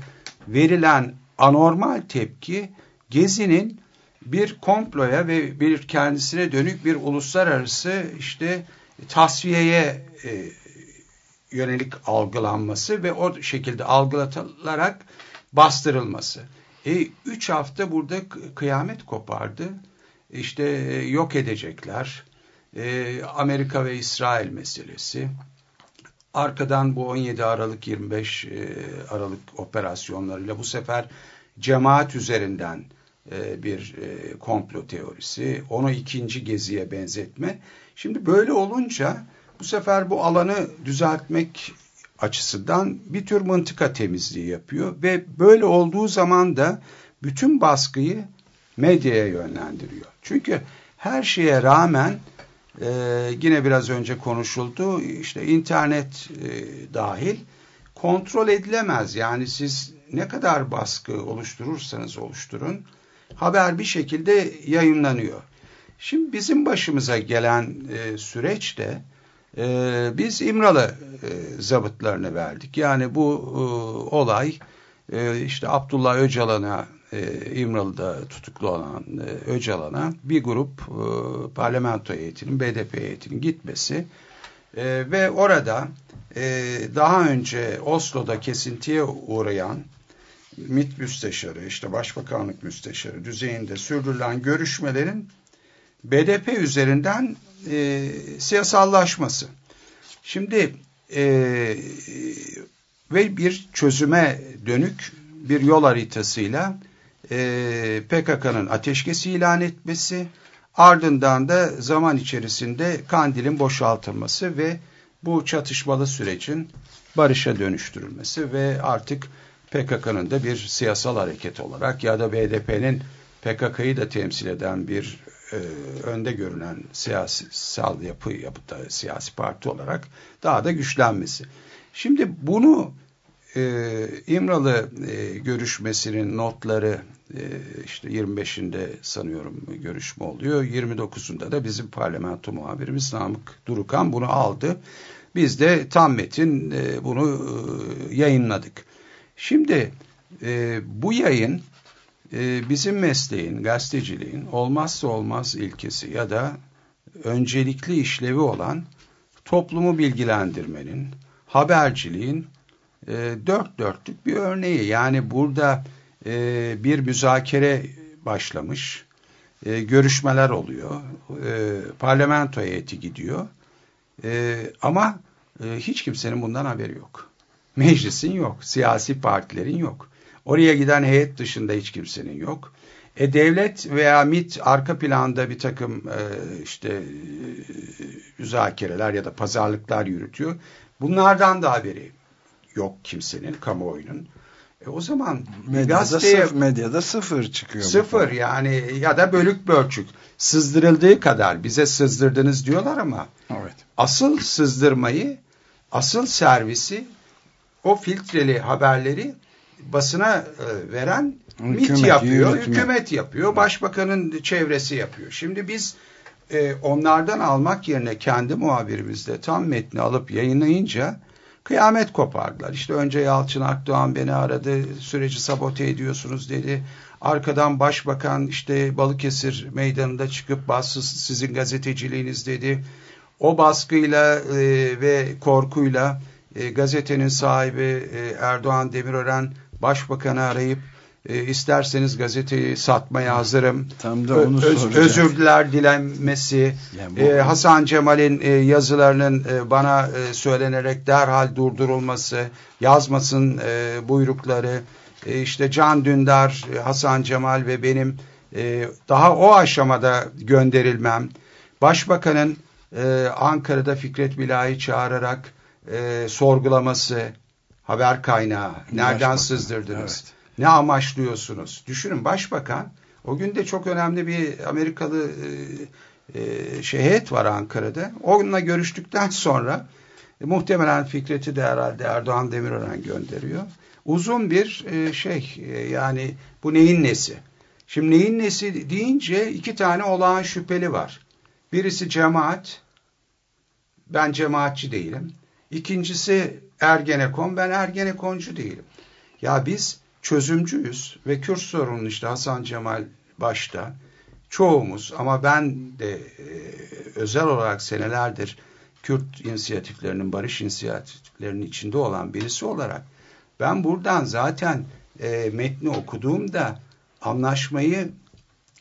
verilen anormal tepki Gezi'nin bir komploya ve bir kendisine dönük bir uluslararası işte tasfiyeye e, yönelik algılanması ve o şekilde algılatılarak bastırılması. E, üç hafta burada kıyamet kopardı. İşte e, yok edecekler. E, Amerika ve İsrail meselesi. Arkadan bu 17 Aralık 25 e, Aralık operasyonlarıyla bu sefer cemaat üzerinden e, bir e, komplo teorisi. Onu ikinci geziye benzetme. Şimdi böyle olunca bu sefer bu alanı düzeltmek açısından bir tür mıntıka temizliği yapıyor ve böyle olduğu zaman da bütün baskıyı medyaya yönlendiriyor. Çünkü her şeye rağmen e, yine biraz önce konuşuldu işte internet e, dahil kontrol edilemez. Yani siz ne kadar baskı oluşturursanız oluşturun haber bir şekilde yayınlanıyor. Şimdi bizim başımıza gelen e, süreçte e, biz İmralı e, zabıtlarını verdik. Yani bu e, olay e, işte Abdullah Öcalan'a e, İmralı'da tutuklu olan e, Öcalan'a bir grup e, parlamento heyetinin, BDP heyetinin gitmesi e, ve orada e, daha önce Oslo'da kesintiye uğrayan MİT müsteşarı, işte başbakanlık müsteşarı düzeyinde sürdürülen görüşmelerin BDP üzerinden e, siyasallaşması. Şimdi e, ve bir çözüme dönük bir yol haritasıyla e, PKK'nın ateşkesi ilan etmesi, ardından da zaman içerisinde Kandil'in boşaltılması ve bu çatışmalı sürecin barışa dönüştürülmesi ve artık PKK'nın da bir siyasal hareket olarak ya da BDP'nin PKK'yı da temsil eden bir e, önde görünen siyasal yapı yapıda siyasi parti olarak daha da güçlenmesi. Şimdi bunu e, İmralı e, görüşmesinin notları e, işte 25'inde sanıyorum görüşme oluyor. 29'unda da bizim parlamento muhabirimiz Namık Durukan bunu aldı. Biz de tam metin e, bunu e, yayınladık. Şimdi e, bu yayın e, bizim mesleğin, gazeteciliğin olmazsa olmaz ilkesi ya da öncelikli işlevi olan toplumu bilgilendirmenin, haberciliğin e, dört dörtlük bir örneği. Yani burada e, bir müzakere başlamış, e, görüşmeler oluyor, e, parlamento heyeti gidiyor ama hiç kimsenin bundan haberi yok. Meclisin yok, siyasi partilerin yok. Oraya giden heyet dışında hiç kimsenin yok. E devlet veya MIT arka planda bir takım e, işte e, müzakereler ya da pazarlıklar yürütüyor. Bunlardan da haberi yok kimsenin, kamuoyunun. E o zaman medyada, gazeteye, sıfır, medyada sıfır çıkıyor. Sıfır yani ya da bölük bölçük. Sızdırıldığı kadar bize sızdırdınız diyorlar ama evet. asıl sızdırmayı, asıl servisi o filtreli haberleri basına e, veren hükümet, MIT yapıyor, hükümet. hükümet yapıyor, başbakanın çevresi yapıyor. Şimdi biz e, onlardan almak yerine kendi muhabirimizde tam metni alıp yayınlayınca kıyamet kopardılar. İşte önce Yalçın Akdoğan beni aradı, süreci sabote ediyorsunuz dedi. Arkadan başbakan işte Balıkesir meydanında çıkıp bassız sizin gazeteciliğiniz dedi. O baskıyla e, ve korkuyla e, gazetenin sahibi e, Erdoğan Demirören başbakanı arayıp e, isterseniz gazeteyi satmaya hazırım. Tam da onu Öz, özür diler dilenmesi, yani bu... e, Hasan Cemal'in e, yazılarının e, bana e, söylenerek derhal durdurulması, yazmasın e, buyrukları, e, işte Can Dündar, e, Hasan Cemal ve benim e, daha o aşamada gönderilmem, Başbakanın e, Ankara'da Fikret Bila'yı çağırarak e, sorgulaması, haber kaynağı, nereden Başbakan. sızdırdınız, evet. ne amaçlıyorsunuz? Düşünün başbakan, o gün de çok önemli bir Amerikalı e, e, şehit var Ankara'da. Onunla görüştükten sonra e, muhtemelen Fikret'i de herhalde Erdoğan Demirören gönderiyor. Uzun bir e, şey e, yani bu neyin nesi? Şimdi neyin nesi deyince iki tane olağan şüpheli var. Birisi cemaat, ben cemaatçi değilim. İkincisi Ergenekon. Ben Ergenekoncu değilim. Ya biz çözümcüyüz ve Kürt sorunun işte Hasan Cemal başta çoğumuz ama ben de e, özel olarak senelerdir Kürt inisiyatiflerinin, barış inisiyatiflerinin içinde olan birisi olarak ben buradan zaten e, metni okuduğumda anlaşmayı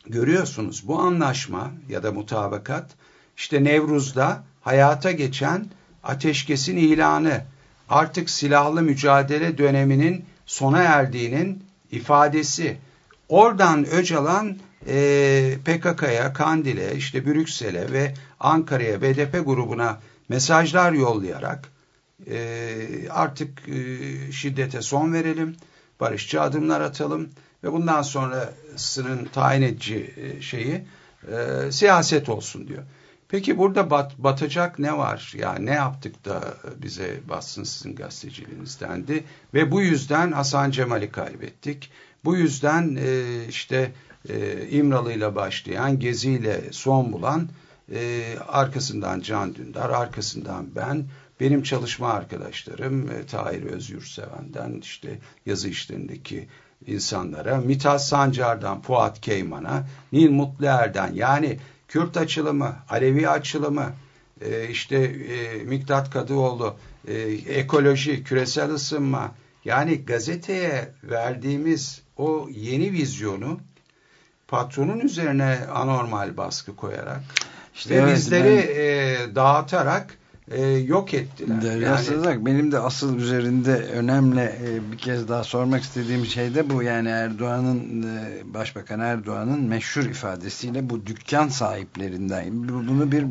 görüyorsunuz. Bu anlaşma ya da mutabakat işte Nevruz'da hayata geçen ateşkesin ilanı artık silahlı mücadele döneminin sona erdiğinin ifadesi. Oradan Öcalan e, PKK'ya, Kandil'e, işte Brüksel'e ve Ankara'ya BDP grubuna mesajlar yollayarak E, artık e, şiddete son verelim, barışçı adımlar atalım ve bundan sonrasının tayin edici e, şeyi e, siyaset olsun diyor. Peki burada bat, batacak ne var? Yani ne yaptık da bize bassın sizin gazeteciliğiniz dendi. Ve bu yüzden Hasan Cemal'i kaybettik. Bu yüzden e, işte e, İmralı ile başlayan, Gezi ile son bulan, e, arkasından Can Dündar, arkasından ben, benim çalışma arkadaşlarım, e, Tahir Özyurtseven'den işte yazı işlerindeki insanlara, Mithat Sancar'dan Fuat Keyman'a, Nil Mutluer'den yani Kürt açılımı, Alevi açılımı, e, işte e, Miktat Kadıoğlu, e, ekoloji, küresel ısınma. Yani gazeteye verdiğimiz o yeni vizyonu patronun üzerine anormal baskı koyarak işte ve evet, bizleri ben... e, dağıtarak e, yok ettiler. Deryasızlık yani, benim de asıl üzerinde önemli e, bir kez daha sormak istediğim şey de bu yani Erdoğan'ın e, Başbakan Erdoğan'ın meşhur ifadesiyle bu dükkan sahiplerinden bunu bir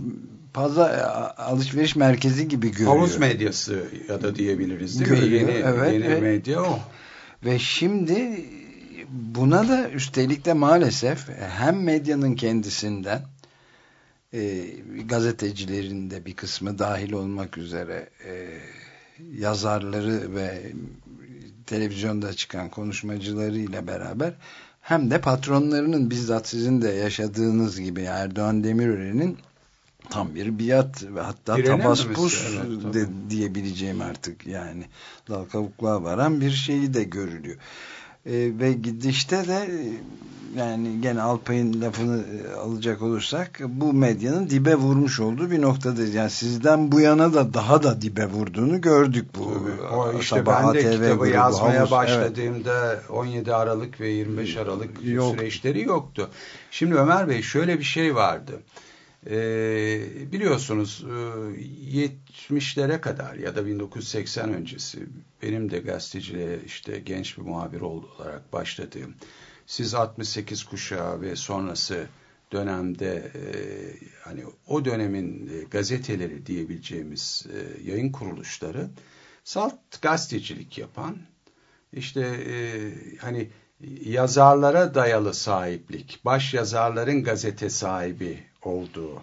fazla e, alışveriş merkezi gibi görüyor. Havuz medyası ya da diyebiliriz değil görüyor, mi? Yeni, evet, yeni ve, medya o. Ve şimdi buna da üstelik de maalesef hem medyanın kendisinden e, gazetecilerin de bir kısmı dahil olmak üzere e, yazarları ve televizyonda çıkan konuşmacılarıyla beraber hem de patronlarının bizzat sizin de yaşadığınız gibi Erdoğan Demirören'in tam bir biat ve hatta Direne tabaspus evet, de, diyebileceğim artık yani dal kavukluğa varan bir şeyi de görülüyor. E, ve gidişte de yani gene Alpay'ın lafını e, alacak olursak bu medyanın dibe vurmuş olduğu bir noktada yani sizden bu yana da daha da dibe vurduğunu gördük bu o işte ben de kitabı grubu, yazmaya havuz, başladığımda evet. 17 Aralık ve 25 Aralık Yok. süreçleri yoktu. Şimdi Ömer Bey şöyle bir şey vardı. Ee, biliyorsunuz 70'lere e, kadar ya da 1980 öncesi benim de gazeteciliğe işte genç bir muhabir olarak başladığım siz 68 kuşağı ve sonrası dönemde e, hani o dönemin e, gazeteleri diyebileceğimiz e, yayın kuruluşları salt gazetecilik yapan işte e, hani yazarlara dayalı sahiplik, baş yazarların gazete sahibi olduğu.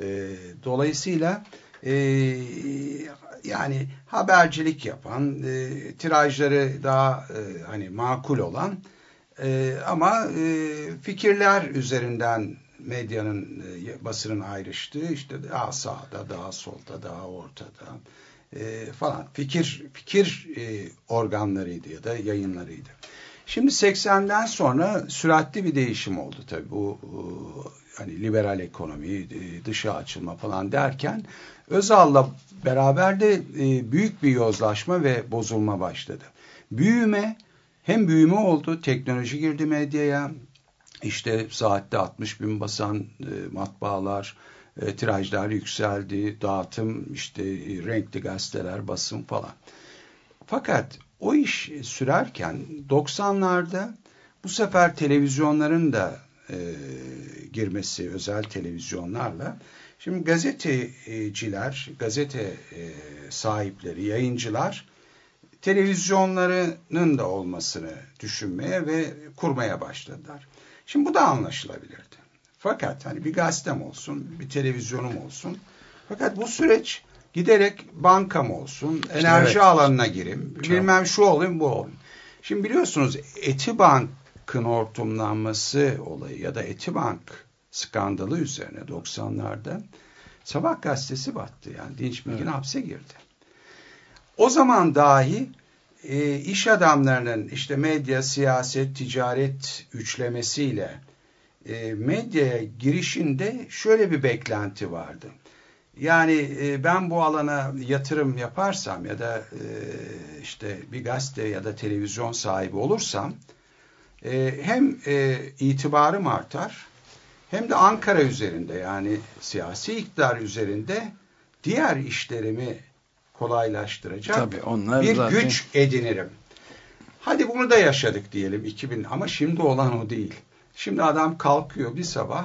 E, dolayısıyla e, yani habercilik yapan, e, tirajları daha e, hani makul olan e, ama e, fikirler üzerinden medyanın, e, basının ayrıştığı işte daha sağda, daha solda, daha ortada e, falan fikir fikir e, organlarıydı ya da yayınlarıydı. Şimdi 80'den sonra süratli bir değişim oldu tabii bu hani liberal ekonomi, e, dışa açılma falan derken Özal'la beraber de e, büyük bir yozlaşma ve bozulma başladı. Büyüme hem büyüme oldu, teknoloji girdi medyaya, işte saatte 60 bin basan e, matbaalar, tirajlar yükseldi, dağıtım, işte renkli gazeteler, basın falan. Fakat o iş sürerken 90'larda bu sefer televizyonların da e, girmesi özel televizyonlarla şimdi gazeteciler, gazete e, sahipleri, yayıncılar televizyonlarının da olmasını düşünmeye ve kurmaya başladılar. Şimdi bu da anlaşılabilirdi. Fakat hani bir gazetem olsun, bir televizyonum olsun. Fakat bu süreç giderek bankam olsun, enerji evet. alanına girim, Çok. bilmem şu olayım bu olayım. Şimdi biliyorsunuz Etibank'ın hortumlanması olayı ya da Etibank skandalı üzerine 90'larda Sabah gazetesi battı yani Dinç Bilgin evet. hapse girdi. O zaman dahi e, iş adamlarının işte medya, siyaset, ticaret üçlemesiyle e, medyaya girişinde şöyle bir beklenti vardı. Yani e, ben bu alana yatırım yaparsam ya da e, işte bir gazete ya da televizyon sahibi olursam e, hem e, itibarım artar hem de Ankara üzerinde yani siyasi iktidar üzerinde diğer işlerimi kolaylaştıracak Tabii, onlar bir zaten... güç edinirim. Hadi bunu da yaşadık diyelim 2000 ama şimdi olan o değil. Şimdi adam kalkıyor bir sabah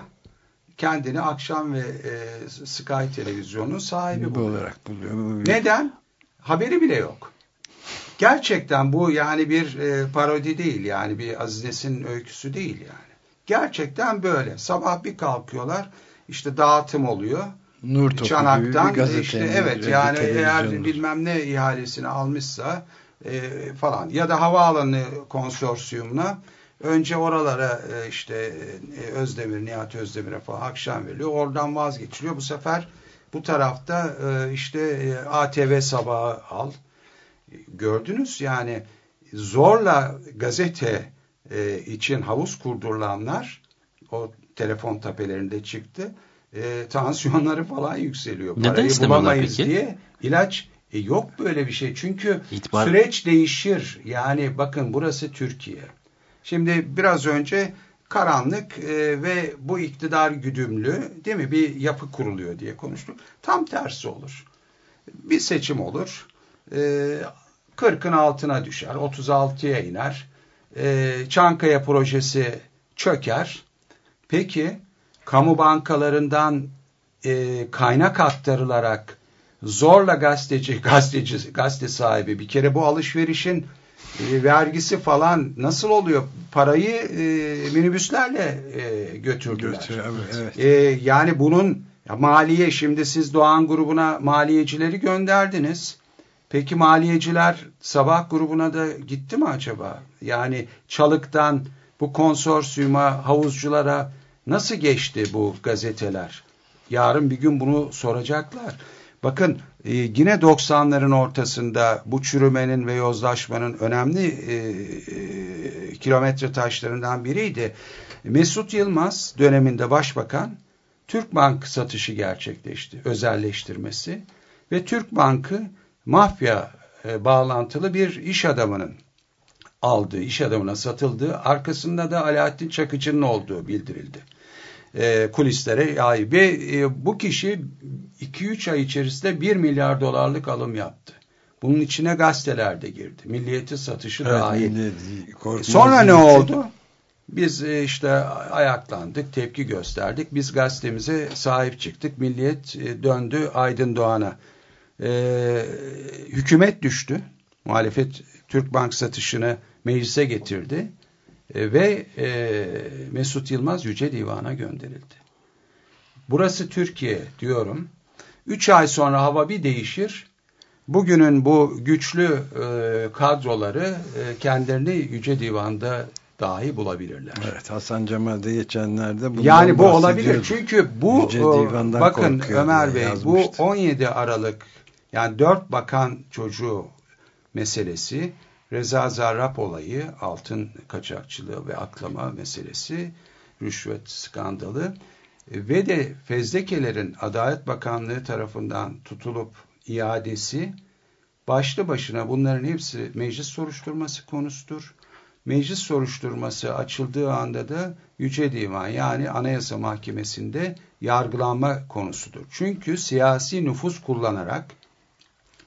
kendini akşam ve e, Sky televizyonun sahibi bu olarak buluyor. Neden? haberi bile yok. Gerçekten bu yani bir e, parodi değil yani bir Aziz Nesin öyküsü değil yani. Gerçekten böyle. Sabah bir kalkıyorlar işte dağıtım oluyor. Nur Topu Çanak'tan gibi bir işte evet yani eğer bilmem ne ihalesini almışsa e, falan ya da havaalanı konsorsiyumuna önce oralara e, işte e, Özdemir, Nihat Özdemir'e falan akşam veriliyor. Oradan vazgeçiliyor. Bu sefer bu tarafta e, işte e, ATV sabahı al. Gördünüz yani zorla gazete e, için havuz kurdurulanlar o telefon tapelerinde çıktı. E, tansiyonları falan yükseliyor. Neden Parayı bulamayız peki? diye ilaç e, yok böyle bir şey. Çünkü İtibar... süreç değişir. Yani bakın burası Türkiye. Şimdi biraz önce karanlık e, ve bu iktidar güdümlü değil mi bir yapı kuruluyor diye konuştuk. Tam tersi olur. Bir seçim olur. E, 40'ın altına düşer. 36'ya iner. E, Çankaya projesi çöker. Peki kamu bankalarından e, kaynak aktarılarak zorla gazeteci, gazeteci, gazete sahibi bir kere bu alışverişin e, vergisi falan nasıl oluyor? Parayı e, minibüslerle e, götürdüler. Götür, evet. E, yani bunun ya maliye şimdi siz Doğan grubuna maliyecileri gönderdiniz. Peki maliyeciler sabah grubuna da gitti mi acaba? Yani Çalık'tan bu konsorsiyuma, havuzculara nasıl geçti bu gazeteler? Yarın bir gün bunu soracaklar. Bakın e, yine 90'ların ortasında bu çürümenin ve yozlaşmanın önemli e, e, kilometre taşlarından biriydi. Mesut Yılmaz döneminde başbakan Türk Bank satışı gerçekleşti, özelleştirmesi ve Türk Bank'ı mafya e, bağlantılı bir iş adamının aldığı, iş adamına satıldığı, arkasında da Alaaddin Çakıcı'nın olduğu bildirildi. E, kulislere ve e, bu kişi 2-3 ay içerisinde 1 milyar dolarlık alım yaptı. Bunun içine gazeteler de girdi. Milliyeti satışı evet, dahil. Milliyet, Sonra ne oldu? Biz e, işte ayaklandık, tepki gösterdik. Biz gazetemize sahip çıktık. Milliyet e, döndü Aydın Doğan'a. Ee, hükümet düştü. Muhalefet Türk Bank satışını meclise getirdi. E, ve e, Mesut Yılmaz Yüce Divan'a gönderildi. Burası Türkiye diyorum. Üç ay sonra hava bir değişir. Bugünün bu güçlü e, kadroları e, kendilerini Yüce Divan'da dahi bulabilirler. Evet Hasan Cemal'de geçenlerde bundan Yani bu olabilir. Çünkü bu Yüce e, bakın Ömer Bey yazmıştı. bu 17 Aralık yani dört bakan çocuğu meselesi Reza Zarrab olayı, altın kaçakçılığı ve aklama meselesi, rüşvet skandalı ve de fezlekelerin Adalet Bakanlığı tarafından tutulup iadesi başlı başına bunların hepsi meclis soruşturması konusudur. Meclis soruşturması açıldığı anda da Yüce Divan yani Anayasa Mahkemesi'nde yargılanma konusudur. Çünkü siyasi nüfus kullanarak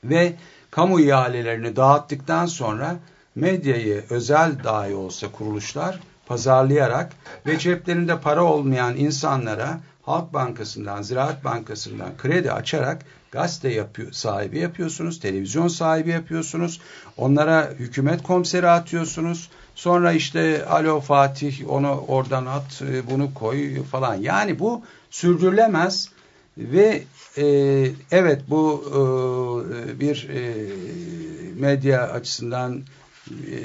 ve kamu ihalelerini dağıttıktan sonra medyayı özel dahi olsa kuruluşlar pazarlayarak ve ceplerinde para olmayan insanlara Halk Bankası'ndan, Ziraat Bankası'ndan kredi açarak gazete yapıyor, sahibi yapıyorsunuz, televizyon sahibi yapıyorsunuz, onlara hükümet komiseri atıyorsunuz, sonra işte alo Fatih onu oradan at, bunu koy falan. Yani bu sürdürülemez ve e, evet bu e, bir e, medya açısından e,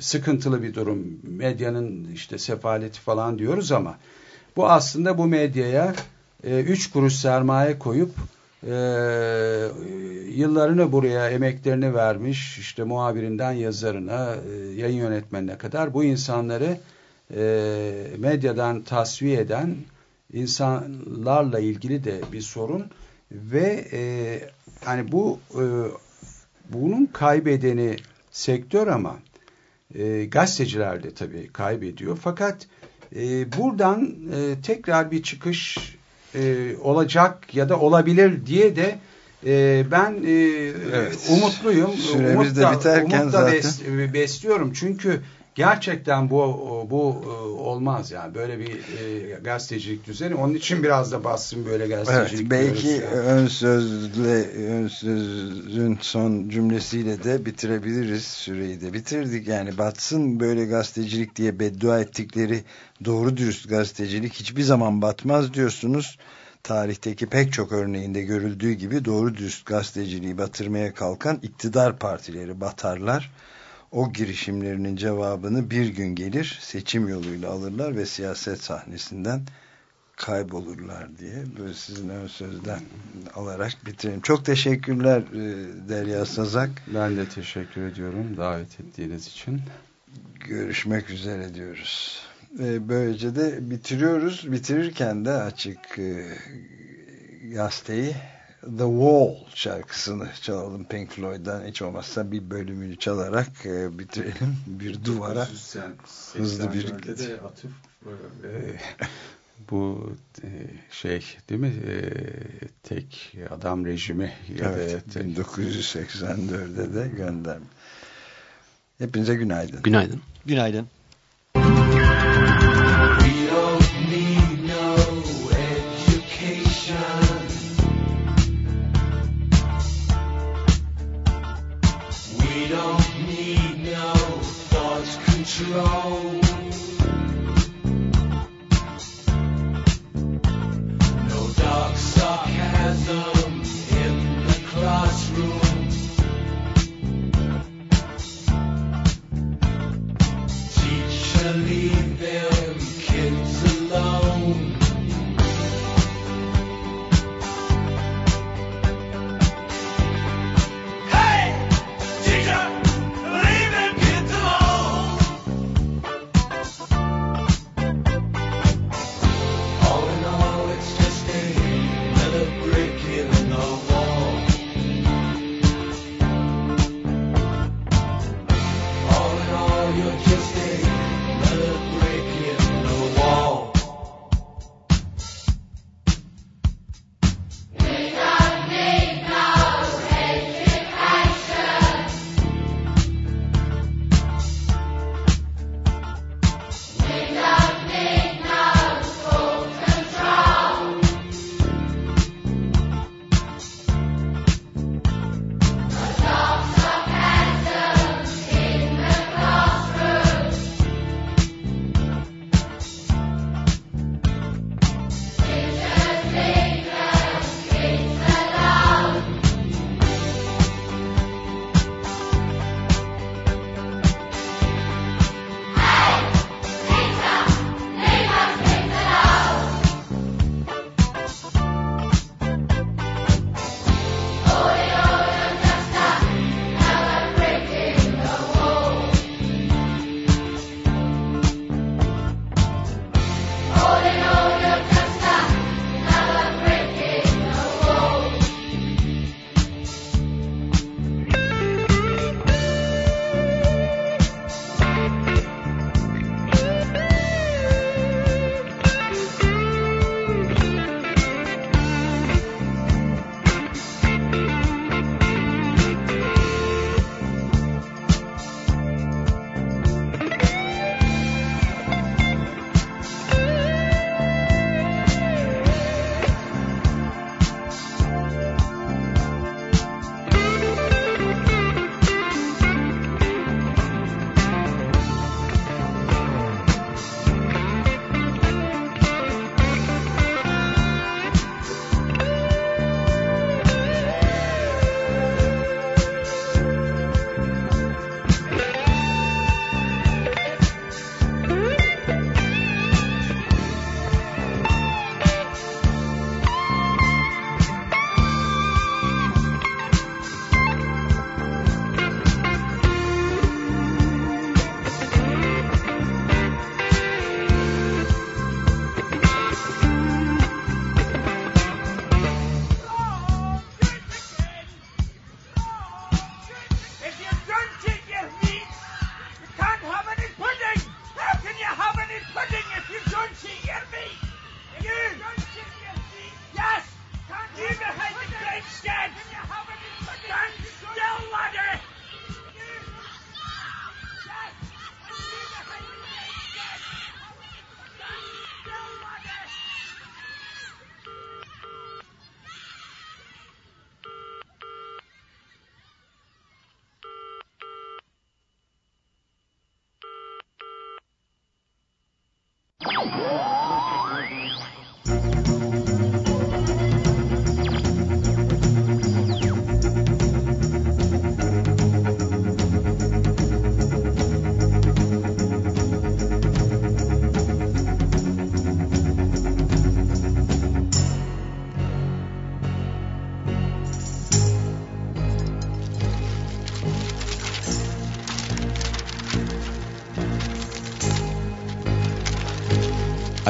sıkıntılı bir durum. Medyanın işte sefaleti falan diyoruz ama bu aslında bu medyaya e, üç kuruş sermaye koyup e, yıllarını buraya emeklerini vermiş işte muhabirinden yazarına e, yayın yönetmenine kadar bu insanları e, medyadan tasfiye eden insanlarla ilgili de bir sorun ve e, hani bu e, bunun kaybedeni sektör ama e, gazeteciler de tabii kaybediyor. Fakat e, buradan e, tekrar bir çıkış e, olacak ya da olabilir diye de e, ben e, evet. umutluyum. Süremiz de biterken umutla zaten. Bes, besliyorum. Çünkü gerçekten bu bu e, olmaz yani böyle bir e, gazetecilik düzeni. Onun için biraz da bassın böyle gazetecilik. Evet, belki yani. ön sözle ön sözün son cümlesiyle de bitirebiliriz süreyi de bitirdik yani batsın böyle gazetecilik diye beddua ettikleri doğru dürüst gazetecilik hiçbir zaman batmaz diyorsunuz tarihteki pek çok örneğinde görüldüğü gibi doğru dürüst gazeteciliği batırmaya kalkan iktidar partileri batarlar o girişimlerinin cevabını bir gün gelir seçim yoluyla alırlar ve siyaset sahnesinden kaybolurlar diye böyle sizin ön sözden alarak bitirelim. Çok teşekkürler e, Derya Sazak. Ben de teşekkür ediyorum davet ettiğiniz için. Görüşmek üzere diyoruz. Böylece de bitiriyoruz. Bitirirken de açık e, gazeteyi The Wall şarkısını çalalım Pink Floyd'dan. Hiç olmazsa bir bölümünü çalarak e, bitirelim. <laughs> Bir duvara hızlı bir de atıf e, <laughs> bu e, şey değil mi? E, tek adam rejimi ya evet, da 1984'de de gönderme. Hepinize günaydın. Günaydın. Günaydın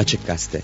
Açık Gazete